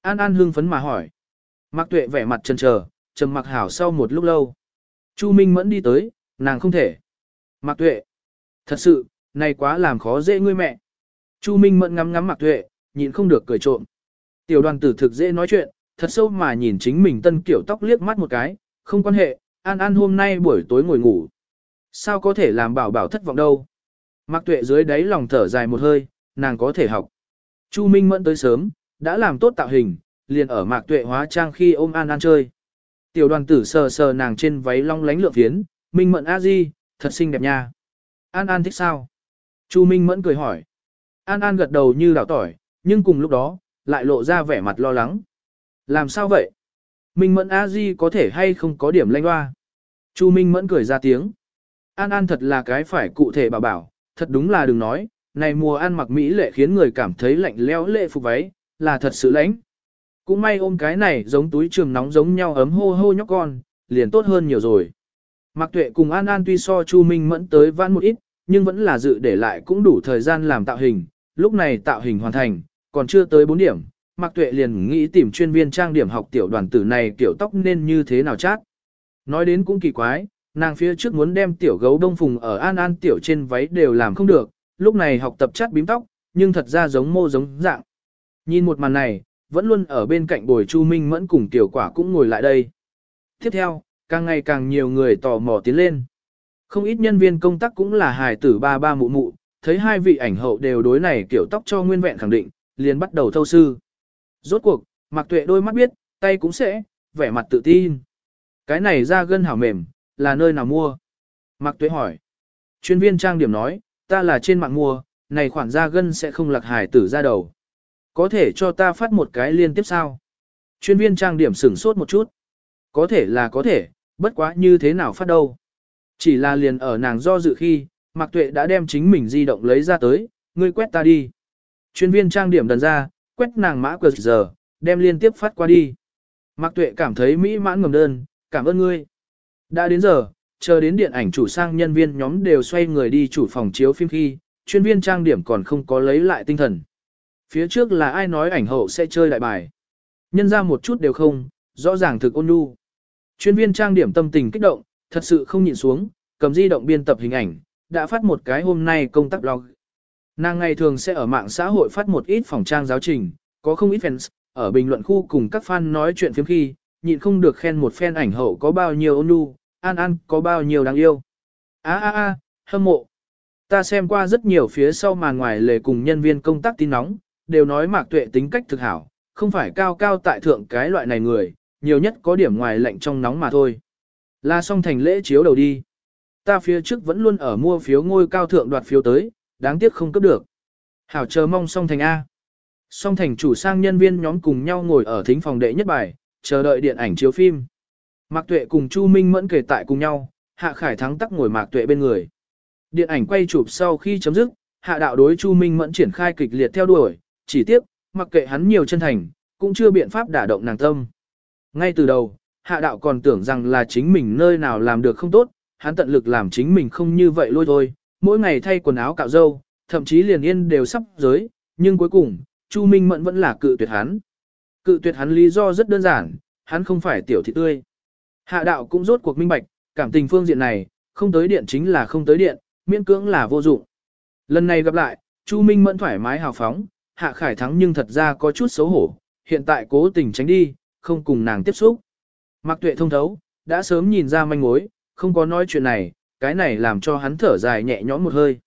An An hưng phấn mà hỏi. Mạc Tuệ vẻ mặt chần chờ, trầm mặc hảo sau một lúc lâu. Chu Minh Mẫn đi tới, nàng không thể. Mạc Tuệ, thật sự, này quá làm khó dễ ngươi mẹ. Chu Minh Mẫn ngắm ngắm Mạc Tuệ, nhịn không được cười trộm. Tiểu đoàn tử thực dễ nói chuyện, thật sâu mà nhìn chính mình tân kiểu tóc liếc mắt một cái, không quan hệ, An An hôm nay buổi tối ngồi ngủ. Sao có thể làm bảo bảo thất vọng đâu? Mạc Tuệ dưới đáy lòng thở dài một hơi, nàng có thể học. Chu Minh Mẫn tới sớm, đã làm tốt tạo hình, liền ở Mạc Tuệ hóa trang khi ôm An An chơi. Tiểu đoàn tử sờ sờ nàng trên váy long lánh lượng phiến, Minh Mẫn a di, thật xinh đẹp nha. An An thích sao? Chu Minh Mẫn cười hỏi. An An gật đầu như đảo tỏi, nhưng cùng lúc đó, lại lộ ra vẻ mặt lo lắng. Làm sao vậy? Minh Mẫn a di có thể hay không có điểm lanh hoa? Chu Minh Mẫn cười ra tiếng. An An thật là cái phải cụ thể bảo bảo, thật đúng là đừng nói, này mùa ăn mặc mỹ lệ khiến người cảm thấy lạnh lẽo lệ phục váy, là thật sự lãnh. Cũng may ôm cái này giống túi trường nóng giống nhau ấm hô hô nhóc con, liền tốt hơn nhiều rồi. Mặc Tuệ cùng An An tuy so Chu Minh Mẫn tới vãn một ít, nhưng vẫn là dự để lại cũng đủ thời gian làm tạo hình, lúc này tạo hình hoàn thành, còn chưa tới 4 điểm, Mạc Tuệ liền nghĩ tìm chuyên viên trang điểm học tiểu đoàn tử này kiểu tóc nên như thế nào chát. Nói đến cũng kỳ quái, nàng phía trước muốn đem tiểu gấu đông phùng ở An An tiểu trên váy đều làm không được, lúc này học tập chát bím tóc, nhưng thật ra giống mô giống dạng, Nhìn một màn này, vẫn luôn ở bên cạnh bồi Chu Minh Mẫn cùng tiểu quả cũng ngồi lại đây. Tiếp theo, càng ngày càng nhiều người tò mò tiến lên. Không ít nhân viên công tác cũng là hài tử ba ba mụ mụ, thấy hai vị ảnh hậu đều đối này kiểu tóc cho nguyên vẹn khẳng định, liền bắt đầu thâu sư. Rốt cuộc, mặc tuệ đôi mắt biết, tay cũng sẽ, vẻ mặt tự tin. Cái này ra gân hảo mềm, là nơi nào mua? mặc Tuệ hỏi. Chuyên viên trang điểm nói, ta là trên mạng mua, này khoản da gân sẽ không lạc hài tử ra đầu. Có thể cho ta phát một cái liên tiếp sao? Chuyên viên trang điểm sửng sốt một chút. Có thể là có thể, bất quá như thế nào phát đâu. Chỉ là liền ở nàng do dự khi, Mạc Tuệ đã đem chính mình di động lấy ra tới, ngươi quét ta đi. Chuyên viên trang điểm đần ra, quét nàng mã quờ giờ, đem liên tiếp phát qua đi. Mạc Tuệ cảm thấy mỹ mãn ngầm đơn, cảm ơn ngươi. Đã đến giờ, chờ đến điện ảnh chủ sang nhân viên nhóm đều xoay người đi chủ phòng chiếu phim khi, chuyên viên trang điểm còn không có lấy lại tinh thần. Phía trước là ai nói ảnh hậu sẽ chơi đại bài. Nhân ra một chút đều không, rõ ràng thực ôn nhu. Chuyên viên trang điểm tâm tình kích động, thật sự không nhịn xuống, cầm di động biên tập hình ảnh, đã phát một cái hôm nay công tác blog. Nàng ngày thường sẽ ở mạng xã hội phát một ít phòng trang giáo trình, có không ít fans, ở bình luận khu cùng các fan nói chuyện phiếm khi, nhịn không được khen một fan ảnh hậu có bao nhiêu ôn nhu, an an có bao nhiêu đáng yêu. a a a hâm mộ. Ta xem qua rất nhiều phía sau màn ngoài lề cùng nhân viên công tác tin nóng, đều nói mạc tuệ tính cách thực hảo, không phải cao cao tại thượng cái loại này người, nhiều nhất có điểm ngoài lạnh trong nóng mà thôi. Là xong thành lễ chiếu đầu đi. Ta phía trước vẫn luôn ở mua phiếu ngôi cao thượng đoạt phiếu tới, đáng tiếc không cấp được. Hảo chờ mong song thành A. Song thành chủ sang nhân viên nhóm cùng nhau ngồi ở thính phòng đệ nhất bài, chờ đợi điện ảnh chiếu phim. Mạc Tuệ cùng Chu Minh Mẫn kể tại cùng nhau, Hạ Khải Thắng tắc ngồi Mạc Tuệ bên người. Điện ảnh quay chụp sau khi chấm dứt, Hạ đạo đối Chu Minh Mẫn triển khai kịch liệt theo đuổi, chỉ tiếc, mặc kệ hắn nhiều chân thành, cũng chưa biện pháp đả động nàng tâm. Ngay từ đầu, Hạ đạo còn tưởng rằng là chính mình nơi nào làm được không tốt, hắn tận lực làm chính mình không như vậy lôi thôi, mỗi ngày thay quần áo cạo râu, thậm chí liền yên đều sắp giới, nhưng cuối cùng, Chu Minh Mẫn vẫn là cự tuyệt hắn. Cự tuyệt hắn lý do rất đơn giản, hắn không phải tiểu thị tươi. Hạ đạo cũng rốt cuộc minh bạch, cảm tình phương diện này, không tới điện chính là không tới điện, miễn cưỡng là vô dụng. Lần này gặp lại, Chu Minh Mẫn thoải mái hào phóng, Hạ Khải thắng nhưng thật ra có chút xấu hổ, hiện tại cố tình tránh đi, không cùng nàng tiếp xúc. Mạc Tuệ thông thấu, đã sớm nhìn ra manh mối, không có nói chuyện này, cái này làm cho hắn thở dài nhẹ nhõm một hơi.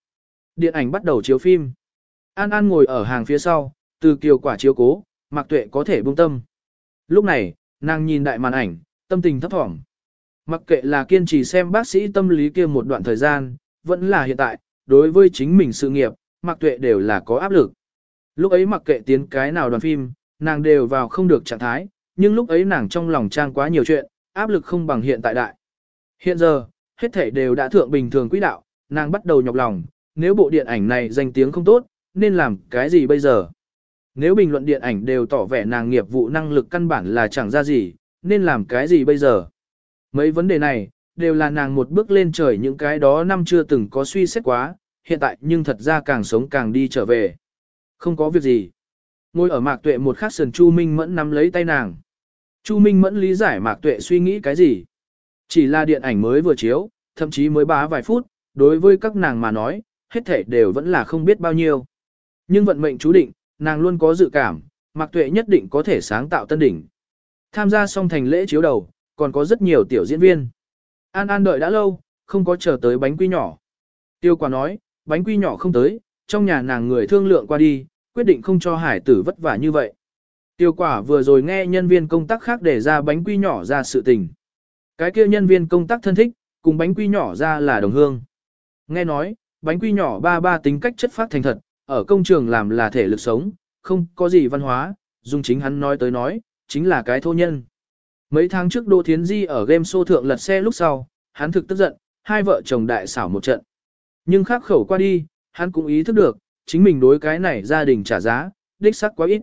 Điện ảnh bắt đầu chiếu phim. An An ngồi ở hàng phía sau, từ kiều quả chiếu cố, Mạc Tuệ có thể buông tâm. Lúc này, nàng nhìn đại màn ảnh, tâm tình thấp thỏm. Mặc kệ là kiên trì xem bác sĩ tâm lý kia một đoạn thời gian, vẫn là hiện tại, đối với chính mình sự nghiệp, Mạc Tuệ đều là có áp lực. Lúc ấy mặc kệ tiến cái nào đoàn phim, nàng đều vào không được trạng thái, nhưng lúc ấy nàng trong lòng trang quá nhiều chuyện, áp lực không bằng hiện tại đại. Hiện giờ, hết thể đều đã thượng bình thường quỹ đạo, nàng bắt đầu nhọc lòng, nếu bộ điện ảnh này danh tiếng không tốt, nên làm cái gì bây giờ? Nếu bình luận điện ảnh đều tỏ vẻ nàng nghiệp vụ năng lực căn bản là chẳng ra gì, nên làm cái gì bây giờ? Mấy vấn đề này, đều là nàng một bước lên trời những cái đó năm chưa từng có suy xét quá, hiện tại nhưng thật ra càng sống càng đi trở về. Không có việc gì. Ngồi ở mạc tuệ một khắc sườn Chu Minh Mẫn nắm lấy tay nàng. Chu Minh Mẫn lý giải mạc tuệ suy nghĩ cái gì. Chỉ là điện ảnh mới vừa chiếu, thậm chí mới bá vài phút, đối với các nàng mà nói, hết thể đều vẫn là không biết bao nhiêu. Nhưng vận mệnh chú định, nàng luôn có dự cảm, mạc tuệ nhất định có thể sáng tạo tân đỉnh. Tham gia xong thành lễ chiếu đầu, còn có rất nhiều tiểu diễn viên. An An đợi đã lâu, không có chờ tới bánh quy nhỏ. Tiêu quả nói, bánh quy nhỏ không tới, trong nhà nàng người thương lượng qua đi, quyết định không cho hải tử vất vả như vậy. Tiêu quả vừa rồi nghe nhân viên công tác khác để ra bánh quy nhỏ ra sự tình. Cái kia nhân viên công tác thân thích, cùng bánh quy nhỏ ra là đồng hương. Nghe nói, bánh quy nhỏ ba ba tính cách chất phát thành thật, ở công trường làm là thể lực sống, không có gì văn hóa, dùng chính hắn nói tới nói, chính là cái thô nhân. Mấy tháng trước Đỗ Thiến Di ở game show thượng lật xe lúc sau, hắn thực tức giận, hai vợ chồng đại xảo một trận. Nhưng khắc khẩu qua đi, hắn cũng ý thức được, chính mình đối cái này gia đình trả giá, đích sắc quá ít.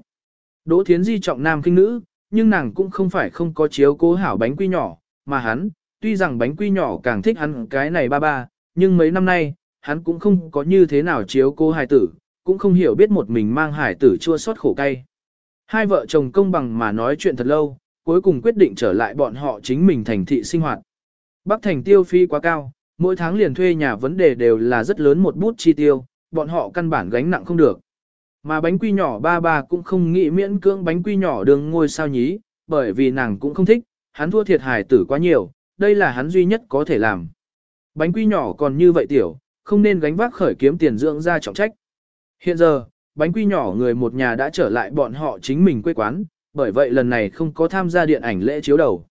Đỗ Thiến Di trọng nam kinh nữ, nhưng nàng cũng không phải không có chiếu cố hảo bánh quy nhỏ, mà hắn, tuy rằng bánh quy nhỏ càng thích hắn cái này ba ba, nhưng mấy năm nay, hắn cũng không có như thế nào chiếu cô hài tử, cũng không hiểu biết một mình mang hải tử chua xót khổ cay. Hai vợ chồng công bằng mà nói chuyện thật lâu, cuối cùng quyết định trở lại bọn họ chính mình thành thị sinh hoạt. Bắc thành tiêu phi quá cao, mỗi tháng liền thuê nhà vấn đề đều là rất lớn một bút chi tiêu, bọn họ căn bản gánh nặng không được. Mà bánh quy nhỏ ba ba cũng không nghĩ miễn cưỡng bánh quy nhỏ đường ngôi sao nhí, bởi vì nàng cũng không thích, hắn thua thiệt hài tử quá nhiều, đây là hắn duy nhất có thể làm. Bánh quy nhỏ còn như vậy tiểu, không nên gánh vác khởi kiếm tiền dưỡng ra trọng trách. Hiện giờ, bánh quy nhỏ người một nhà đã trở lại bọn họ chính mình quê quán, bởi vậy lần này không có tham gia điện ảnh lễ chiếu đầu.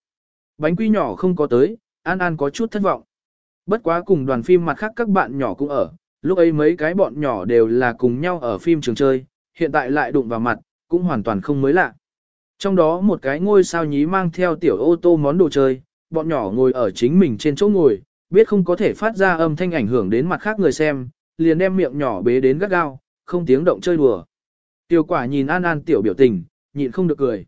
Bánh quy nhỏ không có tới, An An có chút thất vọng. Bất quá cùng đoàn phim mặt khác các bạn nhỏ cũng ở, lúc ấy mấy cái bọn nhỏ đều là cùng nhau ở phim trường chơi, hiện tại lại đụng vào mặt, cũng hoàn toàn không mới lạ. Trong đó một cái ngôi sao nhí mang theo tiểu ô tô món đồ chơi, bọn nhỏ ngồi ở chính mình trên chỗ ngồi, biết không có thể phát ra âm thanh ảnh hưởng đến mặt khác người xem, liền đem miệng nhỏ bế đến gắt gao, không tiếng động chơi đùa. Tiểu quả nhìn An An tiểu biểu tình, nhịn không được cười.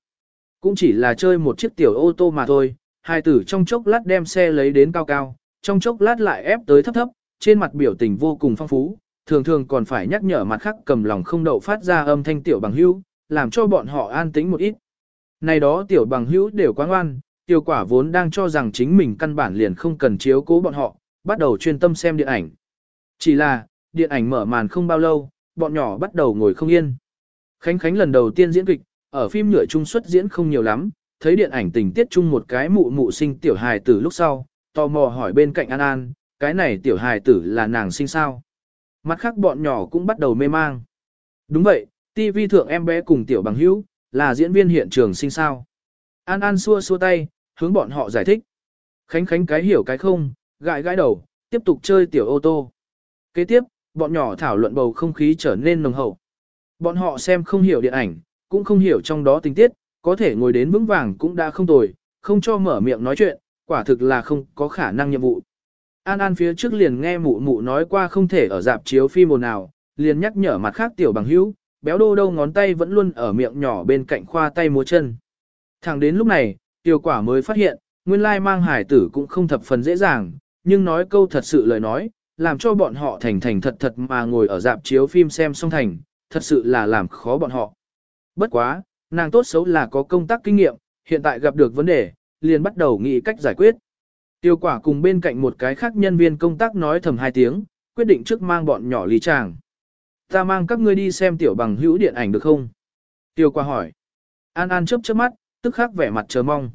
Cũng chỉ là chơi một chiếc tiểu ô tô mà thôi, hai tử trong chốc lát đem xe lấy đến cao cao, trong chốc lát lại ép tới thấp thấp, trên mặt biểu tình vô cùng phong phú, thường thường còn phải nhắc nhở mặt khác cầm lòng không đậu phát ra âm thanh tiểu bằng hưu, làm cho bọn họ an tĩnh một ít. Này đó tiểu bằng hữu đều quá ngoan, tiểu quả vốn đang cho rằng chính mình căn bản liền không cần chiếu cố bọn họ, bắt đầu chuyên tâm xem điện ảnh. Chỉ là, điện ảnh mở màn không bao lâu, bọn nhỏ bắt đầu ngồi không yên. Khánh Khánh lần đầu tiên diễn kịch, ở phim nhựa trung xuất diễn không nhiều lắm, thấy điện ảnh tình tiết chung một cái mụ mụ sinh tiểu hài tử lúc sau, tò mò hỏi bên cạnh An An, cái này tiểu hài tử là nàng sinh sao? Mặt khác bọn nhỏ cũng bắt đầu mê mang. Đúng vậy, TV thượng em bé cùng tiểu bằng hữu, là diễn viên hiện trường sinh sao. An An xua xua tay, hướng bọn họ giải thích. Khánh Khánh cái hiểu cái không, gãi gãi đầu, tiếp tục chơi tiểu ô tô. Kế tiếp, bọn nhỏ thảo luận bầu không khí trở nên nồng hậu. Bọn họ xem không hiểu điện ảnh, cũng không hiểu trong đó tình tiết, có thể ngồi đến vững vàng cũng đã không tồi, không cho mở miệng nói chuyện, quả thực là không có khả năng nhiệm vụ. An An phía trước liền nghe mụ mụ nói qua không thể ở dạp chiếu phim một nào, liền nhắc nhở mặt khác tiểu bằng hữu, béo đô đâu ngón tay vẫn luôn ở miệng nhỏ bên cạnh khoa tay múa chân. Thẳng đến lúc này, tiểu quả mới phát hiện, nguyên lai mang hải tử cũng không thập phần dễ dàng, nhưng nói câu thật sự lời nói, làm cho bọn họ thành thành thật thật mà ngồi ở dạp chiếu phim xem xong thành, thật sự là làm khó bọn họ. Bất quá, nàng tốt xấu là có công tác kinh nghiệm, hiện tại gặp được vấn đề, liền bắt đầu nghĩ cách giải quyết. Tiêu quả cùng bên cạnh một cái khác nhân viên công tác nói thầm hai tiếng, quyết định trước mang bọn nhỏ lý tràng. Ta mang các ngươi đi xem tiểu bằng hữu điện ảnh được không? Tiêu Qua hỏi. An An chớp chớp mắt, tức khắc vẻ mặt chờ mong.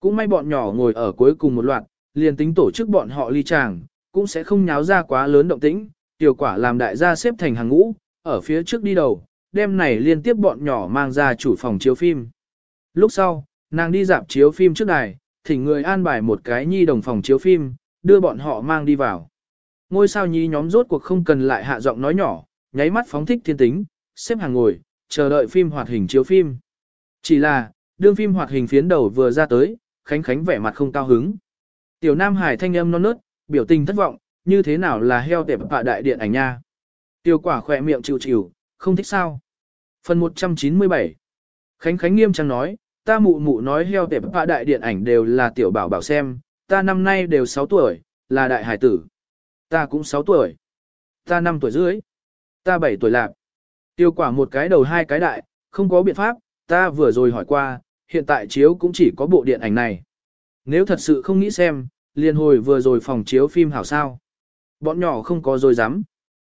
Cũng may bọn nhỏ ngồi ở cuối cùng một loạt, liền tính tổ chức bọn họ ly tràng, cũng sẽ không nháo ra quá lớn động tĩnh. Tiểu quả làm đại gia xếp thành hàng ngũ, ở phía trước đi đầu, đêm này liên tiếp bọn nhỏ mang ra chủ phòng chiếu phim. Lúc sau, nàng đi dạp chiếu phim trước đài, thỉnh người an bài một cái nhi đồng phòng chiếu phim, đưa bọn họ mang đi vào. Ngôi sao nhi nhóm rốt cuộc không cần lại hạ giọng nói nhỏ, nháy mắt phóng thích thiên tính, xếp hàng ngồi, chờ đợi phim hoạt hình chiếu phim. Chỉ là, đương phim hoạt hình phiến đầu vừa ra tới, Khánh Khánh vẻ mặt không cao hứng. Tiểu Nam Hải thanh âm non nớt, biểu tình thất vọng, như thế nào là heo tệp hạ đại điện ảnh nha. Tiêu quả khỏe miệng chịu chịu, không thích sao. Phần 197 Khánh Khánh nghiêm trang nói, ta mụ mụ nói heo tệp hạ đại điện ảnh đều là tiểu bảo bảo xem, ta năm nay đều 6 tuổi, là đại hải tử. Ta cũng 6 tuổi. Ta 5 tuổi dưới. Ta 7 tuổi lạc. Tiêu quả một cái đầu hai cái đại, không có biện pháp, ta vừa rồi hỏi qua, hiện tại chiếu cũng chỉ có bộ điện ảnh này. Nếu thật sự không nghĩ xem, liền hồi vừa rồi phòng chiếu phim hảo sao. Bọn nhỏ không có rồi dám.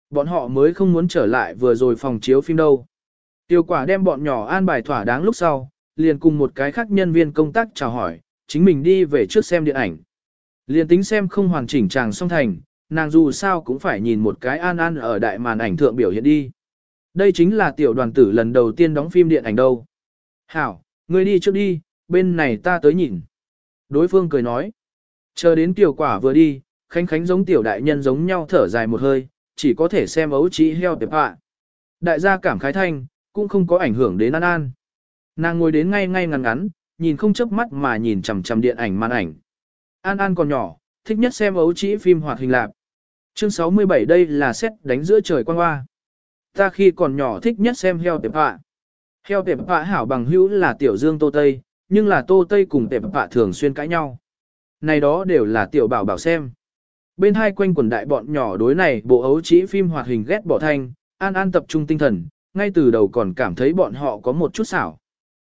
Bọn họ mới không muốn trở lại vừa rồi phòng chiếu phim đâu. Tiêu quả đem bọn nhỏ an bài thỏa đáng lúc sau, liền cùng một cái khác nhân viên công tác chào hỏi, chính mình đi về trước xem điện ảnh. Liền tính xem không hoàn chỉnh chàng song thành, nàng dù sao cũng phải nhìn một cái an an ở đại màn ảnh thượng biểu hiện đi. Đây chính là tiểu đoàn tử lần đầu tiên đóng phim điện ảnh đâu. Hảo, ngươi đi trước đi, bên này ta tới nhìn. Đối phương cười nói. Chờ đến tiểu quả vừa đi, khánh khánh giống tiểu đại nhân giống nhau thở dài một hơi, chỉ có thể xem ấu trí heo tiệp hạ. Đại gia cảm khái thanh, cũng không có ảnh hưởng đến An An. Nàng ngồi đến ngay ngay ngắn ngắn, nhìn không chớp mắt mà nhìn chằm chằm điện ảnh màn ảnh. An An còn nhỏ, thích nhất xem ấu trĩ phim hoạt hình lạc. Chương 67 đây là xét đánh giữa trời quang hoa. Ta khi còn nhỏ thích nhất xem heo tệp họa. Heo tệp họa hảo bằng hữu là tiểu dương tô tây, nhưng là tô tây cùng tệp họa thường xuyên cãi nhau. Này đó đều là tiểu bảo bảo xem. Bên hai quanh quần đại bọn nhỏ đối này bộ ấu trĩ phim hoạt hình ghét bỏ thanh, An An tập trung tinh thần, ngay từ đầu còn cảm thấy bọn họ có một chút xảo.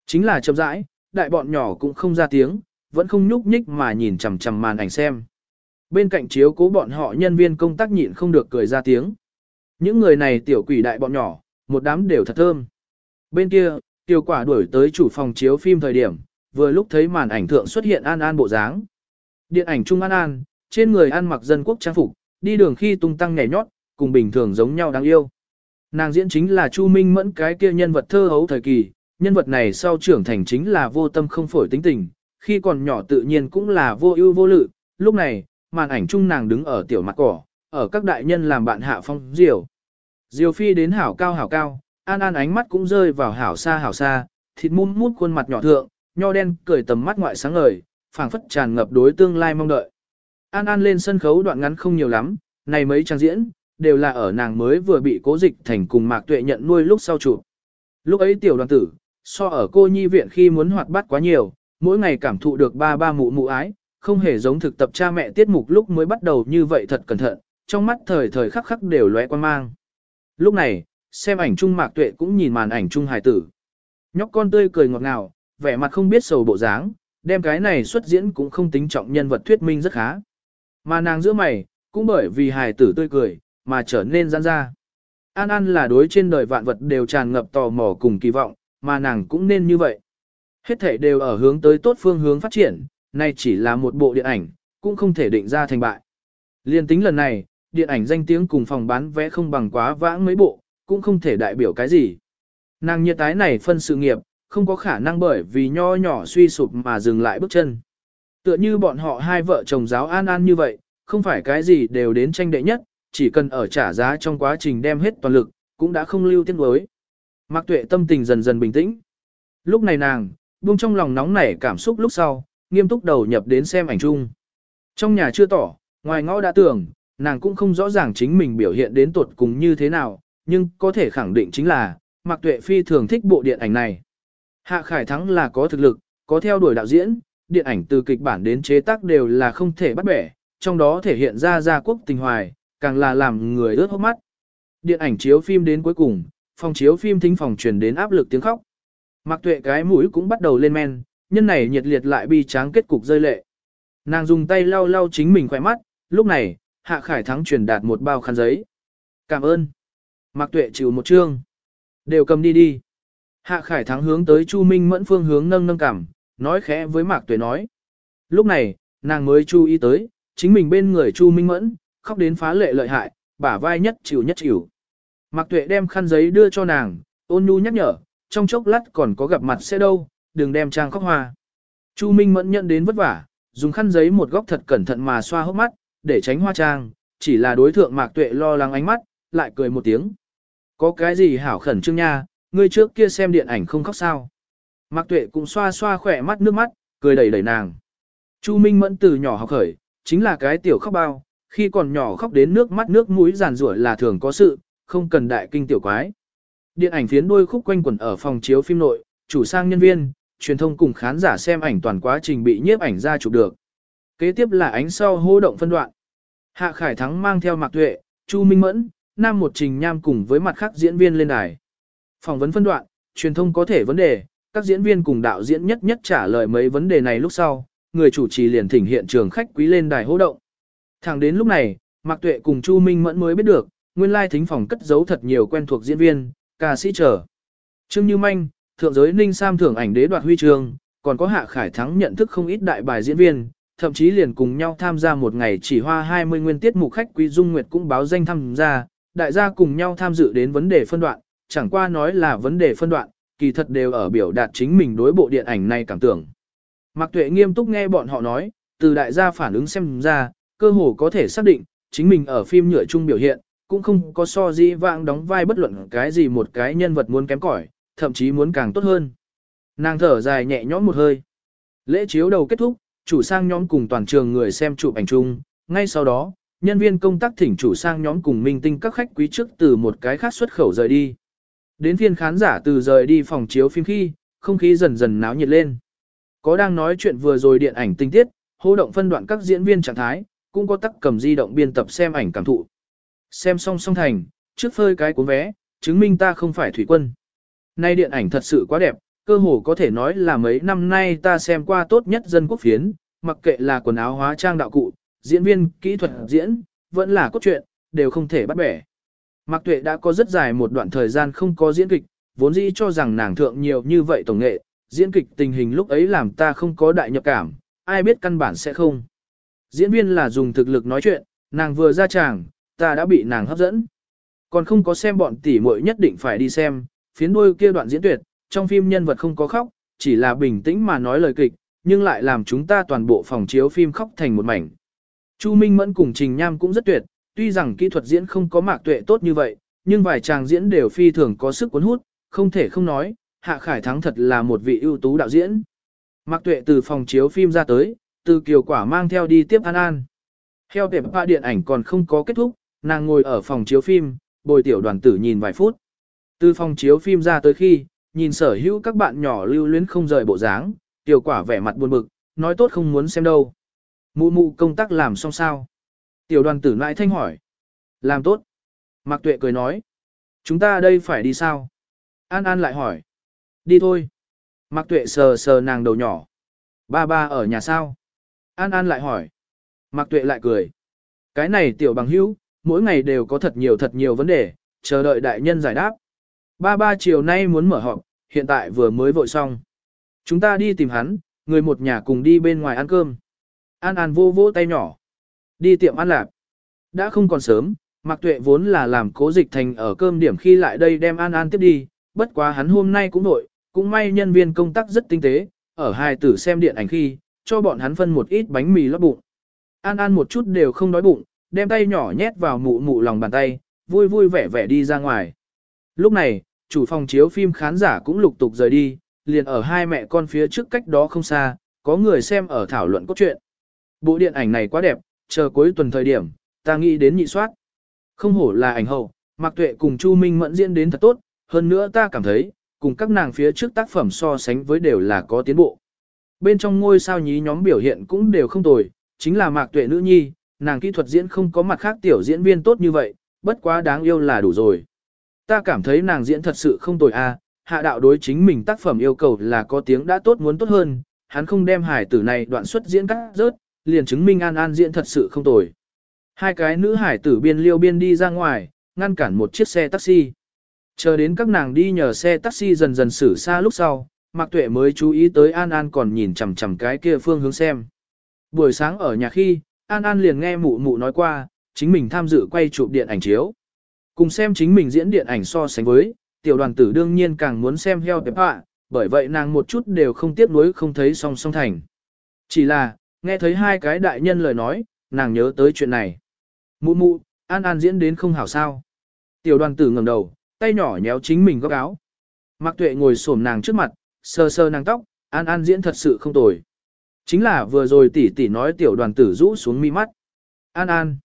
Chính là chậm rãi, đại bọn nhỏ cũng không ra tiếng, vẫn không nhúc nhích mà nhìn chằm chằm màn ảnh xem. Bên cạnh chiếu cố bọn họ nhân viên công tác nhịn không được cười ra tiếng. Những người này tiểu quỷ đại bọn nhỏ, một đám đều thật thơm. Bên kia, tiêu quả đuổi tới chủ phòng chiếu phim thời điểm, vừa lúc thấy màn ảnh thượng xuất hiện An An bộ dáng. Điện ảnh Trung An An, trên người ăn mặc dân quốc trang phục, đi đường khi tung tăng nhảy nhót, cùng bình thường giống nhau đáng yêu. Nàng diễn chính là Chu Minh Mẫn cái kia nhân vật thơ hấu thời kỳ, nhân vật này sau trưởng thành chính là vô tâm không phổi tính tình, khi còn nhỏ tự nhiên cũng là vô ưu vô lự, lúc này, màn ảnh chung nàng đứng ở tiểu mặt cỏ, ở các đại nhân làm bạn hạ phong diều. Diều phi đến hảo cao hảo cao, an an ánh mắt cũng rơi vào hảo xa hảo xa, thịt mum mút khuôn mặt nhỏ thượng, nho đen cười tầm mắt ngoại sáng ngời, phảng phất tràn ngập đối tương lai mong đợi. An An lên sân khấu đoạn ngắn không nhiều lắm, này mấy trang diễn, đều là ở nàng mới vừa bị cố dịch thành cùng Mạc Tuệ nhận nuôi lúc sau chụp. Lúc ấy tiểu đoàn tử, so ở cô nhi viện khi muốn hoạt bát quá nhiều, mỗi ngày cảm thụ được ba ba mụ mụ ái, không hề giống thực tập cha mẹ tiết mục lúc mới bắt đầu như vậy thật cẩn thận, trong mắt thời thời khắc khắc đều lóe quan mang. Lúc này, xem ảnh chung Mạc Tuệ cũng nhìn màn ảnh chung hài tử. Nhóc con tươi cười ngọt ngào, vẻ mặt không biết sầu bộ dáng, đem cái này xuất diễn cũng không tính trọng nhân vật thuyết minh rất khá. Mà nàng giữa mày, cũng bởi vì hài tử tươi cười, mà trở nên giãn ra. An An là đối trên đời vạn vật đều tràn ngập tò mò cùng kỳ vọng, mà nàng cũng nên như vậy. Hết thể đều ở hướng tới tốt phương hướng phát triển, nay chỉ là một bộ điện ảnh, cũng không thể định ra thành bại. Liên tính lần này, điện ảnh danh tiếng cùng phòng bán vé không bằng quá vãng mấy bộ, cũng không thể đại biểu cái gì. Nàng nhiệt tái này phân sự nghiệp, không có khả năng bởi vì nho nhỏ suy sụp mà dừng lại bước chân. Tựa như bọn họ hai vợ chồng giáo an an như vậy, không phải cái gì đều đến tranh đệ nhất, chỉ cần ở trả giá trong quá trình đem hết toàn lực, cũng đã không lưu tiếng đối. Mạc Tuệ tâm tình dần dần bình tĩnh. Lúc này nàng, buông trong lòng nóng nảy cảm xúc lúc sau, nghiêm túc đầu nhập đến xem ảnh chung. Trong nhà chưa tỏ, ngoài ngõ đã tưởng, nàng cũng không rõ ràng chính mình biểu hiện đến tuột cùng như thế nào, nhưng có thể khẳng định chính là, Mạc Tuệ phi thường thích bộ điện ảnh này. Hạ Khải Thắng là có thực lực, có theo đuổi đạo diễn, điện ảnh từ kịch bản đến chế tác đều là không thể bắt bẻ, trong đó thể hiện ra gia quốc tình hoài, càng là làm người ướt hốc mắt. Điện ảnh chiếu phim đến cuối cùng, phòng chiếu phim thính phòng truyền đến áp lực tiếng khóc. Mạc Tuệ cái mũi cũng bắt đầu lên men, nhân này nhiệt liệt lại bi tráng kết cục rơi lệ. Nàng dùng tay lau lau chính mình khỏe mắt, lúc này, Hạ Khải Thắng truyền đạt một bao khăn giấy. Cảm ơn. Mạc Tuệ chịu một chương. Đều cầm đi đi. Hạ Khải Thắng hướng tới Chu Minh Mẫn phương hướng nâng nâng cảm, nói khẽ với Mạc Tuệ nói. Lúc này, nàng mới chú ý tới, chính mình bên người Chu Minh Mẫn, khóc đến phá lệ lợi hại, bả vai nhất chịu nhất chịu. Mạc Tuệ đem khăn giấy đưa cho nàng, ôn nhu nhắc nhở, trong chốc lát còn có gặp mặt sẽ đâu, đừng đem trang khóc hoa. Chu Minh Mẫn nhận đến vất vả, dùng khăn giấy một góc thật cẩn thận mà xoa hốc mắt, để tránh hoa trang, chỉ là đối thượng Mạc Tuệ lo lắng ánh mắt, lại cười một tiếng. Có cái gì hảo khẩn trương nha, ngươi trước kia xem điện ảnh không khóc sao. Mạc Tuệ cũng xoa xoa khỏe mắt nước mắt, cười đẩy đẩy nàng. Chu Minh Mẫn từ nhỏ học khởi, chính là cái tiểu khóc bao, khi còn nhỏ khóc đến nước mắt nước mũi giàn rủa là thường có sự, không cần đại kinh tiểu quái. Điện ảnh phiến đôi khúc quanh quẩn ở phòng chiếu phim nội, chủ sang nhân viên, truyền thông cùng khán giả xem ảnh toàn quá trình bị nhiếp ảnh ra chụp được. Kế tiếp là ánh sau hô động phân đoạn. Hạ Khải Thắng mang theo Mạc Tuệ, Chu Minh Mẫn, Nam một trình nham cùng với mặt khác diễn viên lên đài. Phỏng vấn phân đoạn, truyền thông có thể vấn đề, các diễn viên cùng đạo diễn nhất nhất trả lời mấy vấn đề này lúc sau, người chủ trì liền thỉnh hiện trường khách quý lên đài hô động. Thẳng đến lúc này, Mạc Tuệ cùng Chu Minh Mẫn mới biết được, nguyên lai thính phòng cất giấu thật nhiều quen thuộc diễn viên, ca sĩ trở. Trương Như Manh, thượng giới Ninh Sam thưởng ảnh đế đoạt huy chương, còn có Hạ Khải Thắng nhận thức không ít đại bài diễn viên, thậm chí liền cùng nhau tham gia một ngày chỉ hoa 20 nguyên tiết mục khách quý Dung Nguyệt cũng báo danh tham gia, đại gia cùng nhau tham dự đến vấn đề phân đoạn, chẳng qua nói là vấn đề phân đoạn, kỳ thật đều ở biểu đạt chính mình đối bộ điện ảnh này cảm tưởng. Mạc Tuệ nghiêm túc nghe bọn họ nói, từ đại gia phản ứng xem ra, cơ hồ có thể xác định, chính mình ở phim nhựa chung biểu hiện, cũng không có so di vãng đóng vai bất luận cái gì một cái nhân vật muốn kém cỏi, thậm chí muốn càng tốt hơn. Nàng thở dài nhẹ nhõm một hơi. Lễ chiếu đầu kết thúc, chủ sang nhóm cùng toàn trường người xem chụp ảnh chung, ngay sau đó, nhân viên công tác thỉnh chủ sang nhóm cùng minh tinh các khách quý trước từ một cái khác xuất khẩu rời đi. Đến phiên khán giả từ rời đi phòng chiếu phim khi, không khí dần dần náo nhiệt lên. Có đang nói chuyện vừa rồi điện ảnh tinh tiết, hô động phân đoạn các diễn viên trạng thái, cũng có tắc cầm di động biên tập xem ảnh cảm thụ. Xem xong xong thành, trước phơi cái cuốn vé, chứng minh ta không phải thủy quân. Nay điện ảnh thật sự quá đẹp, cơ hồ có thể nói là mấy năm nay ta xem qua tốt nhất dân quốc phiến, mặc kệ là quần áo hóa trang đạo cụ, diễn viên, kỹ thuật diễn, vẫn là cốt truyện, đều không thể bắt bẻ. Mạc Tuệ đã có rất dài một đoạn thời gian không có diễn kịch, vốn dĩ cho rằng nàng thượng nhiều như vậy tổng nghệ, diễn kịch tình hình lúc ấy làm ta không có đại nhập cảm, ai biết căn bản sẽ không. Diễn viên là dùng thực lực nói chuyện, nàng vừa ra tràng, ta đã bị nàng hấp dẫn. Còn không có xem bọn tỷ muội nhất định phải đi xem, phiến đuôi kia đoạn diễn tuyệt, trong phim nhân vật không có khóc, chỉ là bình tĩnh mà nói lời kịch, nhưng lại làm chúng ta toàn bộ phòng chiếu phim khóc thành một mảnh. Chu Minh Mẫn cùng Trình Nham cũng rất tuyệt, tuy rằng kỹ thuật diễn không có mạc tuệ tốt như vậy, nhưng vài chàng diễn đều phi thường có sức cuốn hút, không thể không nói, Hạ Khải Thắng thật là một vị ưu tú đạo diễn. Mạc tuệ từ phòng chiếu phim ra tới, từ kiều quả mang theo đi tiếp An An. Theo tiệm ba điện ảnh còn không có kết thúc, nàng ngồi ở phòng chiếu phim, bồi tiểu đoàn tử nhìn vài phút. Từ phòng chiếu phim ra tới khi, nhìn sở hữu các bạn nhỏ lưu luyến không rời bộ dáng, tiểu quả vẻ mặt buồn bực, nói tốt không muốn xem đâu. Mụ mụ công tác làm xong sao? Tiểu đoàn tử lại thanh hỏi. Làm tốt. Mạc Tuệ cười nói. Chúng ta đây phải đi sao? An An lại hỏi. Đi thôi. Mạc Tuệ sờ sờ nàng đầu nhỏ. Ba ba ở nhà sao? An An lại hỏi. Mạc Tuệ lại cười. Cái này tiểu bằng hữu, mỗi ngày đều có thật nhiều thật nhiều vấn đề, chờ đợi đại nhân giải đáp. Ba ba chiều nay muốn mở họp, hiện tại vừa mới vội xong. Chúng ta đi tìm hắn, người một nhà cùng đi bên ngoài ăn cơm. An An vô vô tay nhỏ. Đi tiệm ăn lạp. Đã không còn sớm, Mạc Tuệ vốn là làm cố dịch thành ở cơm điểm khi lại đây đem An An tiếp đi, bất quá hắn hôm nay cũng nội, cũng may nhân viên công tác rất tinh tế, ở hai tử xem điện ảnh khi, cho bọn hắn phân một ít bánh mì lót bụng. An An một chút đều không đói bụng, đem tay nhỏ nhét vào mụ mụ lòng bàn tay, vui vui vẻ vẻ đi ra ngoài. Lúc này, chủ phòng chiếu phim khán giả cũng lục tục rời đi, liền ở hai mẹ con phía trước cách đó không xa, có người xem ở thảo luận cốt truyện. Bộ điện ảnh này quá đẹp, chờ cuối tuần thời điểm, ta nghĩ đến nhị soát. Không hổ là ảnh hậu, Mạc Tuệ cùng Chu Minh Mẫn diễn đến thật tốt, hơn nữa ta cảm thấy, cùng các nàng phía trước tác phẩm so sánh với đều là có tiến bộ. Bên trong ngôi sao nhí nhóm biểu hiện cũng đều không tồi, chính là Mạc Tuệ nữ nhi, nàng kỹ thuật diễn không có mặt khác tiểu diễn viên tốt như vậy, bất quá đáng yêu là đủ rồi. Ta cảm thấy nàng diễn thật sự không tồi a, hạ đạo đối chính mình tác phẩm yêu cầu là có tiếng đã tốt muốn tốt hơn, hắn không đem hải tử này đoạn xuất diễn cắt rớt, liền chứng minh An An diễn thật sự không tồi. Hai cái nữ hải tử biên liêu biên đi ra ngoài, ngăn cản một chiếc xe taxi. Chờ đến các nàng đi nhờ xe taxi dần dần xử xa lúc sau, Mạc Tuệ mới chú ý tới An An còn nhìn chằm chằm cái kia phương hướng xem. Buổi sáng ở nhà khi, An An liền nghe mụ mụ nói qua, chính mình tham dự quay chụp điện ảnh chiếu. Cùng xem chính mình diễn điện ảnh so sánh với, tiểu đoàn tử đương nhiên càng muốn xem heo tệp hạ, bởi vậy nàng một chút đều không tiếc nuối không thấy song song thành. Chỉ là, nghe thấy hai cái đại nhân lời nói, nàng nhớ tới chuyện này. Mụ mụ, An An diễn đến không hảo sao. Tiểu đoàn tử ngẩng đầu, tay nhỏ nhéo chính mình góc áo. Mạc Tuệ ngồi xổm nàng trước mặt, sờ sờ nàng tóc, An An diễn thật sự không tồi. Chính là vừa rồi tỷ tỷ nói tiểu đoàn tử rũ xuống mi mắt. An An.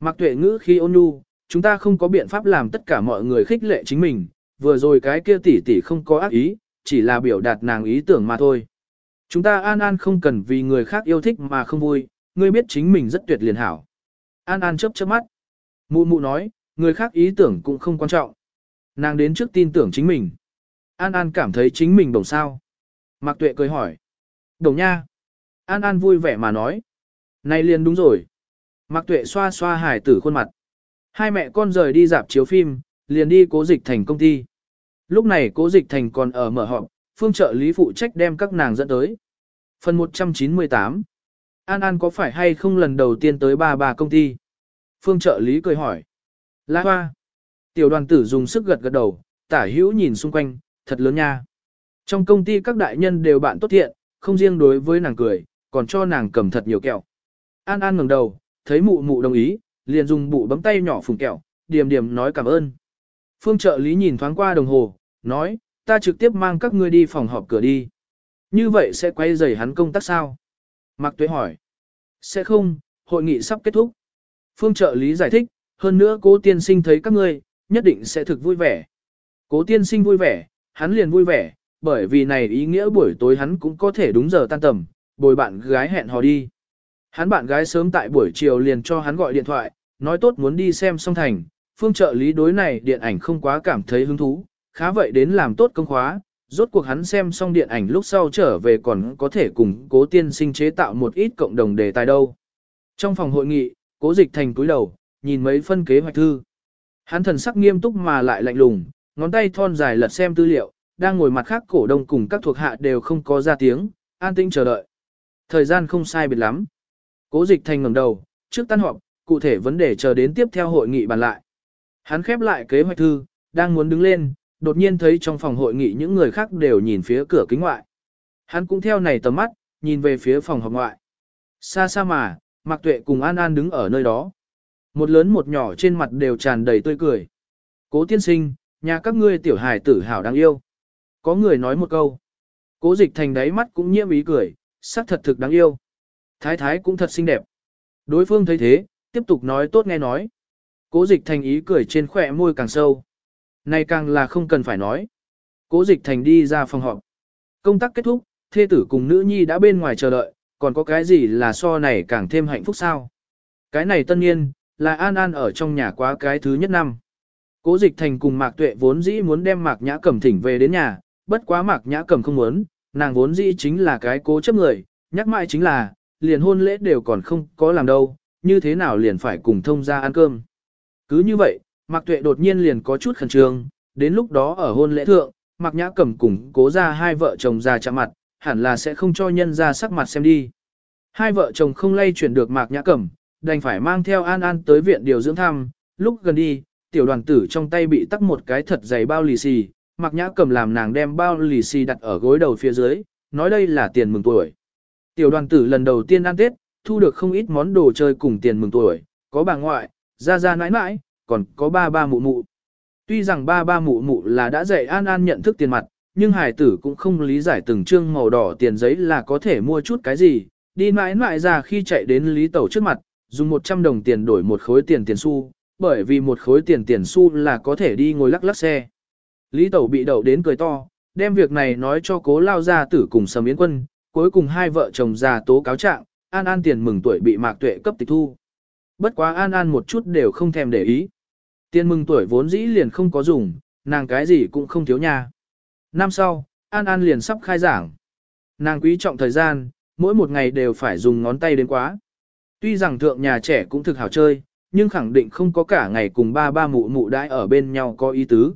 Mạc Tuệ ngữ khi ôn nhu, chúng ta không có biện pháp làm tất cả mọi người khích lệ chính mình, vừa rồi cái kia tỷ tỷ không có ác ý, chỉ là biểu đạt nàng ý tưởng mà thôi. Chúng ta An An không cần vì người khác yêu thích mà không vui, ngươi biết chính mình rất tuyệt liền hảo. An An chớp chớp mắt. Mụ mụ nói, người khác ý tưởng cũng không quan trọng. Nàng đến trước tin tưởng chính mình. An An cảm thấy chính mình đồng sao. Mạc Tuệ cười hỏi. Đồng nha. An An vui vẻ mà nói. Này liền đúng rồi. Mạc Tuệ xoa xoa hải tử khuôn mặt. Hai mẹ con rời đi dạp chiếu phim, liền đi cố dịch thành công ty. Lúc này cố dịch thành còn ở mở họp, phương trợ lý phụ trách đem các nàng dẫn tới. Phần 198 An An có phải hay không lần đầu tiên tới ba bà công ty? Phương trợ lý cười hỏi. La hoa. Tiểu đoàn tử dùng sức gật gật đầu, tả hữu nhìn xung quanh, thật lớn nha. Trong công ty các đại nhân đều bạn tốt thiện, không riêng đối với nàng cười, còn cho nàng cầm thật nhiều kẹo. An An ngẩng đầu, thấy mụ mụ đồng ý, liền dùng bụ bấm tay nhỏ phùng kẹo, điềm điềm nói cảm ơn. Phương trợ lý nhìn thoáng qua đồng hồ, nói, ta trực tiếp mang các ngươi đi phòng họp cửa đi. Như vậy sẽ quay rầy hắn công tác sao? Mạc Tuế hỏi. Sẽ không, hội nghị sắp kết thúc. Phương trợ lý giải thích, hơn nữa cố tiên sinh thấy các ngươi, nhất định sẽ thực vui vẻ. Cố tiên sinh vui vẻ, hắn liền vui vẻ, bởi vì này ý nghĩa buổi tối hắn cũng có thể đúng giờ tan tầm, bồi bạn gái hẹn hò đi. Hắn bạn gái sớm tại buổi chiều liền cho hắn gọi điện thoại, nói tốt muốn đi xem song thành, phương trợ lý đối này điện ảnh không quá cảm thấy hứng thú, khá vậy đến làm tốt công khóa, rốt cuộc hắn xem xong điện ảnh lúc sau trở về còn có thể cùng cố tiên sinh chế tạo một ít cộng đồng đề tài đâu. Trong phòng hội nghị, cố dịch thành cúi đầu, nhìn mấy phân kế hoạch thư. Hắn thần sắc nghiêm túc mà lại lạnh lùng, ngón tay thon dài lật xem tư liệu, đang ngồi mặt khác cổ đông cùng các thuộc hạ đều không có ra tiếng, an tĩnh chờ đợi. Thời gian không sai biệt lắm. Cố dịch thành ngẩng đầu, trước tan họp, cụ thể vấn đề chờ đến tiếp theo hội nghị bàn lại. Hắn khép lại kế hoạch thư, đang muốn đứng lên, đột nhiên thấy trong phòng hội nghị những người khác đều nhìn phía cửa kính ngoại. Hắn cũng theo này tầm mắt, nhìn về phía phòng họp ngoại. Xa xa mà, Mạc Tuệ cùng An An đứng ở nơi đó. Một lớn một nhỏ trên mặt đều tràn đầy tươi cười. Cố tiên sinh, nhà các ngươi tiểu hài tử hảo đáng yêu. Có người nói một câu. Cố dịch thành đáy mắt cũng nhiễm ý cười, sắc thật thực đáng yêu. Thái thái cũng thật xinh đẹp. Đối phương thấy thế, tiếp tục nói tốt nghe nói. Cố dịch thành ý cười trên khỏe môi càng sâu. Này càng là không cần phải nói. Cố dịch thành đi ra phòng họp. Công tác kết thúc, thê tử cùng nữ nhi đã bên ngoài chờ đợi, còn có cái gì là so này càng thêm hạnh phúc sao? Cái này tân nhiên, là An An ở trong nhà quá cái thứ nhất năm. Cố dịch thành cùng Mạc Tuệ vốn dĩ muốn đem Mạc Nhã Cẩm thỉnh về đến nhà, bất quá Mạc Nhã Cẩm không muốn, nàng vốn dĩ chính là cái cố chấp người, nhắc mãi chính là, liền hôn lễ đều còn không có làm đâu, như thế nào liền phải cùng thông ra ăn cơm. Cứ như vậy, Mạc Tuệ đột nhiên liền có chút khẩn trương, đến lúc đó ở hôn lễ thượng, Mạc Nhã Cẩm cùng cố ra hai vợ chồng già chạm mặt, hẳn là sẽ không cho nhân ra sắc mặt xem đi. Hai vợ chồng không lay chuyển được Mạc Nhã Cẩm, đành phải mang theo An An tới viện điều dưỡng thăm, lúc gần đi, tiểu đoàn tử trong tay bị tắc một cái thật dày bao lì xì, Mạc Nhã Cẩm làm nàng đem bao lì xì đặt ở gối đầu phía dưới, nói đây là tiền mừng tuổi. Tiểu đoàn tử lần đầu tiên ăn Tết, thu được không ít món đồ chơi cùng tiền mừng tuổi, có bà ngoại, ra ra nãi nãi, còn có ba ba mụ mụ. Tuy rằng ba ba mụ mụ là đã dạy An An nhận thức tiền mặt, nhưng hải tử cũng không lý giải từng trương màu đỏ tiền giấy là có thể mua chút cái gì, đi mãi mãi ra khi chạy đến Lý Tẩu trước mặt, dùng 100 đồng tiền đổi một khối tiền tiền xu, bởi vì một khối tiền tiền xu là có thể đi ngồi lắc lắc xe. Lý Tẩu bị đậu đến cười to, đem việc này nói cho cố lao gia tử cùng sầm yến quân, cuối cùng hai vợ chồng già tố cáo trạng, An An tiền mừng tuổi bị mạc tuệ cấp tịch thu. Bất quá An An một chút đều không thèm để ý. Tiền mừng tuổi vốn dĩ liền không có dùng, nàng cái gì cũng không thiếu nha. Năm sau, An An liền sắp khai giảng. Nàng quý trọng thời gian, mỗi một ngày đều phải dùng ngón tay đến quá. Tuy rằng thượng nhà trẻ cũng thực hảo chơi, nhưng khẳng định không có cả ngày cùng ba ba mụ mụ đãi ở bên nhau có ý tứ.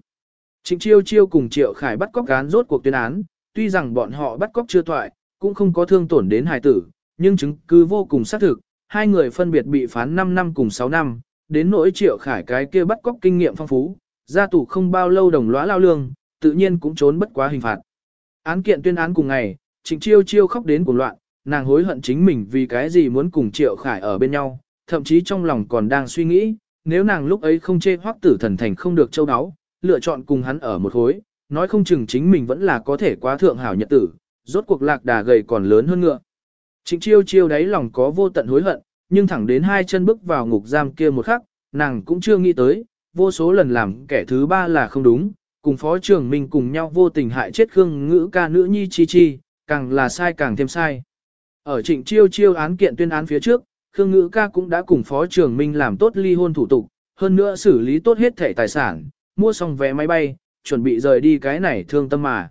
Trịnh Chiêu Chiêu cùng Triệu Khải bắt cóc gán rốt cuộc tuyên án, tuy rằng bọn họ bắt cóc chưa thoại, cũng không có thương tổn đến hài tử, nhưng chứng cứ vô cùng xác thực, hai người phân biệt bị phán 5 năm cùng 6 năm, đến nỗi Triệu Khải cái kia bắt cóc kinh nghiệm phong phú, gia tù không bao lâu đồng lõa lao lương, tự nhiên cũng trốn bất quá hình phạt. Án kiện tuyên án cùng ngày, Trịnh Chiêu Chiêu khóc đến cuồng loạn, nàng hối hận chính mình vì cái gì muốn cùng Triệu Khải ở bên nhau, thậm chí trong lòng còn đang suy nghĩ, nếu nàng lúc ấy không chê hoắc tử thần thành không được châu đáo, lựa chọn cùng hắn ở một hối, nói không chừng chính mình vẫn là có thể quá thượng hảo nhật tử, rốt cuộc lạc đà gầy còn lớn hơn ngựa. Trịnh chiêu chiêu đáy lòng có vô tận hối hận, nhưng thẳng đến hai chân bước vào ngục giam kia một khắc, nàng cũng chưa nghĩ tới, vô số lần làm kẻ thứ ba là không đúng, cùng phó trưởng mình cùng nhau vô tình hại chết Khương ngữ ca nữ nhi chi chi, càng là sai càng thêm sai. Ở trịnh chiêu chiêu án kiện tuyên án phía trước, Khương ngữ ca cũng đã cùng phó trưởng minh làm tốt ly hôn thủ tục, hơn nữa xử lý tốt hết thể tài sản, mua xong vé máy bay, chuẩn bị rời đi cái này thương tâm mà.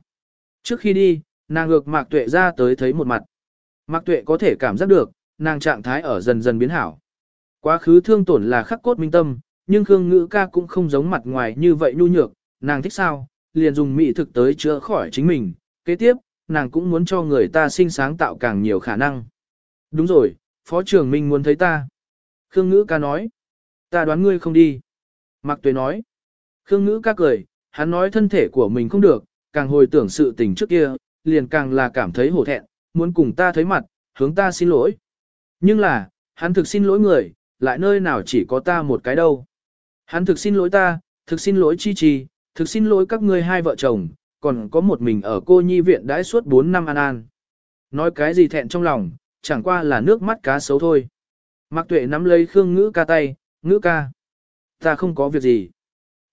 Trước khi đi, nàng ngược Mạc Tuệ ra tới thấy một mặt. Mạc Tuệ có thể cảm giác được, nàng trạng thái ở dần dần biến hảo. Quá khứ thương tổn là khắc cốt minh tâm, nhưng Khương Ngữ ca cũng không giống mặt ngoài như vậy nhu nhược, nàng thích sao, liền dùng mỹ thực tới chữa khỏi chính mình. Kế tiếp, nàng cũng muốn cho người ta sinh sáng tạo càng nhiều khả năng. Đúng rồi, Phó trưởng Minh muốn thấy ta. Khương Ngữ ca nói, ta đoán ngươi không đi. Mạc Tuệ nói, Khương Ngữ ca cười, hắn nói thân thể của mình không được, càng hồi tưởng sự tình trước kia, liền càng là cảm thấy hổ thẹn, muốn cùng ta thấy mặt, hướng ta xin lỗi. Nhưng là, hắn thực xin lỗi người, lại nơi nào chỉ có ta một cái đâu. Hắn thực xin lỗi ta, thực xin lỗi Chi Chi, thực xin lỗi các ngươi hai vợ chồng, còn có một mình ở cô nhi viện đãi suốt 4 năm an an. Nói cái gì thẹn trong lòng, chẳng qua là nước mắt cá xấu thôi. Mạc Tuệ nắm lấy Khương Ngữ ca tay, "Ngữ ca, ta không có việc gì."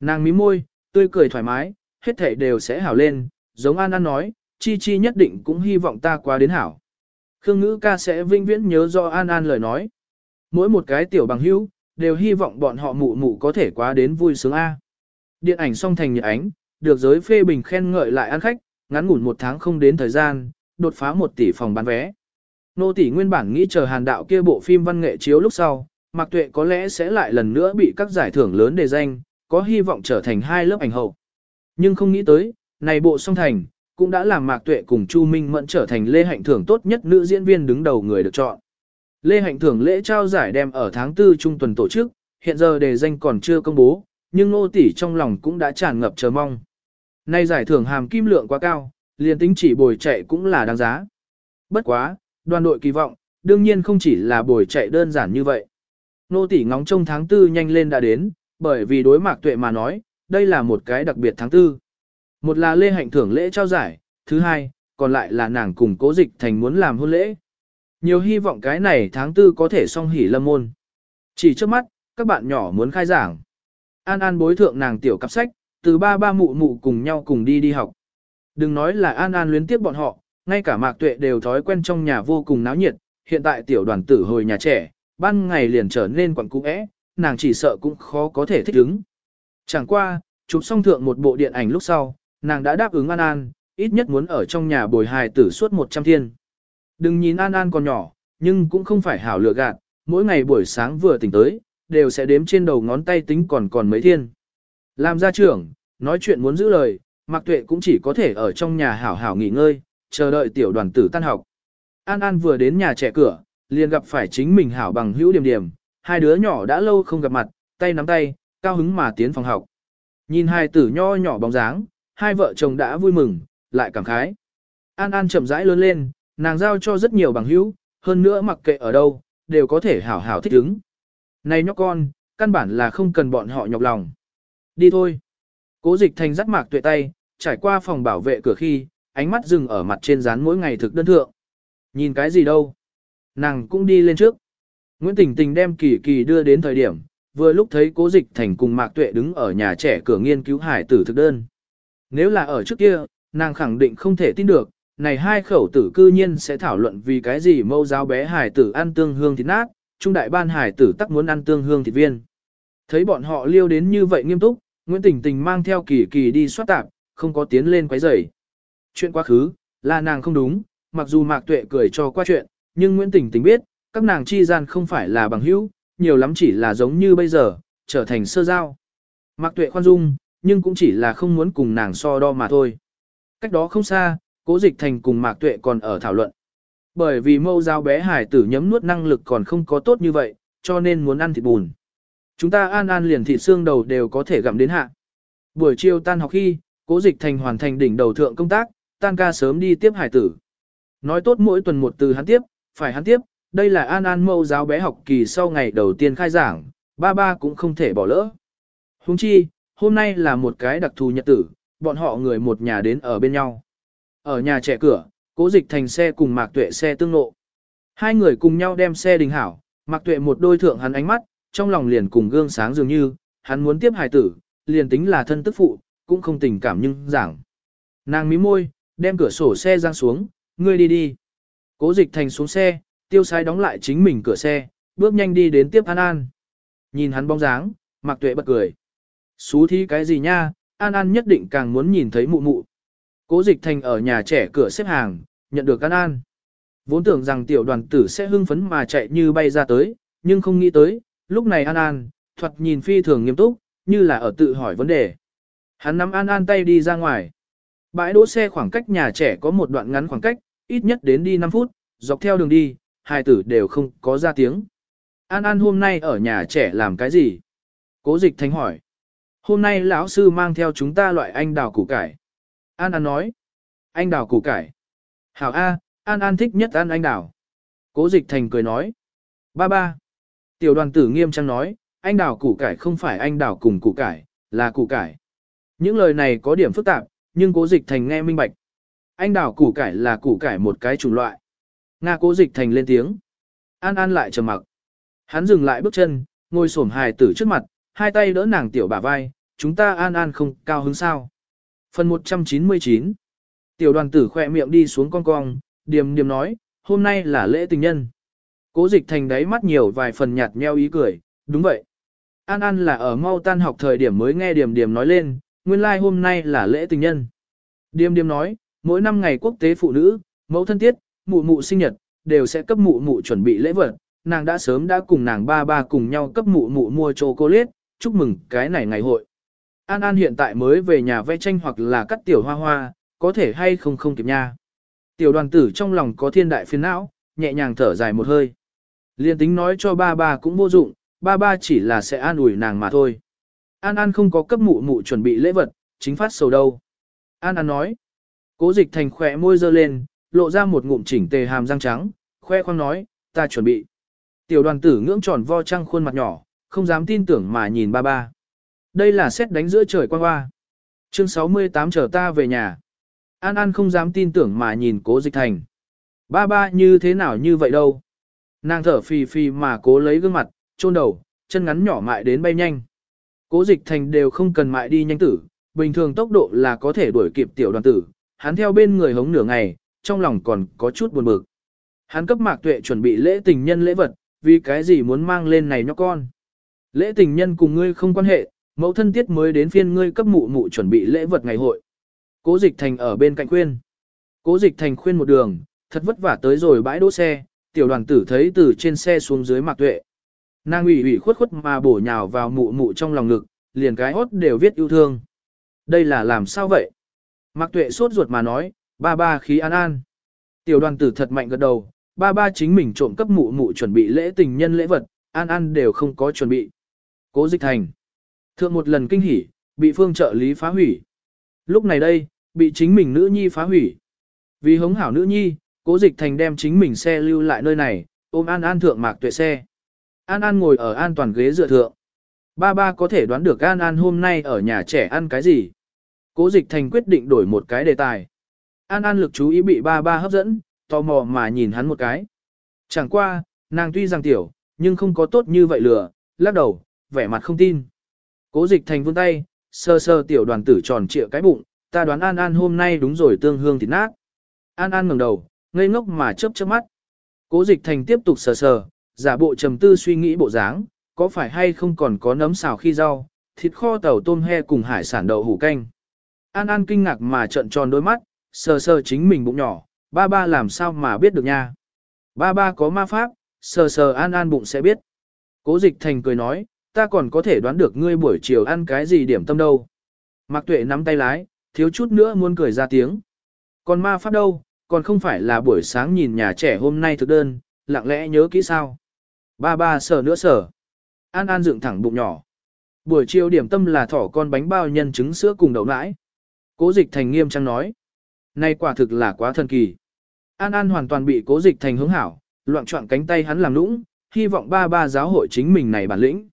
Nàng mím môi, tươi cười thoải mái, hết thảy đều sẽ hảo lên, giống An An nói, Chi Chi nhất định cũng hy vọng ta qua đến hảo. Khương Ngữ ca sẽ vinh viễn nhớ do An An lời nói. Mỗi một cái tiểu bằng hữu, đều hy vọng bọn họ mụ mụ có thể qua đến vui sướng A. Điện ảnh song thành nhiệt ánh, được giới phê bình khen ngợi lại ăn khách, ngắn ngủn một tháng không đến thời gian, đột phá một tỷ phòng bán vé. Nô tỷ nguyên bản nghĩ chờ hàn đạo kia bộ phim văn nghệ chiếu lúc sau, Mạc Tuệ có lẽ sẽ lại lần nữa bị các giải thưởng lớn đề danh, có hy vọng trở thành hai lớp ảnh hậu. Nhưng không nghĩ tới, này bộ song thành, cũng đã làm Mạc Tuệ cùng Chu Minh Mẫn trở thành lê hạnh thưởng tốt nhất nữ diễn viên đứng đầu người được chọn. Lê hạnh thưởng lễ trao giải đem ở tháng 4 trung tuần tổ chức, hiện giờ đề danh còn chưa công bố, nhưng Ngô tỷ trong lòng cũng đã tràn ngập chờ mong. Nay giải thưởng hàm kim lượng quá cao, liền tính chỉ bồi chạy cũng là đáng giá. Bất quá, đoàn đội kỳ vọng, đương nhiên không chỉ là bồi chạy đơn giản như vậy. Nô tỷ ngóng trông tháng 4 nhanh lên đã đến, bởi vì đối mạc tuệ mà nói, đây là một cái đặc biệt tháng 4. Một là lê hạnh thưởng lễ trao giải, thứ hai, còn lại là nàng cùng cố dịch thành muốn làm hôn lễ. Nhiều hy vọng cái này tháng tư có thể song hỉ lâm môn. Chỉ trước mắt, các bạn nhỏ muốn khai giảng. An An bối thượng nàng tiểu cặp sách, từ ba ba mụ mụ cùng nhau cùng đi đi học. Đừng nói là An An luyến tiếp bọn họ, ngay cả Mạc Tuệ đều thói quen trong nhà vô cùng náo nhiệt, hiện tại tiểu đoàn tử hồi nhà trẻ, ban ngày liền trở nên quẩn cũ é, nàng chỉ sợ cũng khó có thể thích ứng. Chẳng qua, chụp xong thượng một bộ điện ảnh lúc sau, nàng đã đáp ứng An An, ít nhất muốn ở trong nhà bồi hài tử suốt 100 thiên. Đừng nhìn An An còn nhỏ, nhưng cũng không phải hảo lựa gạt, mỗi ngày buổi sáng vừa tỉnh tới, đều sẽ đếm trên đầu ngón tay tính còn còn mấy thiên. Làm gia trưởng, nói chuyện muốn giữ lời, Mạc Tuệ cũng chỉ có thể ở trong nhà hảo hảo nghỉ ngơi, chờ đợi tiểu đoàn tử tan học. An An vừa đến nhà trẻ cửa, liền gặp phải chính mình hảo bằng hữu điểm điểm, hai đứa nhỏ đã lâu không gặp mặt, tay nắm tay, cao hứng mà tiến phòng học. Nhìn hai tử nho nhỏ bóng dáng, hai vợ chồng đã vui mừng, lại cảm khái. An An chậm rãi lớn lên, nàng giao cho rất nhiều bằng hữu, hơn nữa mặc kệ ở đâu, đều có thể hảo hảo thích ứng. Này nhóc con, căn bản là không cần bọn họ nhọc lòng. Đi thôi. Cố dịch thành dắt mạc tuệ tay, trải qua phòng bảo vệ cửa khi, ánh mắt dừng ở mặt trên rán mỗi ngày thực đơn thượng. Nhìn cái gì đâu? Nàng cũng đi lên trước. Nguyễn Tình Tình đem kỳ kỳ đưa đến thời điểm, vừa lúc thấy cố dịch thành cùng mạc tuệ đứng ở nhà trẻ cửa nghiên cứu hải tử thực đơn. Nếu là ở trước kia, nàng khẳng định không thể tin được, này hai khẩu tử cư nhiên sẽ thảo luận vì cái gì mâu giáo bé hải tử ăn tương hương thịt nát, trung đại ban hải tử tắc muốn ăn tương hương thịt viên. Thấy bọn họ liêu đến như vậy nghiêm túc, Nguyễn Tình Tình mang theo kỳ kỳ đi soát tạp, không có tiến lên quấy rầy. Chuyện quá khứ, là nàng không đúng, mặc dù Mạc Tuệ cười cho qua chuyện, nhưng Nguyễn Tình Tình biết, các nàng chi gian không phải là bằng hữu, nhiều lắm chỉ là giống như bây giờ, trở thành sơ giao. Mạc Tuệ khoan dung, nhưng cũng chỉ là không muốn cùng nàng so đo mà thôi. Cách đó không xa, Cố Dịch Thành cùng Mạc Tuệ còn ở thảo luận. Bởi vì mâu giao bé hải tử nhấm nuốt năng lực còn không có tốt như vậy, cho nên muốn ăn thịt bùn. Chúng ta an an liền thịt xương đầu đều có thể gặm đến hạ. Buổi chiều tan học khi, Cố Dịch Thành hoàn thành đỉnh đầu thượng công tác, tan ca sớm đi tiếp hải tử. Nói tốt mỗi tuần một từ hắn tiếp, phải hắn tiếp, đây là an an mâu giáo bé học kỳ sau ngày đầu tiên khai giảng, ba ba cũng không thể bỏ lỡ. Huống chi, hôm nay là một cái đặc thù nhật tử, bọn họ người một nhà đến ở bên nhau. Ở nhà trẻ cửa, cố dịch thành xe cùng mạc tuệ xe tương lộ, Hai người cùng nhau đem xe đình hảo, mạc tuệ một đôi thượng hắn ánh mắt, trong lòng liền cùng gương sáng dường như, hắn muốn tiếp hài tử, liền tính là thân tức phụ, cũng không tình cảm nhưng giảng. Nàng mí môi, đem cửa sổ xe giang xuống, ngươi đi đi. Cố dịch thành xuống xe, tiêu sai đóng lại chính mình cửa xe, bước nhanh đi đến tiếp An An. Nhìn hắn bóng dáng, Mạc Tuệ bật cười. Xú thí cái gì nha, An An nhất định càng muốn nhìn thấy mụ mụ. Cố dịch thành ở nhà trẻ cửa xếp hàng, nhận được An An. Vốn tưởng rằng tiểu đoàn tử sẽ hưng phấn mà chạy như bay ra tới, nhưng không nghĩ tới, lúc này An An, thuật nhìn phi thường nghiêm túc, như là ở tự hỏi vấn đề. Hắn nắm An An tay đi ra ngoài. Bãi đỗ xe khoảng cách nhà trẻ có một đoạn ngắn khoảng cách, ít nhất đến đi 5 phút, dọc theo đường đi, hai tử đều không có ra tiếng. An An hôm nay ở nhà trẻ làm cái gì? Cố dịch thành hỏi. Hôm nay lão sư mang theo chúng ta loại anh đào củ cải. An An nói. Anh đào củ cải. Hảo A, An An thích nhất ăn anh đào. Cố dịch thành cười nói. Ba ba. Tiểu đoàn tử nghiêm trang nói, anh đào củ cải không phải anh đào cùng củ cải, là củ cải. Những lời này có điểm phức tạp, nhưng cố dịch thành nghe minh bạch. Anh đào củ cải là củ cải một cái chủng loại. Nga cố dịch thành lên tiếng. An An lại trầm mặc. Hắn dừng lại bước chân, ngồi xổm hài tử trước mặt, hai tay đỡ nàng tiểu bả vai, chúng ta An An không cao hứng sao. Phần 199 Tiểu đoàn tử khỏe miệng đi xuống con cong, điềm điềm nói, hôm nay là lễ tình nhân. Cố dịch thành đáy mắt nhiều vài phần nhạt nheo ý cười, đúng vậy. An An là ở mau tan học thời điểm mới nghe điềm điềm nói lên, nguyên lai like hôm nay là lễ tình nhân. Điềm điềm nói, mỗi năm ngày quốc tế phụ nữ, mẫu thân tiết, mụ mụ sinh nhật, đều sẽ cấp mụ mụ chuẩn bị lễ vật. Nàng đã sớm đã cùng nàng ba ba cùng nhau cấp mụ mụ mua chocolate, chúc mừng cái này ngày hội. An An hiện tại mới về nhà vẽ tranh hoặc là cắt tiểu hoa hoa, có thể hay không không kịp nha. Tiểu đoàn tử trong lòng có thiên đại phiền não, nhẹ nhàng thở dài một hơi. Liên tính nói cho ba ba cũng vô dụng, ba ba chỉ là sẽ an ủi nàng mà thôi. An An không có cấp mụ mụ chuẩn bị lễ vật, chính phát sầu đâu. An An nói. Cố dịch thành khỏe môi dơ lên, lộ ra một ngụm chỉnh tề hàm răng trắng, khoe khoang nói, ta chuẩn bị. Tiểu đoàn tử ngưỡng tròn vo trăng khuôn mặt nhỏ, không dám tin tưởng mà nhìn ba ba. Đây là xét đánh giữa trời quang hoa. Chương 68 chờ ta về nhà. An An không dám tin tưởng mà nhìn cố dịch thành. Ba ba như thế nào như vậy đâu. Nàng thở phì phì mà cố lấy gương mặt, chôn đầu, chân ngắn nhỏ mại đến bay nhanh. Cố dịch thành đều không cần mại đi nhanh tử, bình thường tốc độ là có thể đuổi kịp tiểu đoàn tử. Hắn theo bên người hống nửa ngày, trong lòng còn có chút buồn bực. Hắn cấp mạc tuệ chuẩn bị lễ tình nhân lễ vật, vì cái gì muốn mang lên này nhóc con. Lễ tình nhân cùng ngươi không quan hệ, mẫu thân tiết mới đến phiên ngươi cấp mụ mụ chuẩn bị lễ vật ngày hội. Cố dịch thành ở bên cạnh khuyên. Cố dịch thành khuyên một đường, thật vất vả tới rồi bãi đỗ xe, tiểu đoàn tử thấy từ trên xe xuống dưới mạc tuệ. Nàng ủy ủy khuất khuất mà bổ nhào vào mụ mụ trong lòng ngực, liền cái hốt đều viết yêu thương. Đây là làm sao vậy? Mạc tuệ sốt ruột mà nói, ba ba khí an an. Tiểu đoàn tử thật mạnh gật đầu, ba ba chính mình trộm cấp mụ mụ chuẩn bị lễ tình nhân lễ vật, an an đều không có chuẩn bị. Cố dịch thành. Thượng một lần kinh hỉ, bị phương trợ lý phá hủy. Lúc này đây, bị chính mình nữ nhi phá hủy. Vì hống hảo nữ nhi, cố dịch thành đem chính mình xe lưu lại nơi này, ôm An An thượng mạc tuệ xe. An An ngồi ở an toàn ghế dựa thượng. Ba ba có thể đoán được An An hôm nay ở nhà trẻ ăn cái gì. Cố dịch thành quyết định đổi một cái đề tài. An An lực chú ý bị ba ba hấp dẫn, tò mò mà nhìn hắn một cái. Chẳng qua, nàng tuy rằng tiểu, nhưng không có tốt như vậy lừa, lắc đầu, vẻ mặt không tin. Cố dịch thành vươn tay, sơ sơ tiểu đoàn tử tròn trịa cái bụng, ta đoán An An hôm nay đúng rồi tương hương thịt nát. An An ngẩng đầu, ngây ngốc mà chớp chớp mắt. Cố dịch thành tiếp tục sờ sờ, giả bộ trầm tư suy nghĩ bộ dáng, có phải hay không còn có nấm xào khi rau, thịt kho tàu tôm he cùng hải sản đậu hủ canh. An An kinh ngạc mà trợn tròn đôi mắt, sờ sờ chính mình bụng nhỏ, ba ba làm sao mà biết được nha. Ba ba có ma pháp, sờ sờ An An bụng sẽ biết. Cố dịch thành cười nói, ta còn có thể đoán được ngươi buổi chiều ăn cái gì điểm tâm đâu. Mạc tuệ nắm tay lái, thiếu chút nữa muốn cười ra tiếng. Còn ma pháp đâu, còn không phải là buổi sáng nhìn nhà trẻ hôm nay thực đơn, lặng lẽ nhớ kỹ sao. Ba ba sở nữa sở. An An dựng thẳng bụng nhỏ. Buổi chiều điểm tâm là thỏ con bánh bao nhân trứng sữa cùng đậu nãi. Cố dịch thành nghiêm trang nói. Này quả thực là quá thần kỳ. An An hoàn toàn bị cố dịch thành hướng hảo, loạn trọng cánh tay hắn làm nũng, hy vọng ba ba giáo hội chính mình này bản lĩnh.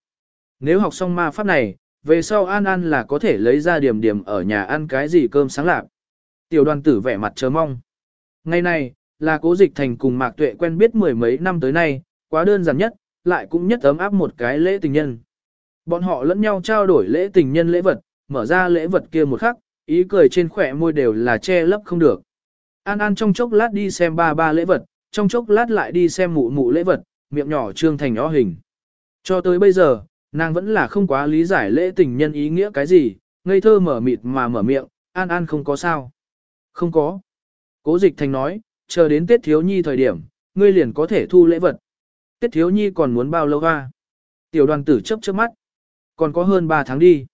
Nếu học xong ma pháp này, về sau An An là có thể lấy ra điểm điểm ở nhà ăn cái gì cơm sáng lạc. Tiểu đoàn tử vẻ mặt chờ mong. Ngày này, là cố dịch thành cùng Mạc Tuệ quen biết mười mấy năm tới nay, quá đơn giản nhất, lại cũng nhất ấm áp một cái lễ tình nhân. Bọn họ lẫn nhau trao đổi lễ tình nhân lễ vật, mở ra lễ vật kia một khắc, ý cười trên khỏe môi đều là che lấp không được. An An trong chốc lát đi xem ba ba lễ vật, trong chốc lát lại đi xem mụ mụ lễ vật, miệng nhỏ trương thành ó hình. Cho tới bây giờ, nàng vẫn là không quá lý giải lễ tình nhân ý nghĩa cái gì, ngây thơ mở mịt mà mở miệng, An An không có sao. Không có. Cố dịch thành nói, chờ đến Tết Thiếu Nhi thời điểm, ngươi liền có thể thu lễ vật. Tết Thiếu Nhi còn muốn bao lâu hoa? Tiểu đoàn tử chấp trước mắt. Còn có hơn 3 tháng đi.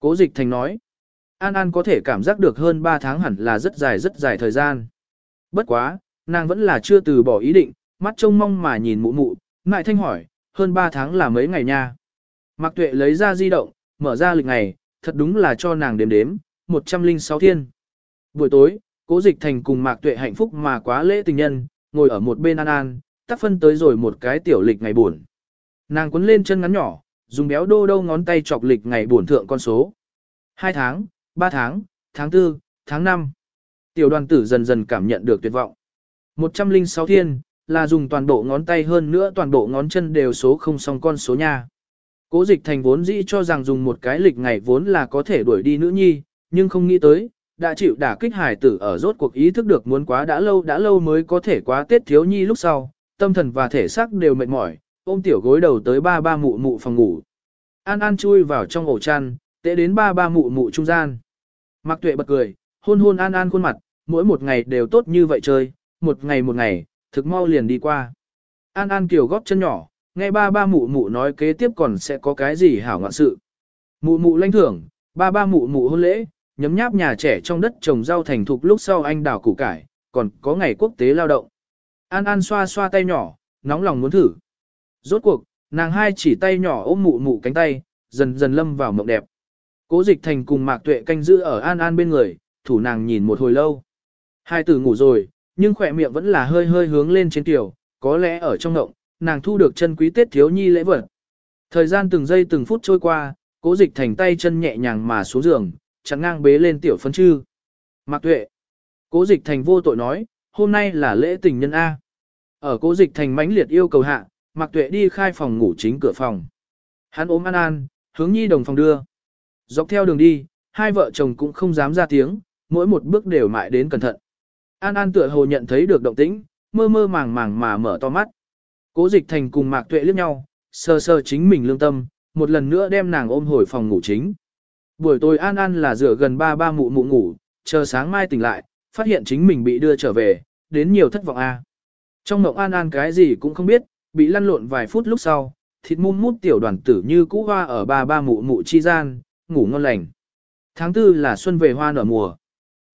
Cố dịch thành nói. An An có thể cảm giác được hơn 3 tháng hẳn là rất dài rất dài thời gian. Bất quá, nàng vẫn là chưa từ bỏ ý định, mắt trông mong mà nhìn mụ mụ, ngại thanh hỏi, hơn 3 tháng là mấy ngày nha. Mạc Tuệ lấy ra di động, mở ra lịch ngày, thật đúng là cho nàng đếm đếm, 106 thiên. Buổi tối, Cố Dịch Thành cùng Mạc Tuệ hạnh phúc mà quá lễ tình nhân, ngồi ở một bên an an, tác phân tới rồi một cái tiểu lịch ngày buồn. Nàng quấn lên chân ngắn nhỏ, dùng béo đô đô ngón tay chọc lịch ngày buồn thượng con số. 2 tháng, 3 tháng, tháng 4, tháng 5. Tiểu đoàn tử dần dần cảm nhận được tuyệt vọng. 106 thiên, là dùng toàn bộ ngón tay hơn nữa toàn bộ ngón chân đều số không song con số nha. Cố dịch thành vốn dĩ cho rằng dùng một cái lịch ngày vốn là có thể đuổi đi nữ nhi, nhưng không nghĩ tới, đã chịu đả kích hải tử ở rốt cuộc ý thức được muốn quá đã lâu đã lâu mới có thể quá Tết thiếu nhi lúc sau, tâm thần và thể xác đều mệt mỏi, ôm tiểu gối đầu tới ba ba mụ mụ phòng ngủ. An An chui vào trong ổ chăn, tệ đến ba ba mụ mụ trung gian. Mạc Tuệ bật cười, hôn hôn An An khuôn mặt, mỗi một ngày đều tốt như vậy chơi, một ngày một ngày, thực mau liền đi qua. An An kiểu góp chân nhỏ, nghe ba ba mụ mụ nói kế tiếp còn sẽ có cái gì hảo ngoạn sự. Mụ mụ lãnh thưởng, ba ba mụ mụ hôn lễ, nhấm nháp nhà trẻ trong đất trồng rau thành thục lúc sau anh đào củ cải, còn có ngày quốc tế lao động. An An xoa xoa tay nhỏ, nóng lòng muốn thử. Rốt cuộc, nàng hai chỉ tay nhỏ ôm mụ mụ cánh tay, dần dần lâm vào mộng đẹp. Cố dịch thành cùng mạc tuệ canh giữ ở An An bên người, thủ nàng nhìn một hồi lâu. Hai tử ngủ rồi, nhưng khỏe miệng vẫn là hơi hơi hướng lên trên tiểu, có lẽ ở trong ngộng, nàng thu được chân quý tết thiếu nhi lễ vật. Thời gian từng giây từng phút trôi qua, cố dịch thành tay chân nhẹ nhàng mà xuống giường, chẳng ngang bế lên tiểu phân chư. Mạc tuệ. Cố dịch thành vô tội nói, hôm nay là lễ tình nhân A. Ở cố dịch thành mãnh liệt yêu cầu hạ, Mạc tuệ đi khai phòng ngủ chính cửa phòng. Hắn ôm An An, hướng nhi đồng phòng đưa. Dọc theo đường đi, hai vợ chồng cũng không dám ra tiếng, mỗi một bước đều mại đến cẩn thận. An An tựa hồ nhận thấy được động tĩnh, mơ mơ màng màng mà mở to mắt. Cố dịch thành cùng Mạc Tuệ liếc nhau, sờ sờ chính mình lương tâm, một lần nữa đem nàng ôm hồi phòng ngủ chính. Buổi tối An An là rửa gần ba ba mụ mụ ngủ, chờ sáng mai tỉnh lại, phát hiện chính mình bị đưa trở về, đến nhiều thất vọng a. Trong mộng An An cái gì cũng không biết, bị lăn lộn vài phút lúc sau, thịt muôn mút tiểu đoàn tử như cũ hoa ở ba ba mụ mụ chi gian, ngủ ngon lành. Tháng tư là xuân về hoa nở mùa.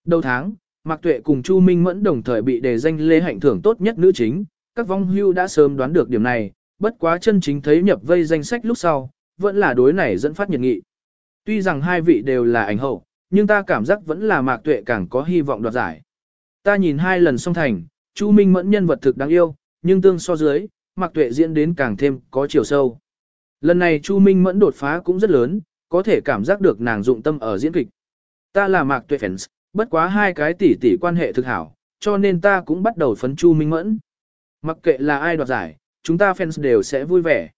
Đầu tháng, Mạc Tuệ cùng Chu Minh Mẫn đồng thời bị đề danh lê hạnh thưởng tốt nhất nữ chính, các vong hưu đã sớm đoán được điểm này, bất quá chân chính thấy nhập vây danh sách lúc sau, vẫn là đối này dẫn phát nhiệt nghị. Tuy rằng hai vị đều là ảnh hậu, nhưng ta cảm giác vẫn là Mạc Tuệ càng có hy vọng đoạt giải. Ta nhìn hai lần song thành, Chu Minh Mẫn nhân vật thực đáng yêu, nhưng tương so dưới, Mạc Tuệ diễn đến càng thêm có chiều sâu. Lần này Chu Minh Mẫn đột phá cũng rất lớn, có thể cảm giác được nàng dụng tâm ở diễn kịch. Ta là Mạc Tuệ fans, bất quá hai cái tỷ tỷ quan hệ thực hảo, cho nên ta cũng bắt đầu phấn Chu Minh Mẫn. Mặc kệ là ai đoạt giải, chúng ta fans đều sẽ vui vẻ.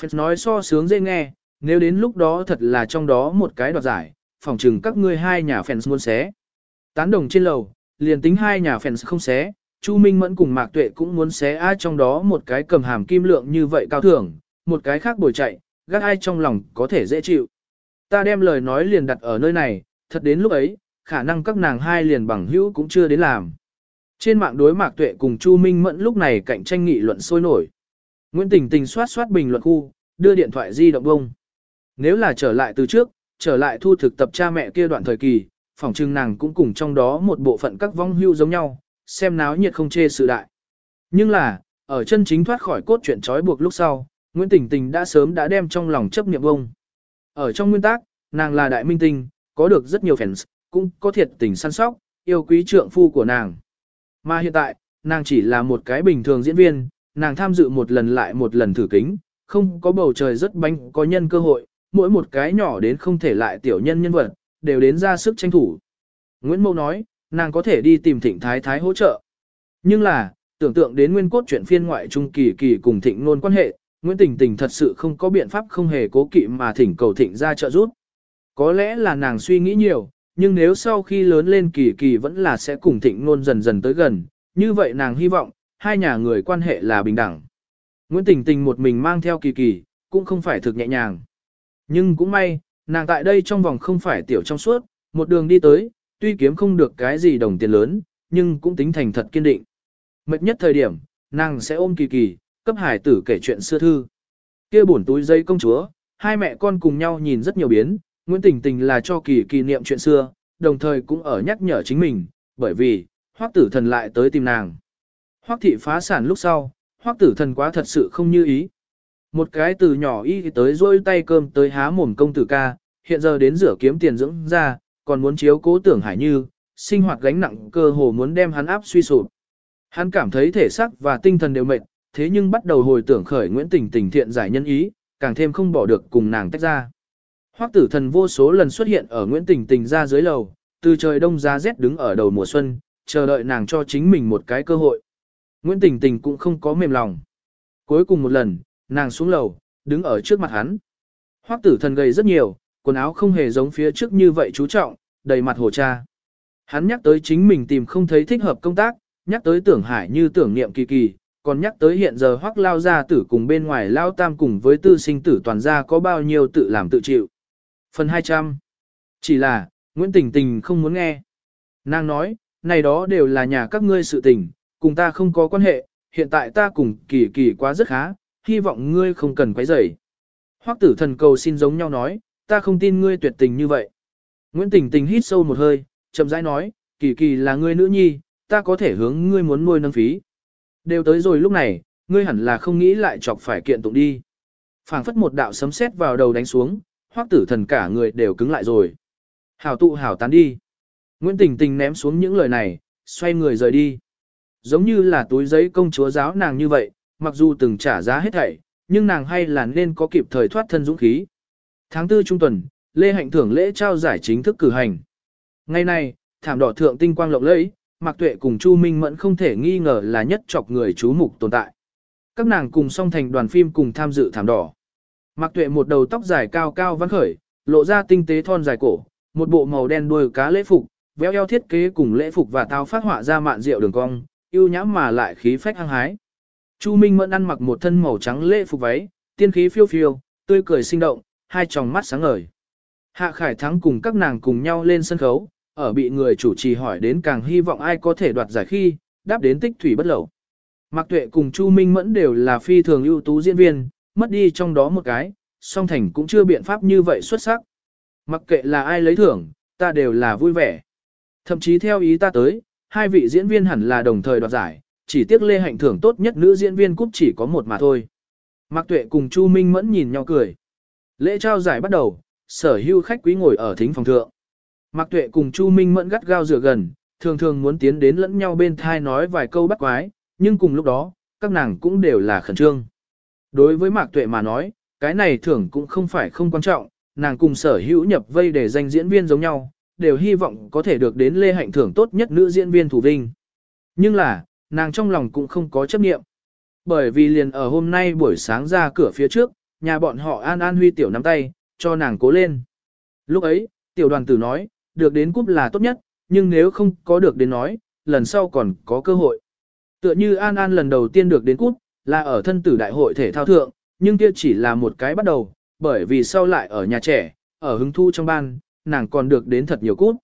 Fans nói so sướng dễ nghe, nếu đến lúc đó thật là trong đó một cái đoạt giải, phỏng chừng các ngươi hai nhà fans muốn xé. Tán đồng trên lầu, liền tính hai nhà fans không xé, Chu Minh Mẫn cùng Mạc Tuệ cũng muốn xé ai trong đó một cái cầm hàm kim lượng như vậy cao thưởng, một cái khác bồi chạy, gác ai trong lòng có thể dễ chịu. Ta đem lời nói liền đặt ở nơi này, thật đến lúc ấy, khả năng các nàng hai liền bằng hữu cũng chưa đến làm. Trên mạng đối Mạc Tuệ cùng Chu Minh Mẫn lúc này cạnh tranh nghị luận sôi nổi. Nguyễn Tình Tình soát soát bình luận khu, đưa điện thoại di động bông. Nếu là trở lại từ trước, trở lại thu thực tập cha mẹ kia đoạn thời kỳ, phòng trưng nàng cũng cùng trong đó một bộ phận các vong hưu giống nhau, xem náo nhiệt không chê sự đại. Nhưng là, ở chân chính thoát khỏi cốt truyện trói buộc lúc sau, Nguyễn Tình Tình đã sớm đã đem trong lòng chấp niệm bông. Ở trong nguyên tắc, nàng là đại minh tinh, có được rất nhiều fans, cũng có thiệt tình săn sóc, yêu quý trượng phu của nàng. Mà hiện tại, nàng chỉ là một cái bình thường diễn viên, nàng tham dự một lần lại một lần thử kính, không có bầu trời rất bánh có nhân cơ hội, mỗi một cái nhỏ đến không thể lại tiểu nhân nhân vật, đều đến ra sức tranh thủ. Nguyễn Mâu nói, nàng có thể đi tìm thịnh thái thái hỗ trợ. Nhưng là, tưởng tượng đến nguyên cốt chuyện phiên ngoại trung kỳ kỳ cùng thịnh nôn quan hệ, Nguyễn Tình Tình thật sự không có biện pháp không hề cố kỵ mà thỉnh cầu thịnh ra trợ giúp. Có lẽ là nàng suy nghĩ nhiều, nhưng nếu sau khi lớn lên kỳ kỳ vẫn là sẽ cùng thịnh nôn dần dần tới gần, như vậy nàng hy vọng, hai nhà người quan hệ là bình đẳng. Nguyễn Tình Tình một mình mang theo kỳ kỳ, cũng không phải thực nhẹ nhàng. Nhưng cũng may, nàng tại đây trong vòng không phải tiểu trong suốt, một đường đi tới, tuy kiếm không được cái gì đồng tiền lớn, nhưng cũng tính thành thật kiên định. Mệt nhất thời điểm, nàng sẽ ôm kỳ kỳ, cấp hải tử kể chuyện xưa thư. kia bổn túi dây công chúa, hai mẹ con cùng nhau nhìn rất nhiều biến, Nguyễn Tình Tình là cho kỳ kỷ niệm chuyện xưa, đồng thời cũng ở nhắc nhở chính mình, bởi vì, hoắc tử thần lại tới tìm nàng. Hoắc thị phá sản lúc sau, hoắc tử thần quá thật sự không như ý. Một cái từ nhỏ y tới rôi tay cơm tới há mồm công tử ca, hiện giờ đến rửa kiếm tiền dưỡng ra, còn muốn chiếu cố tưởng hải như, sinh hoạt gánh nặng cơ hồ muốn đem hắn áp suy sụp. Hắn cảm thấy thể xác và tinh thần đều mệt, thế nhưng bắt đầu hồi tưởng khởi Nguyễn Tình Tình thiện giải nhân ý, càng thêm không bỏ được cùng nàng tách ra. Hoắc tử thần vô số lần xuất hiện ở Nguyễn Tình Tình ra dưới lầu, từ trời đông giá rét đứng ở đầu mùa xuân, chờ đợi nàng cho chính mình một cái cơ hội. Nguyễn Tình Tình cũng không có mềm lòng. Cuối cùng một lần, nàng xuống lầu, đứng ở trước mặt hắn. Hoắc tử thần gầy rất nhiều, quần áo không hề giống phía trước như vậy chú trọng, đầy mặt hồ cha. Hắn nhắc tới chính mình tìm không thấy thích hợp công tác, nhắc tới tưởng hải như tưởng niệm kỳ kỳ, còn nhắc tới hiện giờ hoắc lao gia tử cùng bên ngoài lao tam cùng với tư sinh tử toàn gia có bao nhiêu tự làm tự chịu. Phần 200 Chỉ là, Nguyễn Tình Tình không muốn nghe. Nàng nói, này đó đều là nhà các ngươi sự tình, cùng ta không có quan hệ, hiện tại ta cùng kỳ kỳ quá rất khá, hy vọng ngươi không cần quấy rầy. Hoắc tử thần cầu xin giống nhau nói, ta không tin ngươi tuyệt tình như vậy. Nguyễn Tình Tình hít sâu một hơi, chậm rãi nói, kỳ kỳ là ngươi nữ nhi, ta có thể hướng ngươi muốn nuôi nâng phí. Đều tới rồi lúc này, ngươi hẳn là không nghĩ lại chọc phải kiện tụng đi. phảng phất một đạo sấm sét vào đầu đánh xuống, hoắc tử thần cả người đều cứng lại rồi. Hảo tụ hảo tán đi. Nguyễn Tình Tình ném xuống những lời này, xoay người rời đi. Giống như là túi giấy công chúa giáo nàng như vậy, mặc dù từng trả giá hết thảy, nhưng nàng hay là nên có kịp thời thoát thân dũng khí. Tháng 4 trung tuần, Lê Hạnh thưởng lễ trao giải chính thức cử hành. Ngày nay, thảm đỏ thượng tinh quang lộng lẫy, Mạc Tuệ cùng Chu Minh Mẫn không thể nghi ngờ là nhất chọc người chú mục tồn tại. Các nàng cùng song thành đoàn phim cùng tham dự thảm đỏ. Mạc Tuệ một đầu tóc dài cao cao vắn khởi, lộ ra tinh tế thon dài cổ, một bộ màu đen đuôi cá lễ phục, véo eo thiết kế cùng lễ phục và tao phát họa ra mạn rượu đường cong, yêu nhãm mà lại khí phách hăng hái. Chu Minh Mẫn ăn mặc một thân màu trắng lễ phục váy, tiên khí phiêu phiêu, tươi cười sinh động, hai tròng mắt sáng ngời. Hạ Khải Thắng cùng các nàng cùng nhau lên sân khấu, ở bị người chủ trì hỏi đến càng hy vọng ai có thể đoạt giải khi, đáp đến tích thủy bất lẩu. Mạc Tuệ cùng Chu Minh Mẫn đều là phi thường ưu tú diễn viên, mất đi trong đó một cái, song thành cũng chưa biện pháp như vậy xuất sắc. Mặc kệ là ai lấy thưởng, ta đều là vui vẻ. Thậm chí theo ý ta tới, hai vị diễn viên hẳn là đồng thời đoạt giải, chỉ tiếc Lê Hạnh thưởng tốt nhất nữ diễn viên cúp chỉ có một mà thôi. Mạc Tuệ cùng Chu Minh Mẫn nhìn nhau cười. Lễ trao giải bắt đầu, sở hữu khách quý ngồi ở thính phòng thượng. Mạc Tuệ cùng Chu Minh Mẫn gắt gao dựa gần, thường thường muốn tiến đến lẫn nhau bên thai nói vài câu bắt quái, nhưng cùng lúc đó, các nàng cũng đều là khẩn trương. Đối với Mạc Tuệ mà nói, cái này thưởng cũng không phải không quan trọng, nàng cùng sở hữu nhập vây để danh diễn viên giống nhau, đều hy vọng có thể được đến lê hạnh thưởng tốt nhất nữ diễn viên thủ vinh. Nhưng là, nàng trong lòng cũng không có chấp niệm, Bởi vì liền ở hôm nay buổi sáng ra cửa phía trước, nhà bọn họ an an huy tiểu nắm tay, cho nàng cố lên. Lúc ấy, tiểu đoàn tử nói, được đến cúp là tốt nhất, nhưng nếu không có được đến nói, lần sau còn có cơ hội. Tựa như An An lần đầu tiên được đến cúp, là ở thân tử đại hội thể thao thượng, nhưng kia chỉ là một cái bắt đầu, bởi vì sau lại ở nhà trẻ, ở hứng thu trong ban, nàng còn được đến thật nhiều cút.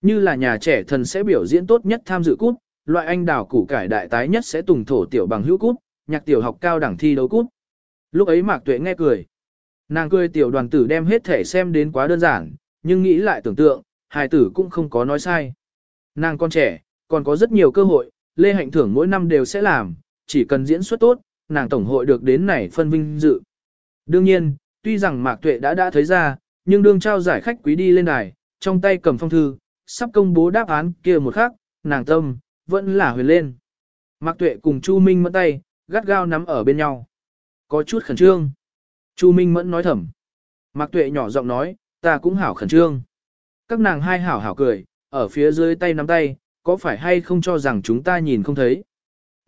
Như là nhà trẻ thần sẽ biểu diễn tốt nhất tham dự cút, loại anh đào củ cải đại tái nhất sẽ tùng thổ tiểu bằng hữu cút, nhạc tiểu học cao đẳng thi đấu cút. Lúc ấy Mạc Tuệ nghe cười. Nàng cười tiểu đoàn tử đem hết thể xem đến quá đơn giản, nhưng nghĩ lại tưởng tượng, hài tử cũng không có nói sai. Nàng con trẻ, còn có rất nhiều cơ hội, Lê Hạnh Thưởng mỗi năm đều sẽ làm, chỉ cần diễn xuất tốt, nàng tổng hội được đến này phân vinh dự. Đương nhiên, tuy rằng Mạc Tuệ đã đã thấy ra, nhưng đương trao giải khách quý đi lên đài, trong tay cầm phong thư, sắp công bố đáp án kia một khắc, nàng tâm, vẫn là huyền lên. Mạc Tuệ cùng Chu Minh mẫn tay, gắt gao nắm ở bên nhau. Có chút khẩn trương. Chu Minh mẫn nói thầm. Mạc Tuệ nhỏ giọng nói, ta cũng hảo khẩn trương. Các nàng hai hảo hảo cười, ở phía dưới tay nắm tay, có phải hay không cho rằng chúng ta nhìn không thấy.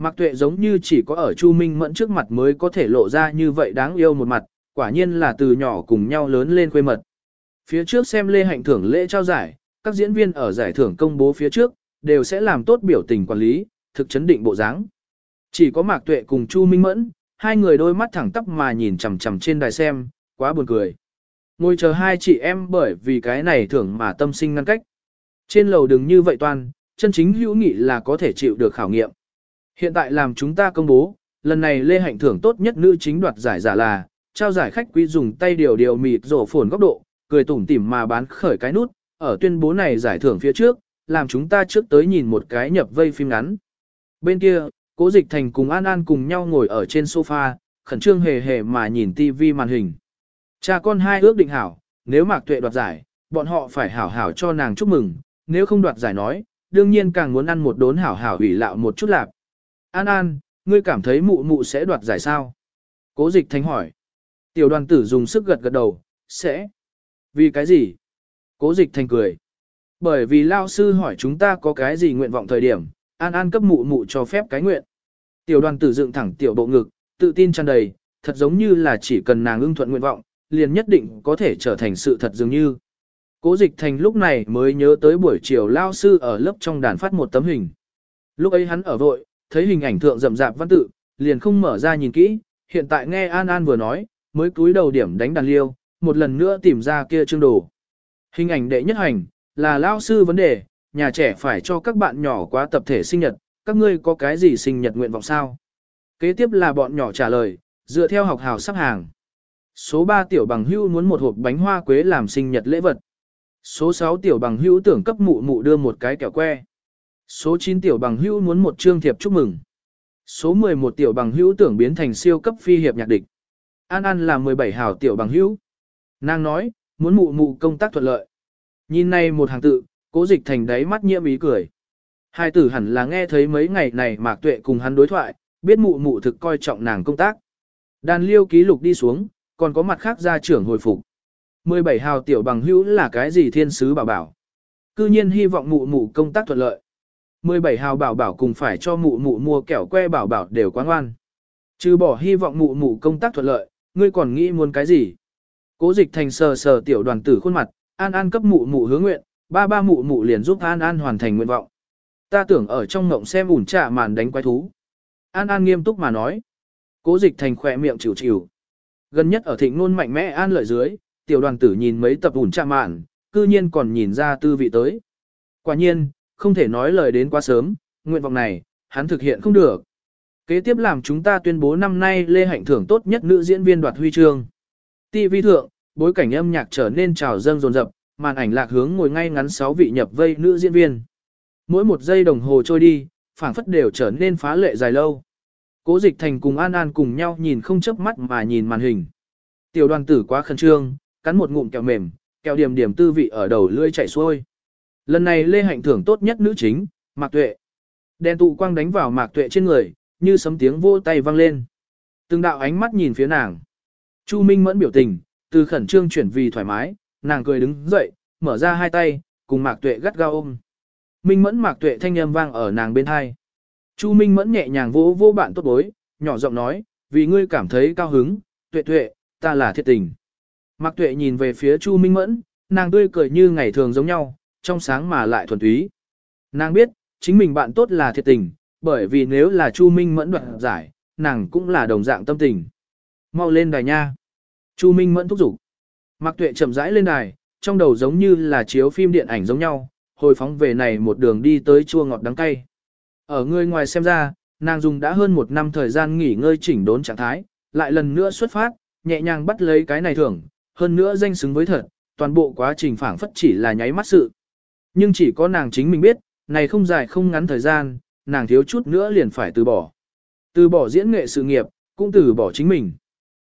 Mạc Tuệ giống như chỉ có ở Chu Minh Mẫn trước mặt mới có thể lộ ra như vậy đáng yêu một mặt, quả nhiên là từ nhỏ cùng nhau lớn lên quê mật. Phía trước xem lê hạnh thưởng lễ trao giải, các diễn viên ở giải thưởng công bố phía trước, đều sẽ làm tốt biểu tình quản lý, thực chấn định bộ dáng. Chỉ có Mạc Tuệ cùng Chu Minh Mẫn, hai người đôi mắt thẳng tắp mà nhìn chằm chằm trên đài xem, quá buồn cười. Ngồi chờ hai chị em bởi vì cái này thưởng mà tâm sinh ngăn cách. Trên lầu đừng như vậy toàn, chân chính hữu nghị là có thể chịu được khảo nghiệm. Hiện tại làm chúng ta công bố, lần này Lê Hạnh thưởng tốt nhất nữ chính đoạt giải giả là, trao giải khách quý dùng tay điều điều mịt rổ phồn góc độ, cười tủm tỉm mà bán khởi cái nút, ở tuyên bố này giải thưởng phía trước, làm chúng ta trước tới nhìn một cái nhập vây phim ngắn. Bên kia, Cố Dịch Thành cùng An An cùng nhau ngồi ở trên sofa, khẩn trương hề hề mà nhìn tivi màn hình. Cha con hai ước định hảo, nếu Mạc Tuệ đoạt giải, bọn họ phải hảo hảo cho nàng chúc mừng, nếu không đoạt giải nói, đương nhiên càng muốn ăn một đốn hảo hảo ủy lạo một chút lạp. An An, ngươi cảm thấy mụ mụ sẽ đoạt giải sao? Cố Dịch Thanh hỏi. Tiểu đoàn tử dùng sức gật gật đầu, sẽ. Vì cái gì? Cố Dịch Thành cười. Bởi vì lao sư hỏi chúng ta có cái gì nguyện vọng thời điểm, An An cấp mụ mụ cho phép cái nguyện. Tiểu đoàn tử dựng thẳng tiểu bộ ngực, tự tin tràn đầy, thật giống như là chỉ cần nàng ưng thuận nguyện vọng, liền nhất định có thể trở thành sự thật dường như. Cố dịch thành lúc này mới nhớ tới buổi chiều lao sư ở lớp trong đàn phát một tấm hình. Lúc ấy hắn ở vội, thấy hình ảnh thượng rậm rạp văn tự, liền không mở ra nhìn kỹ, hiện tại nghe An An vừa nói, mới cúi đầu điểm đánh đàn liêu, một lần nữa tìm ra kia chương đồ. Hình ảnh đệ nhất hành, là lao sư vấn đề, nhà trẻ phải cho các bạn nhỏ quá tập thể sinh nhật, các ngươi có cái gì sinh nhật nguyện vọng sao? Kế tiếp là bọn nhỏ trả lời, dựa theo học hào sắp hàng. Số 3 tiểu bằng hữu muốn một hộp bánh hoa quế làm sinh nhật lễ vật. Số 6 tiểu bằng hữu tưởng cấp mụ mụ đưa một cái kẹo que. Số 9 tiểu bằng hữu muốn một chương thiệp chúc mừng. Số 11 tiểu bằng hữu tưởng biến thành siêu cấp phi hiệp nhạc địch. An An là 17 hảo tiểu bằng hữu. Nàng nói, muốn mụ mụ công tác thuận lợi. Nhìn này một hàng tự, cố dịch thành đáy mắt nhiễm ý cười. Hai tử hẳn là nghe thấy mấy ngày này Mạc Tuệ cùng hắn đối thoại, biết mụ mụ thực coi trọng nàng công tác. Đàn liêu ký lục đi xuống, còn có mặt khác gia trưởng hồi phục. 17 hào tiểu bằng hữu là cái gì thiên sứ bảo bảo. Cư nhiên hy vọng mụ mụ công tác thuận lợi. 17 hào bảo bảo cùng phải cho mụ mụ mua kẹo que bảo bảo đều quá ngoan. Trừ bỏ hy vọng mụ mụ công tác thuận lợi, ngươi còn nghĩ muốn cái gì? Cố dịch thành sờ sờ tiểu đoàn tử khuôn mặt, an an cấp mụ mụ hướng nguyện, ba ba mụ mụ liền giúp an an hoàn thành nguyện vọng. Ta tưởng ở trong ngộng xem ủn trạ màn đánh quái thú. An an nghiêm túc mà nói. Cố dịch thành khỏe miệng chịu chịu. Gần nhất ở thịnh nôn mạnh mẽ an lợi dưới, tiểu đoàn tử nhìn mấy tập ủn trạ màn, cư nhiên còn nhìn ra tư vị tới. Quả nhiên, không thể nói lời đến quá sớm, nguyện vọng này, hắn thực hiện không được. Kế tiếp làm chúng ta tuyên bố năm nay Lê Hạnh thưởng tốt nhất nữ diễn viên đoạt huy chương. TV thượng, bối cảnh âm nhạc trở nên trào dâng dồn dập, màn ảnh lạc hướng ngồi ngay ngắn sáu vị nhập vây nữ diễn viên. Mỗi một giây đồng hồ trôi đi, phảng phất đều trở nên phá lệ dài lâu. Cố dịch thành cùng An An cùng nhau nhìn không chớp mắt mà nhìn màn hình. Tiểu đoàn tử quá khẩn trương, cắn một ngụm kẹo mềm, kẹo điểm điểm tư vị ở đầu lưỡi chảy xuôi. Lần này Lê Hạnh thưởng tốt nhất nữ chính, Mạc Tuệ. Đèn tụ quang đánh vào Mạc Tuệ trên người, như sấm tiếng vô tay vang lên. Từng đạo ánh mắt nhìn phía nàng. Chu Minh mẫn biểu tình, từ khẩn trương chuyển vì thoải mái, nàng cười đứng dậy, mở ra hai tay, cùng Mạc Tuệ gắt gao ôm. Minh mẫn Mạc Tuệ thanh âm vang ở nàng bên hai. Chu Minh mẫn nhẹ nhàng vỗ vỗ bạn tốt bối, nhỏ giọng nói, vì ngươi cảm thấy cao hứng, Tuệ Tuệ, ta là thiệt tình. Mạc Tuệ nhìn về phía Chu Minh mẫn, nàng tươi cười như ngày thường giống nhau, trong sáng mà lại thuần túy. Nàng biết, chính mình bạn tốt là thiệt tình, bởi vì nếu là Chu Minh mẫn đoạn giải, nàng cũng là đồng dạng tâm tình. Mau lên đài nha. Chu Minh mẫn thúc giục. Mạc Tuệ chậm rãi lên đài, trong đầu giống như là chiếu phim điện ảnh giống nhau, hồi phóng về này một đường đi tới chua ngọt đắng cay. Ở người ngoài xem ra, nàng dùng đã hơn một năm thời gian nghỉ ngơi chỉnh đốn trạng thái, lại lần nữa xuất phát, nhẹ nhàng bắt lấy cái này thưởng, hơn nữa danh xứng với thật, toàn bộ quá trình phảng phất chỉ là nháy mắt sự. Nhưng chỉ có nàng chính mình biết, này không dài không ngắn thời gian, nàng thiếu chút nữa liền phải từ bỏ. Từ bỏ diễn nghệ sự nghiệp, cũng từ bỏ chính mình.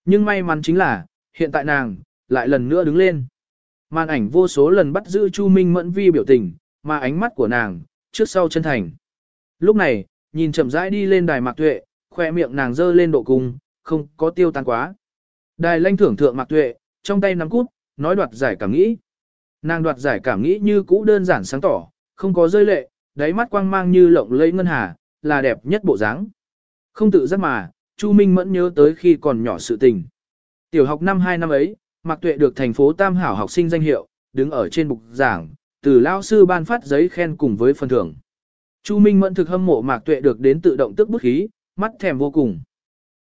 Nhưng may mắn chính là, hiện tại nàng, lại lần nữa đứng lên. Màn ảnh vô số lần bắt giữ Chu Minh Mẫn Vi biểu tình, mà ánh mắt của nàng, trước sau chân thành. Lúc này, nhìn chậm rãi đi lên đài mạc tuệ, khoe miệng nàng dơ lên độ cung, không có tiêu tan quá. Đài lanh thưởng thượng mạc tuệ, trong tay nắm cút, nói đoạt giải cảm nghĩ. Nàng đoạt giải cảm nghĩ như cũ đơn giản sáng tỏ, không có rơi lệ, đáy mắt quang mang như lộng lẫy ngân hà, là đẹp nhất bộ dáng. Không tự giác mà, Chu Minh Mẫn nhớ tới khi còn nhỏ sự tình. Tiểu học năm 2 năm ấy, Mạc Tuệ được thành phố Tam Hảo học sinh danh hiệu, đứng ở trên bục giảng, từ lao sư ban phát giấy khen cùng với phần thưởng. Chu Minh Mẫn thực hâm mộ Mạc Tuệ được đến tự động tức bút khí, mắt thèm vô cùng.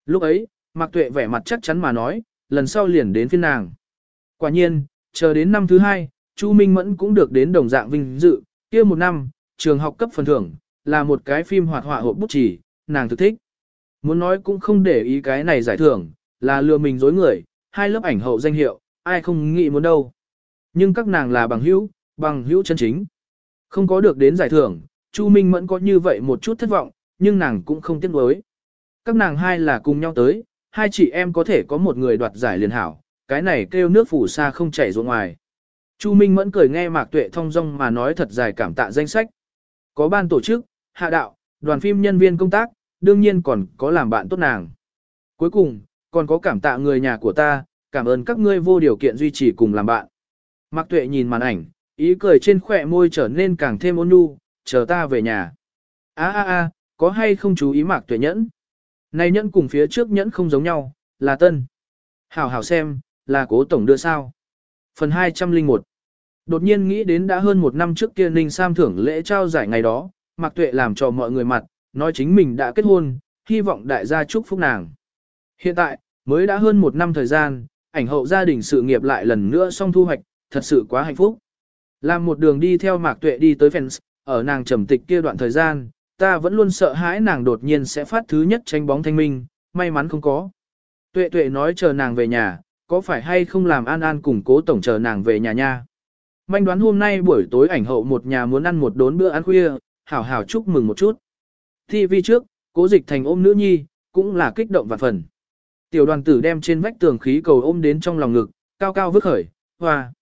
Lúc ấy, Mạc Tuệ vẻ mặt chắc chắn mà nói, lần sau liền đến phiên nàng. Quả nhiên, chờ đến năm thứ hai, Chu Minh Mẫn cũng được đến đồng dạng vinh dự, kia một năm, trường học cấp phần thưởng, là một cái phim hoạt họa hộp bút chỉ, nàng thực thích. Muốn nói cũng không để ý cái này giải thưởng, là lừa mình dối người, hai lớp ảnh hậu danh hiệu, ai không nghĩ muốn đâu. Nhưng các nàng là bằng hữu, bằng hữu chân chính. Không có được đến giải thưởng, Chu Minh Mẫn có như vậy một chút thất vọng, nhưng nàng cũng không tiếc nuối. Các nàng hai là cùng nhau tới, hai chị em có thể có một người đoạt giải liền hảo, cái này kêu nước phủ xa không chảy ruộng ngoài. Chu Minh Mẫn cười nghe Mạc Tuệ thông dong mà nói thật dài cảm tạ danh sách. Có ban tổ chức, hạ đạo, đoàn phim nhân viên công tác, đương nhiên còn có làm bạn tốt nàng. Cuối cùng, còn có cảm tạ người nhà của ta, cảm ơn các ngươi vô điều kiện duy trì cùng làm bạn. Mạc Tuệ nhìn màn ảnh, ý cười trên khóe môi trở nên càng thêm ôn nhu, chờ ta về nhà. A a a, có hay không chú ý Mạc Tuệ nhẫn? Này nhẫn cùng phía trước nhẫn không giống nhau, là tân. Hảo hảo xem, là cố tổng đưa sao? Phần 201 Đột nhiên nghĩ đến đã hơn một năm trước kia Ninh Sam thưởng lễ trao giải ngày đó, Mạc Tuệ làm cho mọi người mặt, nói chính mình đã kết hôn, hy vọng đại gia chúc phúc nàng. Hiện tại, mới đã hơn một năm thời gian, ảnh hậu gia đình sự nghiệp lại lần nữa xong thu hoạch, thật sự quá hạnh phúc. Làm một đường đi theo Mạc Tuệ đi tới fans, ở nàng trầm tịch kia đoạn thời gian, ta vẫn luôn sợ hãi nàng đột nhiên sẽ phát thứ nhất tranh bóng thanh minh, may mắn không có. Tuệ Tuệ nói chờ nàng về nhà, có phải hay không làm An An cùng cố tổng chờ nàng về nhà nha. Manh đoán hôm nay buổi tối ảnh hậu một nhà muốn ăn một đốn bữa ăn khuya, hảo hảo chúc mừng một chút. Thi vi trước, cố dịch thành ôm nữ nhi, cũng là kích động và phần. Tiểu đoàn tử đem trên vách tường khí cầu ôm đến trong lòng ngực, cao cao vứt khởi, hoa.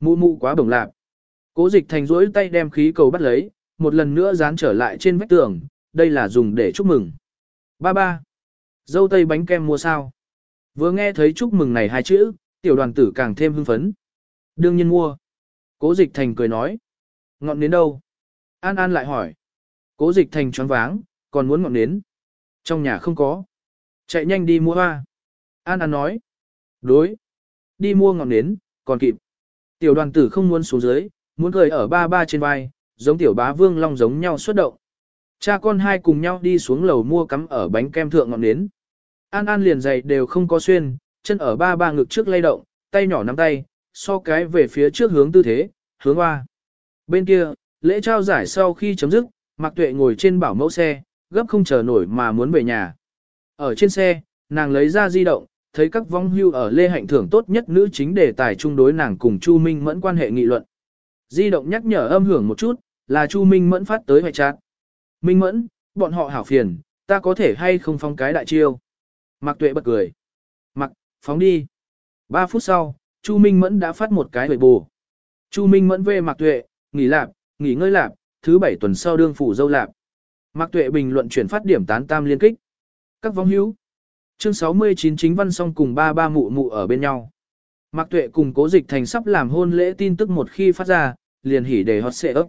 Mụ mụ quá bổng lạc. Cố dịch thành rỗi tay đem khí cầu bắt lấy, một lần nữa dán trở lại trên vách tường, đây là dùng để chúc mừng. Ba ba. Dâu tây bánh kem mua sao? Vừa nghe thấy chúc mừng này hai chữ, tiểu đoàn tử càng thêm hưng phấn. Đương nhiên mua. Cố dịch thành cười nói. Ngọn đến đâu? An An lại hỏi. Cố dịch thành choáng váng, còn muốn ngọn nến. Trong nhà không có. Chạy nhanh đi mua hoa. An An nói. Đối. Đi mua ngọn nến, còn kịp. Tiểu đoàn tử không muốn xuống dưới, muốn cười ở ba ba trên vai, giống tiểu bá vương long giống nhau xuất động. Cha con hai cùng nhau đi xuống lầu mua cắm ở bánh kem thượng ngọn nến. An An liền giày đều không có xuyên, chân ở ba ba ngực trước lay động, tay nhỏ nắm tay, so cái về phía trước hướng tư thế, hướng hoa. Bên kia, lễ trao giải sau khi chấm dứt, Mạc Tuệ ngồi trên bảo mẫu xe, gấp không chờ nổi mà muốn về nhà. Ở trên xe, nàng lấy ra di động, thấy các vong hưu ở Lê Hạnh thưởng tốt nhất nữ chính đề tài chung đối nàng cùng Chu Minh Mẫn quan hệ nghị luận. Di động nhắc nhở âm hưởng một chút, là Chu Minh Mẫn phát tới hoài trạng. Minh Mẫn, bọn họ hảo phiền, ta có thể hay không phong cái đại chiêu. Mạc Tuệ bật cười. Mặc, phóng đi. 3 phút sau, Chu Minh Mẫn đã phát một cái hồi bù. Chu Minh Mẫn về Mạc Tuệ, nghỉ lạp, nghỉ ngơi lạp, thứ bảy tuần sau đương phủ dâu lạp. Mạc Tuệ bình luận chuyển phát điểm tán tam liên kích. Các vong hữu. Chương 69 chính văn song cùng ba ba mụ mụ ở bên nhau. Mạc Tuệ cùng Cố Dịch Thành sắp làm hôn lễ tin tức một khi phát ra, liền hỉ để hot xệ ấp.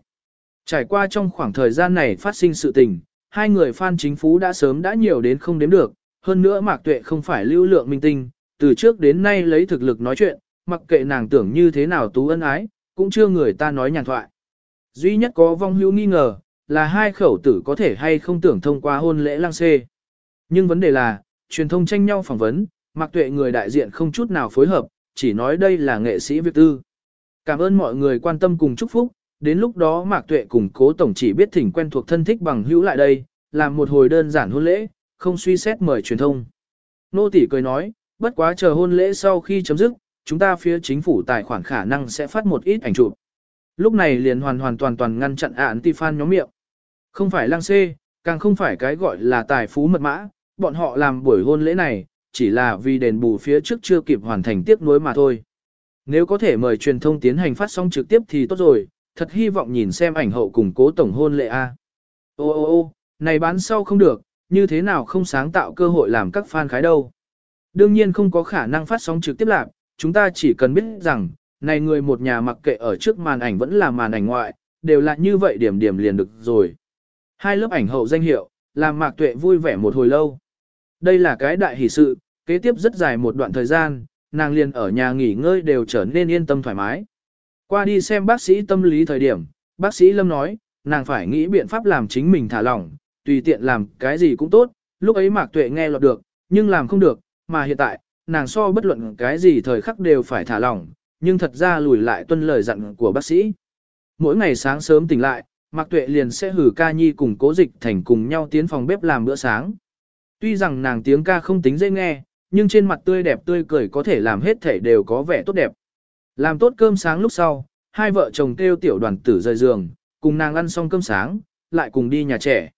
Trải qua trong khoảng thời gian này phát sinh sự tình, hai người fan chính phú đã sớm đã nhiều đến không đếm được, hơn nữa Mạc Tuệ không phải lưu lượng minh tinh, từ trước đến nay lấy thực lực nói chuyện, mặc kệ nàng tưởng như thế nào tú ân ái, cũng chưa người ta nói nhàn thoại. Duy nhất có vong hữu nghi ngờ, là hai khẩu tử có thể hay không tưởng thông qua hôn lễ lang xê. Nhưng vấn đề là, truyền thông tranh nhau phỏng vấn, Mạc Tuệ người đại diện không chút nào phối hợp, chỉ nói đây là nghệ sĩ việc tư. Cảm ơn mọi người quan tâm cùng chúc phúc, đến lúc đó Mạc Tuệ cùng Cố tổng chỉ biết thỉnh quen thuộc thân thích bằng hữu lại đây, làm một hồi đơn giản hôn lễ, không suy xét mời truyền thông. Nô tỷ cười nói, bất quá chờ hôn lễ sau khi chấm dứt, chúng ta phía chính phủ tài khoản khả năng sẽ phát một ít ảnh chụp. Lúc này liền hoàn hoàn toàn toàn ngăn chặn án ti fan nhóm miệng. Không phải lang xê, càng không phải cái gọi là tài phú mật mã, bọn họ làm buổi hôn lễ này, chỉ là vì đền bù phía trước chưa kịp hoàn thành tiếc nuối mà thôi. Nếu có thể mời truyền thông tiến hành phát sóng trực tiếp thì tốt rồi, thật hy vọng nhìn xem ảnh hậu cùng cố tổng hôn lễ A. Ô ô ô, này bán sau không được, như thế nào không sáng tạo cơ hội làm các fan khái đâu. Đương nhiên không có khả năng phát sóng trực tiếp lạc, chúng ta chỉ cần biết rằng, này người một nhà mặc kệ ở trước màn ảnh vẫn là màn ảnh ngoại, đều là như vậy điểm điểm liền được rồi. Hai lớp ảnh hậu danh hiệu, làm mạc tuệ vui vẻ một hồi lâu. Đây là cái đại hỷ sự, kế tiếp rất dài một đoạn thời gian, nàng liền ở nhà nghỉ ngơi đều trở nên yên tâm thoải mái. Qua đi xem bác sĩ tâm lý thời điểm, bác sĩ Lâm nói, nàng phải nghĩ biện pháp làm chính mình thả lỏng, tùy tiện làm cái gì cũng tốt, lúc ấy Mạc Tuệ nghe lọt được, nhưng làm không được, mà hiện tại, nàng so bất luận cái gì thời khắc đều phải thả lỏng, nhưng thật ra lùi lại tuân lời dặn của bác sĩ. Mỗi ngày sáng sớm tỉnh lại, Mạc Tuệ liền sẽ hử ca nhi cùng cố dịch thành cùng nhau tiến phòng bếp làm bữa sáng. Tuy rằng nàng tiếng ca không tính dễ nghe, nhưng trên mặt tươi đẹp tươi cười có thể làm hết thể đều có vẻ tốt đẹp. Làm tốt cơm sáng lúc sau, hai vợ chồng kêu tiểu đoàn tử rời giường, cùng nàng ăn xong cơm sáng, lại cùng đi nhà trẻ.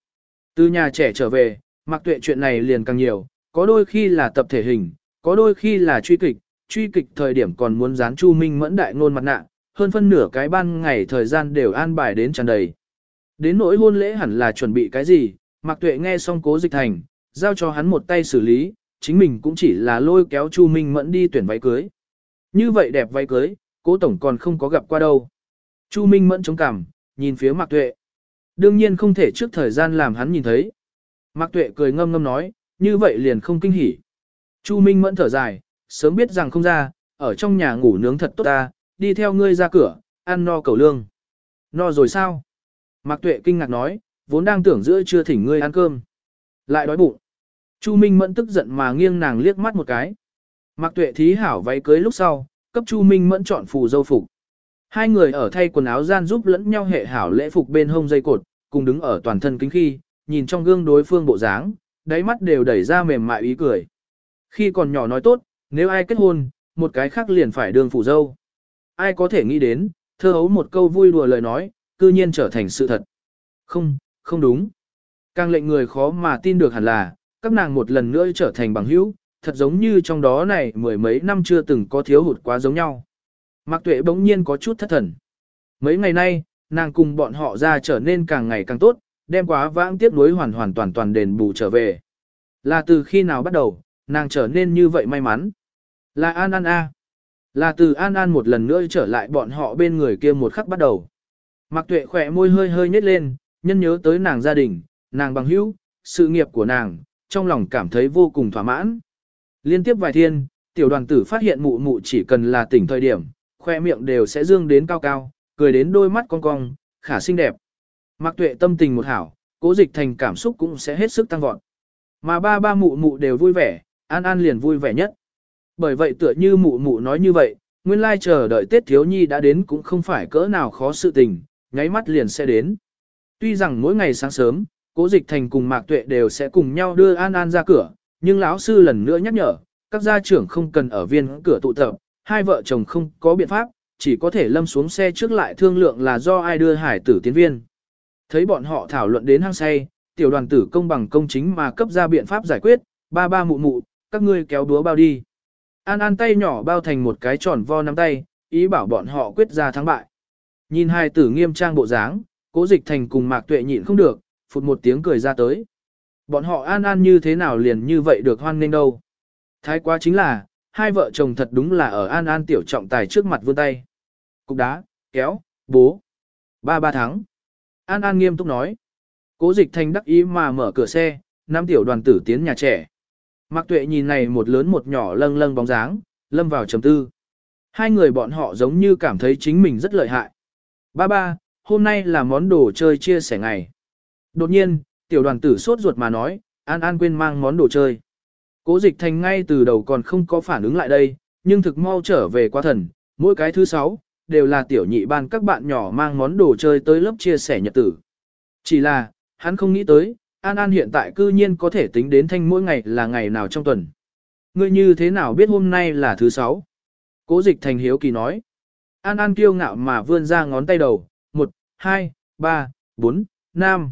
Từ nhà trẻ trở về, mặc Tuệ chuyện này liền càng nhiều, có đôi khi là tập thể hình, có đôi khi là truy kịch, truy kịch thời điểm còn muốn dán Chu Minh mẫn đại ngôn mặt nạ, hơn phân nửa cái ban ngày thời gian đều an bài đến tràn đầy. Đến nỗi hôn lễ hẳn là chuẩn bị cái gì, mặc Tuệ nghe xong cố dịch thành, giao cho hắn một tay xử lý, chính mình cũng chỉ là lôi kéo Chu Minh Mẫn đi tuyển váy cưới. Như vậy đẹp váy cưới, cố tổng còn không có gặp qua đâu. Chu Minh Mẫn chống cằm, nhìn phía mặc Tuệ. Đương nhiên không thể trước thời gian làm hắn nhìn thấy. Mạc Tuệ cười ngâm ngâm nói, như vậy liền không kinh hỉ. Chu Minh Mẫn thở dài, sớm biết rằng không ra, ở trong nhà ngủ nướng thật tốt ta, đi theo ngươi ra cửa, ăn no cầu lương. No rồi sao? Mạc Tuệ kinh ngạc nói, vốn đang tưởng giữa trưa thỉnh ngươi ăn cơm. Lại đói bụng. Chu Minh Mẫn tức giận mà nghiêng nàng liếc mắt một cái. Mạc Tuệ thí hảo váy cưới lúc sau, cấp Chu Minh Mẫn chọn phù dâu phục. Hai người ở thay quần áo gian giúp lẫn nhau hệ hảo lễ phục bên hông dây cột, cùng đứng ở toàn thân kính khi, nhìn trong gương đối phương bộ dáng, đáy mắt đều đẩy ra mềm mại ý cười. Khi còn nhỏ nói tốt, nếu ai kết hôn, một cái khác liền phải đường phủ dâu. Ai có thể nghĩ đến, thơ hấu một câu vui đùa lời nói, cư nhiên trở thành sự thật. Không, không đúng. Càng lệnh người khó mà tin được hẳn là, các nàng một lần nữa trở thành bằng hữu, thật giống như trong đó này mười mấy năm chưa từng có thiếu hụt quá giống nhau. Mạc Tuệ bỗng nhiên có chút thất thần. Mấy ngày nay, nàng cùng bọn họ ra trở nên càng ngày càng tốt, đem quá vãng tiếp nối hoàn hoàn toàn toàn đền bù trở về. Là từ khi nào bắt đầu, nàng trở nên như vậy may mắn. Là An An A. Là từ An An một lần nữa trở lại bọn họ bên người kia một khắc bắt đầu. Mạc Tuệ khẽ môi hơi hơi nhếch lên, nhân nhớ tới nàng gia đình, nàng bằng hữu, sự nghiệp của nàng, trong lòng cảm thấy vô cùng thỏa mãn. Liên tiếp vài thiên, tiểu đoàn tử phát hiện mụ mụ chỉ cần là tỉnh thời điểm, khoe miệng đều sẽ dương đến cao cao, cười đến đôi mắt cong cong, khả xinh đẹp. Mạc tuệ tâm tình một hảo, cố dịch thành cảm xúc cũng sẽ hết sức tăng vọt. Mà ba ba mụ mụ đều vui vẻ, an an liền vui vẻ nhất. Bởi vậy tựa như mụ mụ nói như vậy, nguyên lai chờ đợi Tết Thiếu Nhi đã đến cũng không phải cỡ nào khó sự tình, nháy mắt liền sẽ đến. Tuy rằng mỗi ngày sáng sớm, cố dịch thành cùng Mạc Tuệ đều sẽ cùng nhau đưa An An ra cửa, nhưng lão sư lần nữa nhắc nhở, các gia trưởng không cần ở viên cửa tụ tập, hai vợ chồng không có biện pháp, chỉ có thể lâm xuống xe trước lại thương lượng là do ai đưa hải tử tiến viên. Thấy bọn họ thảo luận đến hang say, tiểu đoàn tử công bằng công chính mà cấp ra biện pháp giải quyết, ba ba mụ mụ, các ngươi kéo đúa bao đi. An An tay nhỏ bao thành một cái tròn vo nắm tay, ý bảo bọn họ quyết ra thắng bại. Nhìn hai tử nghiêm trang bộ dáng, cố dịch thành cùng mạc tuệ nhịn không được, phụt một tiếng cười ra tới. Bọn họ an an như thế nào liền như vậy được hoan nghênh đâu. Thái quá chính là, hai vợ chồng thật đúng là ở an an tiểu trọng tài trước mặt vươn tay. Cục đá, kéo, bố. Ba ba tháng. An an nghiêm túc nói. Cố dịch thành đắc ý mà mở cửa xe, năm tiểu đoàn tử tiến nhà trẻ. Mạc tuệ nhìn này một lớn một nhỏ lâng lâng bóng dáng, lâm vào trầm tư. Hai người bọn họ giống như cảm thấy chính mình rất lợi hại. Ba ba, hôm nay là món đồ chơi chia sẻ ngày. Đột nhiên, tiểu đoàn tử sốt ruột mà nói, An An quên mang món đồ chơi. Cố dịch thành ngay từ đầu còn không có phản ứng lại đây, nhưng thực mau trở về qua thần, mỗi cái thứ sáu, đều là tiểu nhị ban các bạn nhỏ mang món đồ chơi tới lớp chia sẻ nhật tử. Chỉ là, hắn không nghĩ tới, An An hiện tại cư nhiên có thể tính đến thanh mỗi ngày là ngày nào trong tuần. Ngươi như thế nào biết hôm nay là thứ sáu? Cố dịch thành hiếu kỳ nói. An An kiêu ngạo mà vươn ra ngón tay đầu, một, hai, ba, bốn, năm.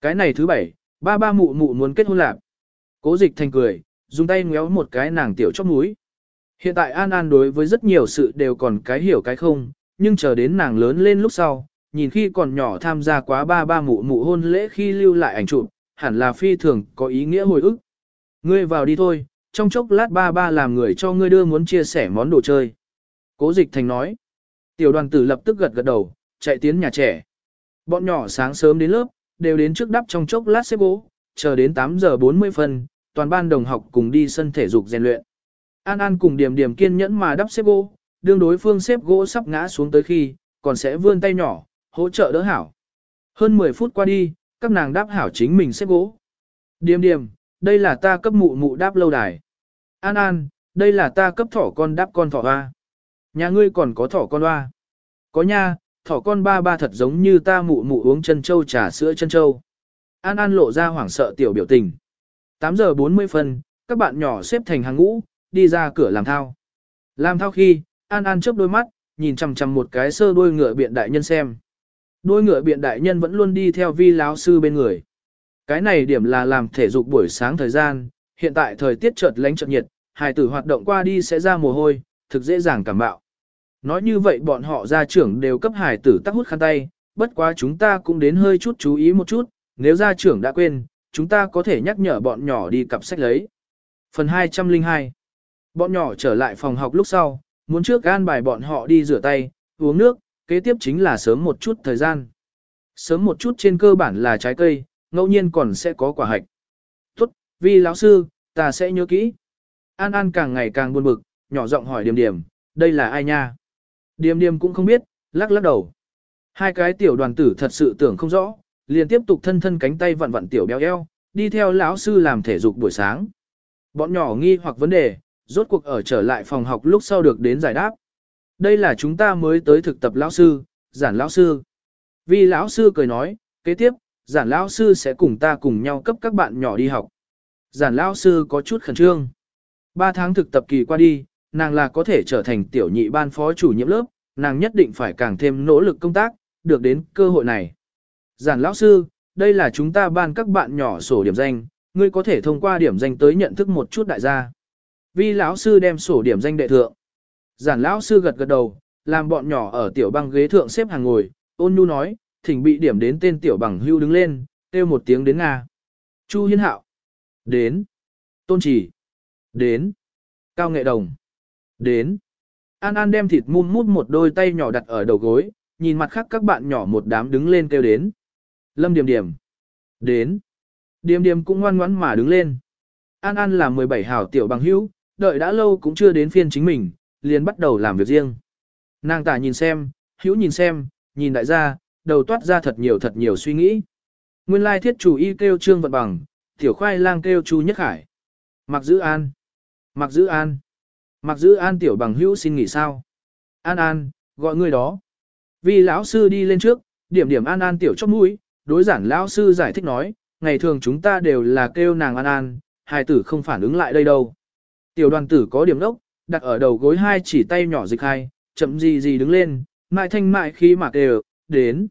Cái này thứ bảy, ba ba mụ mụ muốn kết hôn lạc. Cố dịch thành cười, dùng tay ngéo một cái nàng tiểu chóp mũi. Hiện tại An An đối với rất nhiều sự đều còn cái hiểu cái không, nhưng chờ đến nàng lớn lên lúc sau, nhìn khi còn nhỏ tham gia quá ba ba mụ mụ hôn lễ khi lưu lại ảnh chụp, hẳn là phi thường có ý nghĩa hồi ức. Ngươi vào đi thôi, trong chốc lát ba ba làm người cho ngươi đưa muốn chia sẻ món đồ chơi. Cố dịch thành nói. Tiểu đoàn tử lập tức gật gật đầu, chạy tiến nhà trẻ. Bọn nhỏ sáng sớm đến lớp, đều đến trước đắp trong chốc lát xếp gỗ, chờ đến 8 giờ 40 phân, toàn ban đồng học cùng đi sân thể dục rèn luyện. An An cùng Điểm Điểm kiên nhẫn mà đắp xếp gỗ, đương đối phương xếp gỗ sắp ngã xuống tới khi, còn sẽ vươn tay nhỏ, hỗ trợ đỡ hảo. Hơn 10 phút qua đi, các nàng đáp hảo chính mình xếp gỗ. Điềm Điềm, đây là ta cấp mụ mụ đáp lâu đài. An An, đây là ta cấp thỏ con đáp con thỏ hoa. Nhà ngươi còn có thỏ con hoa. Có nha, thỏ con ba ba thật giống như ta mụ mụ uống chân châu trà sữa chân châu. An An lộ ra hoảng sợ tiểu biểu tình. 8 giờ 40 phân, các bạn nhỏ xếp thành hàng ngũ, đi ra cửa làm thao. Làm thao khi, An An chớp đôi mắt, nhìn chằm chằm một cái sơ đuôi ngựa biện đại nhân xem. Đuôi ngựa biện đại nhân vẫn luôn đi theo vi láo sư bên người. Cái này điểm là làm thể dục buổi sáng thời gian, hiện tại thời tiết chợt lánh chợt nhiệt, hài tử hoạt động qua đi sẽ ra mồ hôi, thực dễ dàng cảm bạo. Nói như vậy bọn họ gia trưởng đều cấp hải tử tắc hút khăn tay, bất quá chúng ta cũng đến hơi chút chú ý một chút, nếu gia trưởng đã quên, chúng ta có thể nhắc nhở bọn nhỏ đi cặp sách lấy. Phần 202 Bọn nhỏ trở lại phòng học lúc sau, muốn trước gan bài bọn họ đi rửa tay, uống nước, kế tiếp chính là sớm một chút thời gian. Sớm một chút trên cơ bản là trái cây, ngẫu nhiên còn sẽ có quả hạch. Tốt, vì lão sư, ta sẽ nhớ kỹ. An An càng ngày càng buồn bực, nhỏ giọng hỏi điểm điểm, đây là ai nha? Điềm điềm cũng không biết, lắc lắc đầu. Hai cái tiểu đoàn tử thật sự tưởng không rõ, liền tiếp tục thân thân cánh tay vặn vặn tiểu béo eo, đi theo lão sư làm thể dục buổi sáng. Bọn nhỏ nghi hoặc vấn đề, rốt cuộc ở trở lại phòng học lúc sau được đến giải đáp. Đây là chúng ta mới tới thực tập lão sư, giản lão sư. Vì lão sư cười nói, kế tiếp, giản lão sư sẽ cùng ta cùng nhau cấp các bạn nhỏ đi học. Giản lão sư có chút khẩn trương. Ba tháng thực tập kỳ qua đi, nàng là có thể trở thành tiểu nhị ban phó chủ nhiệm lớp, nàng nhất định phải càng thêm nỗ lực công tác, được đến cơ hội này. Giản lão sư, đây là chúng ta ban các bạn nhỏ sổ điểm danh, ngươi có thể thông qua điểm danh tới nhận thức một chút đại gia. Vi lão sư đem sổ điểm danh đệ thượng. Giản lão sư gật gật đầu, làm bọn nhỏ ở tiểu băng ghế thượng xếp hàng ngồi, ôn nhu nói, thỉnh bị điểm đến tên tiểu bằng hưu đứng lên, kêu một tiếng đến Nga. Chu Hiên Hạo. Đến. Tôn Chỉ. Đến. Cao Nghệ Đồng. Đến. An An đem thịt mum mút một đôi tay nhỏ đặt ở đầu gối, nhìn mặt khác các bạn nhỏ một đám đứng lên kêu đến. Lâm Điềm Điềm. Đến. Điềm Điềm cũng ngoan ngoãn mà đứng lên. An An là 17 hảo tiểu bằng hữu, đợi đã lâu cũng chưa đến phiên chính mình, liền bắt đầu làm việc riêng. Nàng tả nhìn xem, hữu nhìn xem, nhìn đại gia, đầu toát ra thật nhiều thật nhiều suy nghĩ. Nguyên lai thiết chủ y kêu trương vận bằng, tiểu khoai lang kêu chu nhất khải. Mặc giữ an. Mặc giữ an. Mặc giữ an tiểu bằng hữu xin nghỉ sao. An an, gọi người đó. Vì lão sư đi lên trước, điểm điểm an an tiểu chóp mũi, đối giản lão sư giải thích nói, ngày thường chúng ta đều là kêu nàng an an, hài tử không phản ứng lại đây đâu. Tiểu đoàn tử có điểm đốc, đặt ở đầu gối hai chỉ tay nhỏ dịch hai, chậm gì gì đứng lên, mại thanh mại khi mà kêu, đến.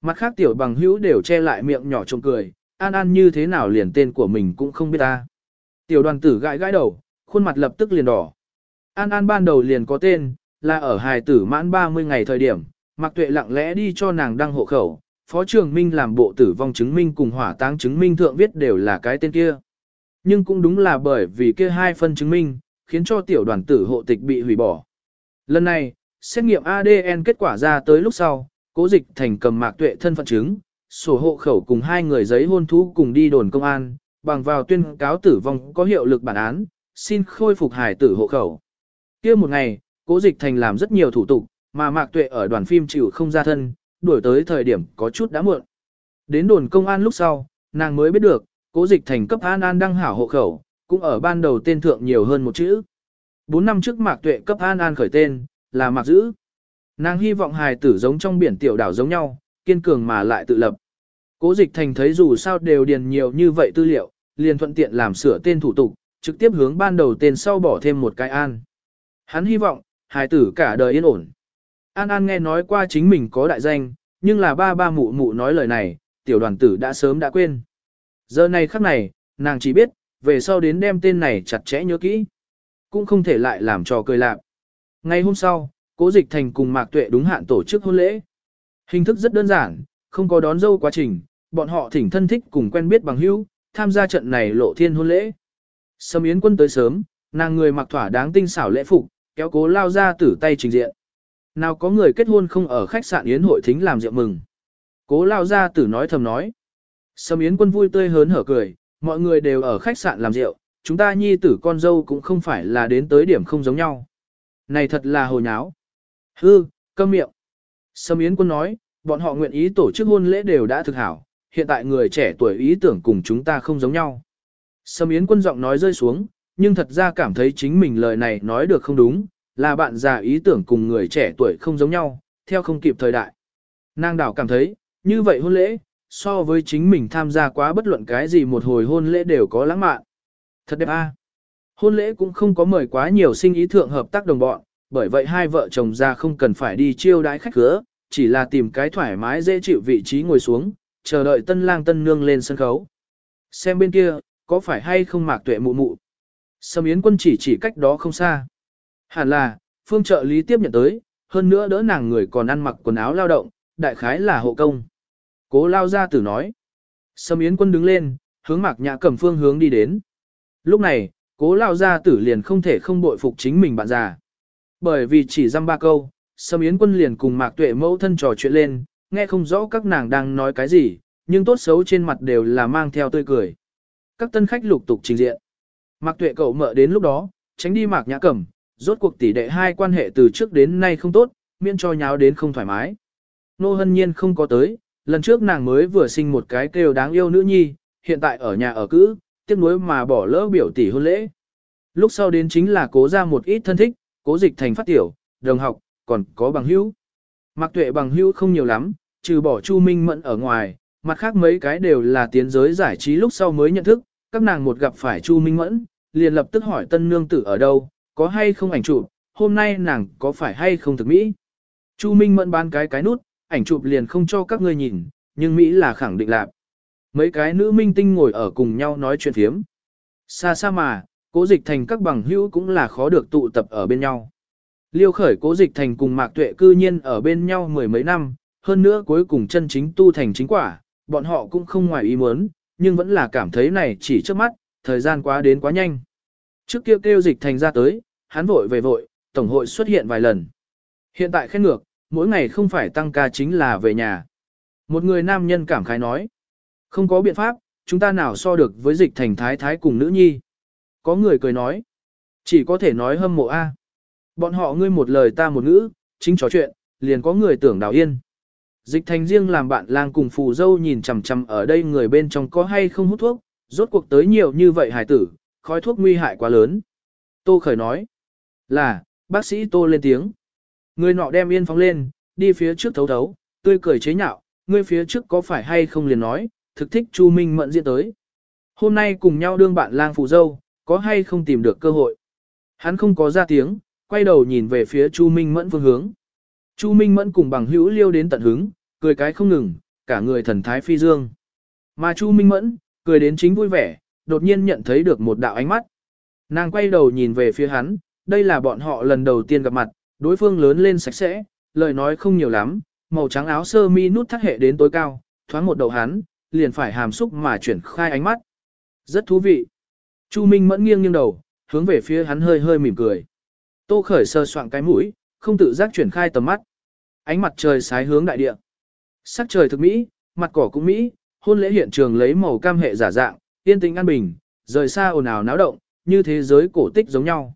Mặt khác tiểu bằng hữu đều che lại miệng nhỏ trông cười, an an như thế nào liền tên của mình cũng không biết ta. Tiểu đoàn tử gãi gãi đầu, khuôn mặt lập tức liền đỏ. An an ban đầu liền có tên, là ở hài tử mãn 30 ngày thời điểm, mặc tuệ lặng lẽ đi cho nàng đăng hộ khẩu, phó trường minh làm bộ tử vong chứng minh cùng hỏa táng chứng minh thượng viết đều là cái tên kia. Nhưng cũng đúng là bởi vì kia hai phân chứng minh, khiến cho tiểu đoàn tử hộ tịch bị hủy bỏ. Lần này, xét nghiệm ADN kết quả ra tới lúc sau, cố dịch thành cầm mạc tuệ thân phận chứng, sổ hộ khẩu cùng hai người giấy hôn thú cùng đi đồn công an, bằng vào tuyên cáo tử vong có hiệu lực bản án, xin khôi phục hải tử hộ khẩu. kia một ngày, cố dịch thành làm rất nhiều thủ tục, mà mạc tuệ ở đoàn phim chịu không ra thân, đuổi tới thời điểm có chút đã muộn. Đến đồn công an lúc sau, nàng mới biết được, cố dịch thành cấp an an đăng hảo hộ khẩu, cũng ở ban đầu tên thượng nhiều hơn một chữ. Bốn năm trước mạc tuệ cấp an an khởi tên, là mạc dữ. Nàng hy vọng hài tử giống trong biển tiểu đảo giống nhau, kiên cường mà lại tự lập. Cố dịch thành thấy dù sao đều điền nhiều như vậy tư liệu, liền thuận tiện làm sửa tên thủ tục, trực tiếp hướng ban đầu tên sau bỏ thêm một cái an. Hắn hy vọng, hài tử cả đời yên ổn. An An nghe nói qua chính mình có đại danh, nhưng là ba ba mụ mụ nói lời này, tiểu đoàn tử đã sớm đã quên. Giờ này khắc này, nàng chỉ biết, về sau đến đem tên này chặt chẽ nhớ kỹ. Cũng không thể lại làm trò cười lạc. Ngay hôm sau, Cố Dịch Thành cùng Mạc Tuệ đúng hạn tổ chức hôn lễ. Hình thức rất đơn giản, không có đón dâu quá trình, bọn họ thỉnh thân thích cùng quen biết bằng hữu, tham gia trận này lộ thiên hôn lễ. Sâm Yến Quân tới sớm, nàng người mặc thỏa đáng tinh xảo lễ phục, kéo cố lao ra tử tay trình diện. Nào có người kết hôn không ở khách sạn Yến hội thính làm rượu mừng. Cố lao ra tử nói thầm nói. Sâm Yến Quân vui tươi hớn hở cười, mọi người đều ở khách sạn làm rượu, chúng ta nhi tử con dâu cũng không phải là đến tới điểm không giống nhau. Này thật là hồ nháo. Hư, câm miệng. Sâm Yến Quân nói, bọn họ nguyện ý tổ chức hôn lễ đều đã thực hảo, hiện tại người trẻ tuổi ý tưởng cùng chúng ta không giống nhau. Sâm Yến Quân giọng nói rơi xuống, nhưng thật ra cảm thấy chính mình lời này nói được không đúng, là bạn già ý tưởng cùng người trẻ tuổi không giống nhau, theo không kịp thời đại. Nàng đảo cảm thấy, như vậy hôn lễ, so với chính mình tham gia quá bất luận cái gì một hồi hôn lễ đều có lãng mạn. Thật đẹp a. Hôn lễ cũng không có mời quá nhiều sinh ý thượng hợp tác đồng bọn, bởi vậy hai vợ chồng ra không cần phải đi chiêu đãi khách cửa, chỉ là tìm cái thoải mái dễ chịu vị trí ngồi xuống, chờ đợi tân lang tân nương lên sân khấu. Xem bên kia, có phải hay không mạc tuệ mụ mụ. Sâm Yến quân chỉ chỉ cách đó không xa. Hẳn là, phương trợ lý tiếp nhận tới, hơn nữa đỡ nàng người còn ăn mặc quần áo lao động, đại khái là hộ công. Cố lao ra tử nói. Sâm Yến quân đứng lên, hướng mạc nhã cầm phương hướng đi đến. Lúc này, cố lao ra tử liền không thể không bội phục chính mình bạn già. Bởi vì chỉ dăm ba câu, Sâm Yến quân liền cùng Mạc Tuệ mẫu thân trò chuyện lên, nghe không rõ các nàng đang nói cái gì, nhưng tốt xấu trên mặt đều là mang theo tươi cười. Các tân khách lục tục trình diện. Mạc Tuệ cậu mợ đến lúc đó, tránh đi Mạc Nhã Cẩm, rốt cuộc tỷ đệ hai quan hệ từ trước đến nay không tốt, miễn cho nháo đến không thoải mái. Nô Hân Nhiên không có tới, lần trước nàng mới vừa sinh một cái kêu đáng yêu nữ nhi, hiện tại ở nhà ở cữ, tiếc nuối mà bỏ lỡ biểu tỷ hôn lễ. Lúc sau đến chính là cố ra một ít thân thích, cố dịch thành phát tiểu, đồng học, còn có bằng hữu. Mặc tuệ bằng hữu không nhiều lắm, trừ bỏ Chu Minh Mẫn ở ngoài, mặt khác mấy cái đều là tiến giới giải trí lúc sau mới nhận thức, các nàng một gặp phải Chu Minh Mẫn, liền lập tức hỏi tân nương tử ở đâu, có hay không ảnh chụp, hôm nay nàng có phải hay không thực mỹ. Chu Minh Mẫn bán cái cái nút, ảnh chụp liền không cho các ngươi nhìn, nhưng Mỹ là khẳng định lạc. Mấy cái nữ minh tinh ngồi ở cùng nhau nói chuyện thiếm. Xa xa mà, cố dịch thành các bằng hữu cũng là khó được tụ tập ở bên nhau. Liêu khởi cố dịch thành cùng mạc tuệ cư nhiên ở bên nhau mười mấy năm, hơn nữa cuối cùng chân chính tu thành chính quả, bọn họ cũng không ngoài ý muốn, nhưng vẫn là cảm thấy này chỉ trước mắt, thời gian quá đến quá nhanh. Trước kia kêu, kêu dịch thành ra tới, hắn vội về vội, tổng hội xuất hiện vài lần. Hiện tại khét ngược, mỗi ngày không phải tăng ca chính là về nhà. Một người nam nhân cảm khái nói, không có biện pháp, chúng ta nào so được với dịch thành thái thái cùng nữ nhi. Có người cười nói, chỉ có thể nói hâm mộ A. Bọn họ ngươi một lời ta một ngữ, chính trò chuyện, liền có người tưởng đào yên. Dịch thành riêng làm bạn lang cùng phù dâu nhìn chằm chằm ở đây người bên trong có hay không hút thuốc, rốt cuộc tới nhiều như vậy hải tử, khói thuốc nguy hại quá lớn. Tô khởi nói, là, bác sĩ tô lên tiếng. Người nọ đem yên phóng lên, đi phía trước thấu thấu, tươi cười chế nhạo, ngươi phía trước có phải hay không liền nói, thực thích Chu Minh Mẫn diễn tới. Hôm nay cùng nhau đương bạn lang phụ dâu, có hay không tìm được cơ hội. Hắn không có ra tiếng, quay đầu nhìn về phía Chu Minh Mẫn phương hướng. Chu Minh Mẫn cùng bằng hữu liêu đến tận hứng, cười cái không ngừng, cả người thần thái phi dương. Mà Chu Minh Mẫn, cười đến chính vui vẻ, đột nhiên nhận thấy được một đạo ánh mắt. Nàng quay đầu nhìn về phía hắn, đây là bọn họ lần đầu tiên gặp mặt, đối phương lớn lên sạch sẽ, lời nói không nhiều lắm, màu trắng áo sơ mi nút thắt hệ đến tối cao, thoáng một đầu hắn, liền phải hàm xúc mà chuyển khai ánh mắt. Rất thú vị. Chu Minh Mẫn nghiêng nghiêng đầu, hướng về phía hắn hơi hơi mỉm cười. Tô Khởi sơ soạn cái mũi, không tự giác chuyển khai tầm mắt. Ánh mặt trời sái hướng đại địa. Sắc trời thực mỹ, mặt cỏ cũng mỹ, hôn lễ hiện trường lấy màu cam hệ giả dạng, yên tĩnh an bình, rời xa ồn ào náo động, như thế giới cổ tích giống nhau.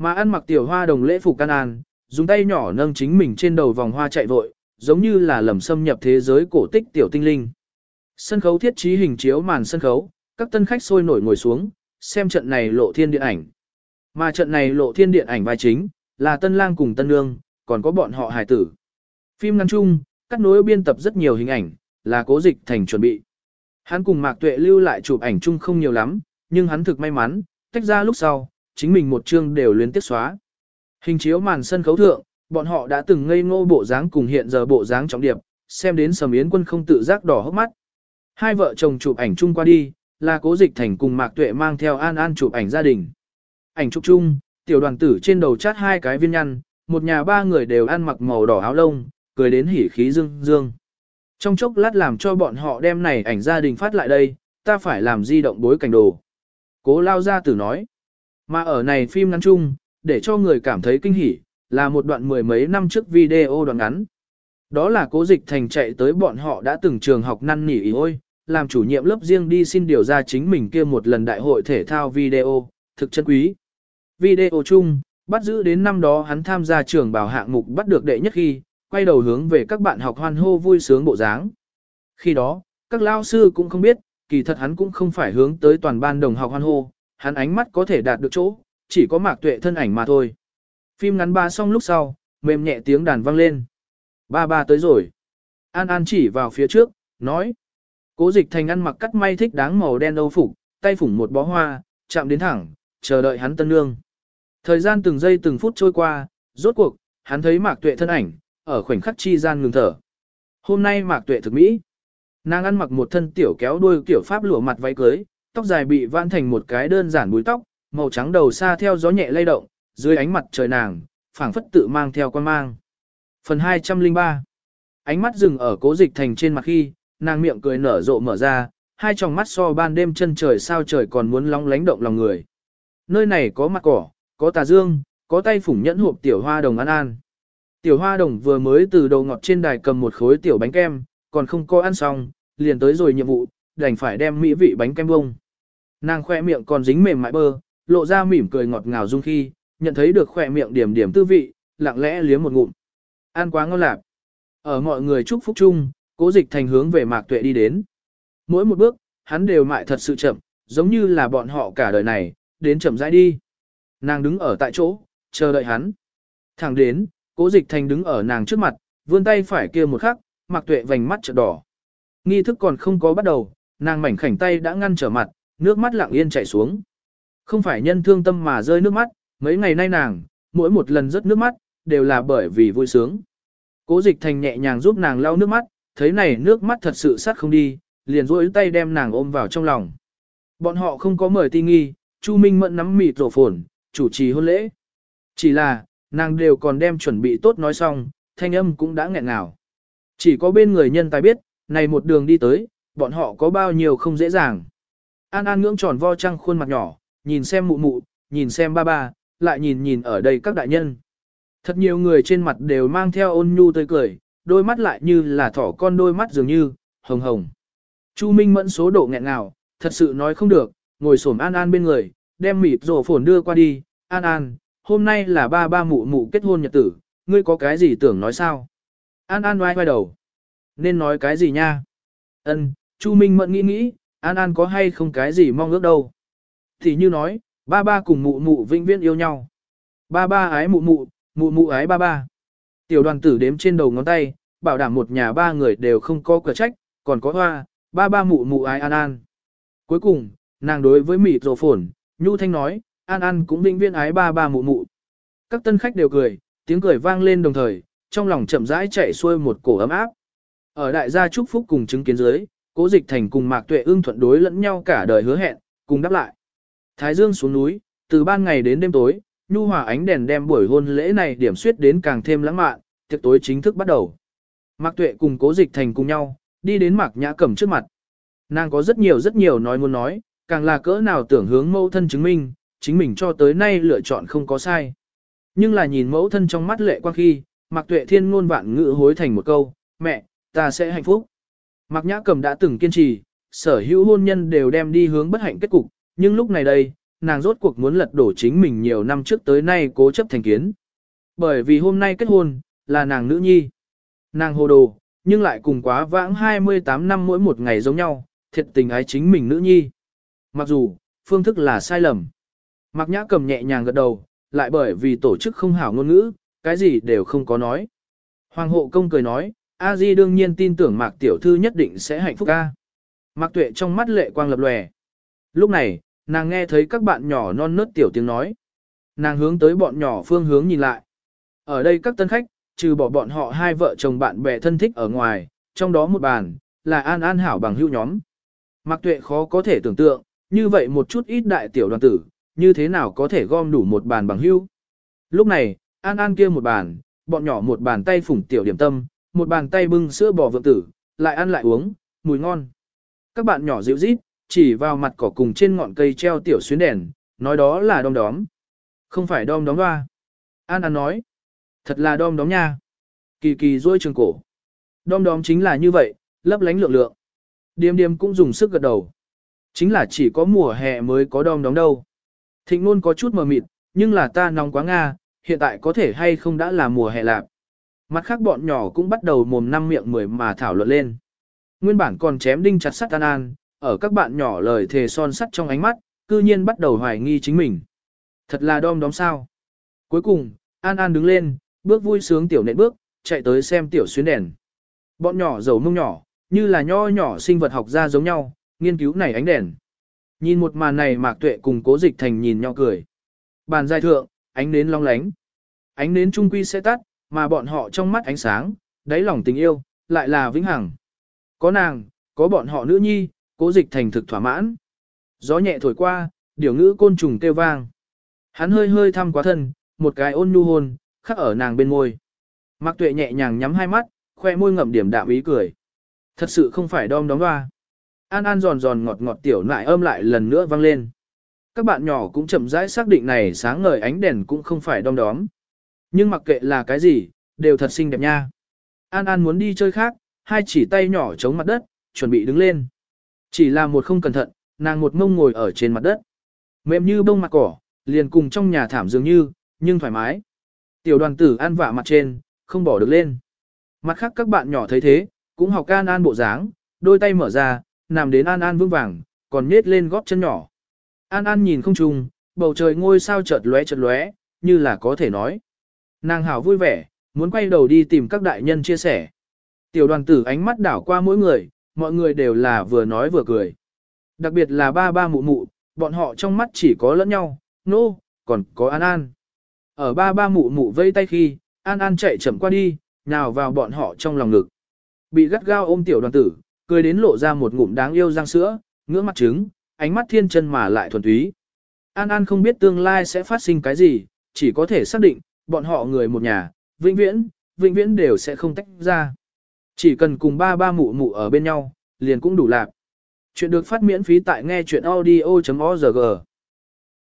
Mà ăn mặc tiểu hoa đồng lễ phục can an, dùng tay nhỏ nâng chính mình trên đầu vòng hoa chạy vội, giống như là lầm xâm nhập thế giới cổ tích tiểu tinh linh. Sân khấu thiết trí hình chiếu màn sân khấu, các tân khách sôi nổi ngồi xuống, xem trận này lộ thiên điện ảnh. Mà trận này lộ thiên điện ảnh vai chính, là tân lang cùng tân nương, còn có bọn họ Hải tử. Phim ngắn chung, cắt nối biên tập rất nhiều hình ảnh, là cố dịch thành chuẩn bị. Hắn cùng Mạc Tuệ lưu lại chụp ảnh chung không nhiều lắm, nhưng hắn thực may mắn, tách ra lúc sau, chính mình một chương đều liên tiếp xóa. Hình chiếu màn sân khấu thượng, bọn họ đã từng ngây ngô bộ dáng cùng hiện giờ bộ dáng trọng điệp, xem đến Sầm Yến Quân không tự giác đỏ hốc mắt. Hai vợ chồng chụp ảnh chung qua đi, là Cố Dịch Thành cùng Mạc Tuệ mang theo An An chụp ảnh gia đình. Ảnh chụp chung, tiểu đoàn tử trên đầu chát hai cái viên nhăn, một nhà ba người đều ăn mặc màu đỏ áo lông, cười đến hỉ khí dương dương. Trong chốc lát làm cho bọn họ đem này ảnh gia đình phát lại đây, ta phải làm di động bối cảnh đồ. Cố lao ra tử nói. Mà ở này phim ngắn chung, để cho người cảm thấy kinh hỉ, là một đoạn mười mấy năm trước video đoạn ngắn. Đó là cố dịch thành chạy tới bọn họ đã từng trường học năn nỉ ý ôi, làm chủ nhiệm lớp riêng đi xin điều ra chính mình kia một lần đại hội thể thao video, thực chân quý. Video chung, bắt giữ đến năm đó hắn tham gia trường bảo hạng mục bắt được đệ nhất khi, quay đầu hướng về các bạn học hoan hô vui sướng bộ dáng. Khi đó, các lao sư cũng không biết, kỳ thật hắn cũng không phải hướng tới toàn ban đồng học hoan hô, hắn ánh mắt có thể đạt được chỗ, chỉ có mạc tuệ thân ảnh mà thôi. Phim ngắn ba xong lúc sau, mềm nhẹ tiếng đàn vang lên. Ba ba tới rồi. An An chỉ vào phía trước, nói. Cố dịch thành ăn mặc cắt may thích đáng màu đen âu phục, tay phủng một bó hoa, chạm đến thẳng, chờ đợi hắn tân nương. Thời gian từng giây từng phút trôi qua, rốt cuộc, hắn thấy mạc tuệ thân ảnh, ở khoảnh khắc chi gian ngừng thở. Hôm nay mạc tuệ thực mỹ. Nàng ăn mặc một thân tiểu kéo đuôi kiểu pháp lụa mặt váy cưới, tóc dài bị vãn thành một cái đơn giản búi tóc, màu trắng đầu xa theo gió nhẹ lay động, dưới ánh mặt trời nàng, phảng phất tự mang theo quan mang. Phần 203 Ánh mắt dừng ở cố dịch thành trên mặt khi, nàng miệng cười nở rộ mở ra, hai tròng mắt so ban đêm chân trời sao trời còn muốn long lánh động lòng người. Nơi này có mặt cỏ, có tà dương, có tay phủng nhẫn hộp tiểu hoa đồng an an. Tiểu hoa đồng vừa mới từ đầu ngọt trên đài cầm một khối tiểu bánh kem, còn không có ăn xong, liền tới rồi nhiệm vụ, đành phải đem mỹ vị bánh kem bông. Nàng khoe miệng còn dính mềm mại bơ, lộ ra mỉm cười ngọt ngào dung khi, nhận thấy được khoe miệng điểm điểm tư vị, lặng lẽ liếm một ngụm. Ăn quá ngon lạp. Ở mọi người chúc phúc chung, cố dịch thành hướng về mạc tuệ đi đến. Mỗi một bước, hắn đều mại thật sự chậm, giống như là bọn họ cả đời này, đến chậm rãi đi. Nàng đứng ở tại chỗ, chờ đợi hắn. Thẳng đến, cố dịch thành đứng ở nàng trước mặt, vươn tay phải kia một khắc, mạc tuệ vành mắt chợt đỏ. Nghi thức còn không có bắt đầu, nàng mảnh khảnh tay đã ngăn trở mặt, nước mắt lặng yên chảy xuống. Không phải nhân thương tâm mà rơi nước mắt, Mấy ngày nay nàng, mỗi một lần rớt nước mắt, đều là bởi vì vui sướng. Cố dịch thành nhẹ nhàng giúp nàng lau nước mắt, thấy này nước mắt thật sự sát không đi, liền rỗi tay đem nàng ôm vào trong lòng. Bọn họ không có mời ti nghi, Chu Minh Mẫn nắm mịt rổ phồn, chủ trì hôn lễ. Chỉ là, nàng đều còn đem chuẩn bị tốt nói xong, thanh âm cũng đã nghẹn ngào. Chỉ có bên người nhân tài biết, này một đường đi tới, bọn họ có bao nhiêu không dễ dàng. An An ngưỡng tròn vo trăng khuôn mặt nhỏ, nhìn xem mụ mụ, nhìn xem ba ba, lại nhìn nhìn ở đây các đại nhân. Thật nhiều người trên mặt đều mang theo ôn nhu tươi cười, đôi mắt lại như là thỏ con đôi mắt dường như, hồng hồng. Chu Minh mẫn số độ nghẹn ngào, thật sự nói không được, ngồi xổm An An bên người, đem mịt rổ phồn đưa qua đi, An An, hôm nay là ba ba mụ mụ kết hôn nhật tử, ngươi có cái gì tưởng nói sao? An An oai oai đầu. Nên nói cái gì nha? Ân, Chu Minh mẫn nghĩ nghĩ, An An có hay không cái gì mong ước đâu. Thì như nói, ba ba cùng mụ mụ vĩnh viễn yêu nhau. Ba ba ái mụ mụ, mụ mụ ái ba ba. Tiểu đoàn tử đếm trên đầu ngón tay, bảo đảm một nhà ba người đều không có cửa trách, còn có hoa, ba ba mụ mụ ái An An. Cuối cùng, nàng đối với mịt rồ phồn, Nhu Thanh nói, An An cũng vĩnh viễn ái ba ba mụ mụ. Các tân khách đều cười, tiếng cười vang lên đồng thời, trong lòng chậm rãi chạy xuôi một cổ ấm áp. Ở đại gia chúc phúc cùng chứng kiến dưới, cố dịch thành cùng mạc tuệ ưng thuận đối lẫn nhau cả đời hứa hẹn, cùng đáp lại. Thái dương xuống núi, từ ban ngày đến đêm tối, nhu hòa ánh đèn đem buổi hôn lễ này điểm suyết đến càng thêm lãng mạn, tiệc tối chính thức bắt đầu. Mạc tuệ cùng cố dịch thành cùng nhau, đi đến mạc nhã cẩm trước mặt. Nàng có rất nhiều rất nhiều nói muốn nói, càng là cỡ nào tưởng hướng mẫu thân chứng minh, chính mình cho tới nay lựa chọn không có sai. Nhưng là nhìn mẫu thân trong mắt lệ quang khi, Mạc Tuệ Thiên ngôn vạn ngữ hối thành một câu, mẹ, ta sẽ hạnh phúc. Mạc Nhã Cầm đã từng kiên trì, sở hữu hôn nhân đều đem đi hướng bất hạnh kết cục, nhưng lúc này đây, nàng rốt cuộc muốn lật đổ chính mình nhiều năm trước tới nay cố chấp thành kiến. Bởi vì hôm nay kết hôn, là nàng nữ nhi. Nàng hồ đồ, nhưng lại cùng quá vãng 28 năm mỗi một ngày giống nhau, thiệt tình ái chính mình nữ nhi. Mặc dù, phương thức là sai lầm. Mạc Nhã Cầm nhẹ nhàng gật đầu, lại bởi vì tổ chức không hảo ngôn ngữ, cái gì đều không có nói. Hoàng hộ công cười nói, A Di đương nhiên tin tưởng Mạc Tiểu Thư nhất định sẽ hạnh phúc ca. Mạc Tuệ trong mắt lệ quang lập lòe. Lúc này, nàng nghe thấy các bạn nhỏ non nớt tiểu tiếng nói. Nàng hướng tới bọn nhỏ phương hướng nhìn lại. Ở đây các tân khách, trừ bỏ bọn họ hai vợ chồng bạn bè thân thích ở ngoài, trong đó một bàn, là An An Hảo bằng hữu nhóm. Mạc Tuệ khó có thể tưởng tượng, như vậy một chút ít đại tiểu đoàn tử, như thế nào có thể gom đủ một bàn bằng hữu. Lúc này, An An kia một bàn, bọn nhỏ một bàn tay phủng tiểu điểm tâm, một bàn tay bưng sữa bò vượng tử, lại ăn lại uống, mùi ngon. Các bạn nhỏ dịu rít, chỉ vào mặt cỏ cùng trên ngọn cây treo tiểu xuyến đèn, nói đó là đom đóm. Không phải đom đóm hoa. An An nói, thật là đom đóm nha. Kỳ kỳ rôi trường cổ. Đom đóm chính là như vậy, lấp lánh lượng lượng. Điềm điềm cũng dùng sức gật đầu. Chính là chỉ có mùa hè mới có đom đóm đâu. Thịnh luôn có chút mờ mịt, nhưng là ta nóng quá Nga, hiện tại có thể hay không đã là mùa hè lạc. Mặt khác bọn nhỏ cũng bắt đầu mồm năm miệng mười mà thảo luận lên. Nguyên bản còn chém đinh chặt sắt An An, ở các bạn nhỏ lời thề son sắt trong ánh mắt, cư nhiên bắt đầu hoài nghi chính mình. Thật là đom đóm sao. Cuối cùng, An An đứng lên, bước vui sướng tiểu nện bước, chạy tới xem tiểu xuyến đèn. Bọn nhỏ dầu mông nhỏ, như là nho nhỏ sinh vật học ra giống nhau, nghiên cứu này ánh đèn. Nhìn một màn này Mạc Tuệ cùng Cố Dịch Thành nhìn nhau cười. Bàn dài thượng, ánh nến long lánh. Ánh nến trung quy sẽ tắt, mà bọn họ trong mắt ánh sáng, đáy lòng tình yêu, lại là vĩnh hằng. Có nàng, có bọn họ nữ nhi, Cố Dịch Thành thực thỏa mãn. Gió nhẹ thổi qua, điều ngữ côn trùng kêu vang. Hắn hơi hơi thăm quá thân, một cái ôn nhu hôn, khắc ở nàng bên môi. Mạc Tuệ nhẹ nhàng nhắm hai mắt, khoe môi ngậm điểm đạm ý cười. Thật sự không phải đom đóm hoa. An An giòn giòn ngọt ngọt tiểu nại âm lại lần nữa vang lên. Các bạn nhỏ cũng chậm rãi xác định này sáng ngời ánh đèn cũng không phải đom đóm. Nhưng mặc kệ là cái gì, đều thật xinh đẹp nha. An An muốn đi chơi khác, hai chỉ tay nhỏ chống mặt đất, chuẩn bị đứng lên. Chỉ là một không cẩn thận, nàng một mông ngồi ở trên mặt đất. Mềm như bông mặt cỏ, liền cùng trong nhà thảm dường như, nhưng thoải mái. Tiểu đoàn tử an vạ mặt trên, không bỏ được lên. Mặt khác các bạn nhỏ thấy thế, cũng học An An bộ dáng, đôi tay mở ra, nằm đến An An vững vàng, còn nhét lên góp chân nhỏ. An An nhìn không trùng, bầu trời ngôi sao chợt lóe chợt lóe, như là có thể nói. Nàng hảo vui vẻ, muốn quay đầu đi tìm các đại nhân chia sẻ. Tiểu đoàn tử ánh mắt đảo qua mỗi người, mọi người đều là vừa nói vừa cười. Đặc biệt là ba ba mụ mụ, bọn họ trong mắt chỉ có lẫn nhau, nô, no, còn có An An. Ở ba ba mụ mụ vây tay khi, An An chạy chậm qua đi, nào vào bọn họ trong lòng ngực. Bị gắt gao ôm tiểu đoàn tử, cười đến lộ ra một ngụm đáng yêu răng sữa, ngưỡng mặt trứng, ánh mắt thiên chân mà lại thuần túy. An An không biết tương lai sẽ phát sinh cái gì, chỉ có thể xác định, bọn họ người một nhà, vĩnh viễn, vĩnh viễn đều sẽ không tách ra. Chỉ cần cùng ba ba mụ mụ ở bên nhau, liền cũng đủ lạc. Chuyện được phát miễn phí tại nghe chuyện audio.org.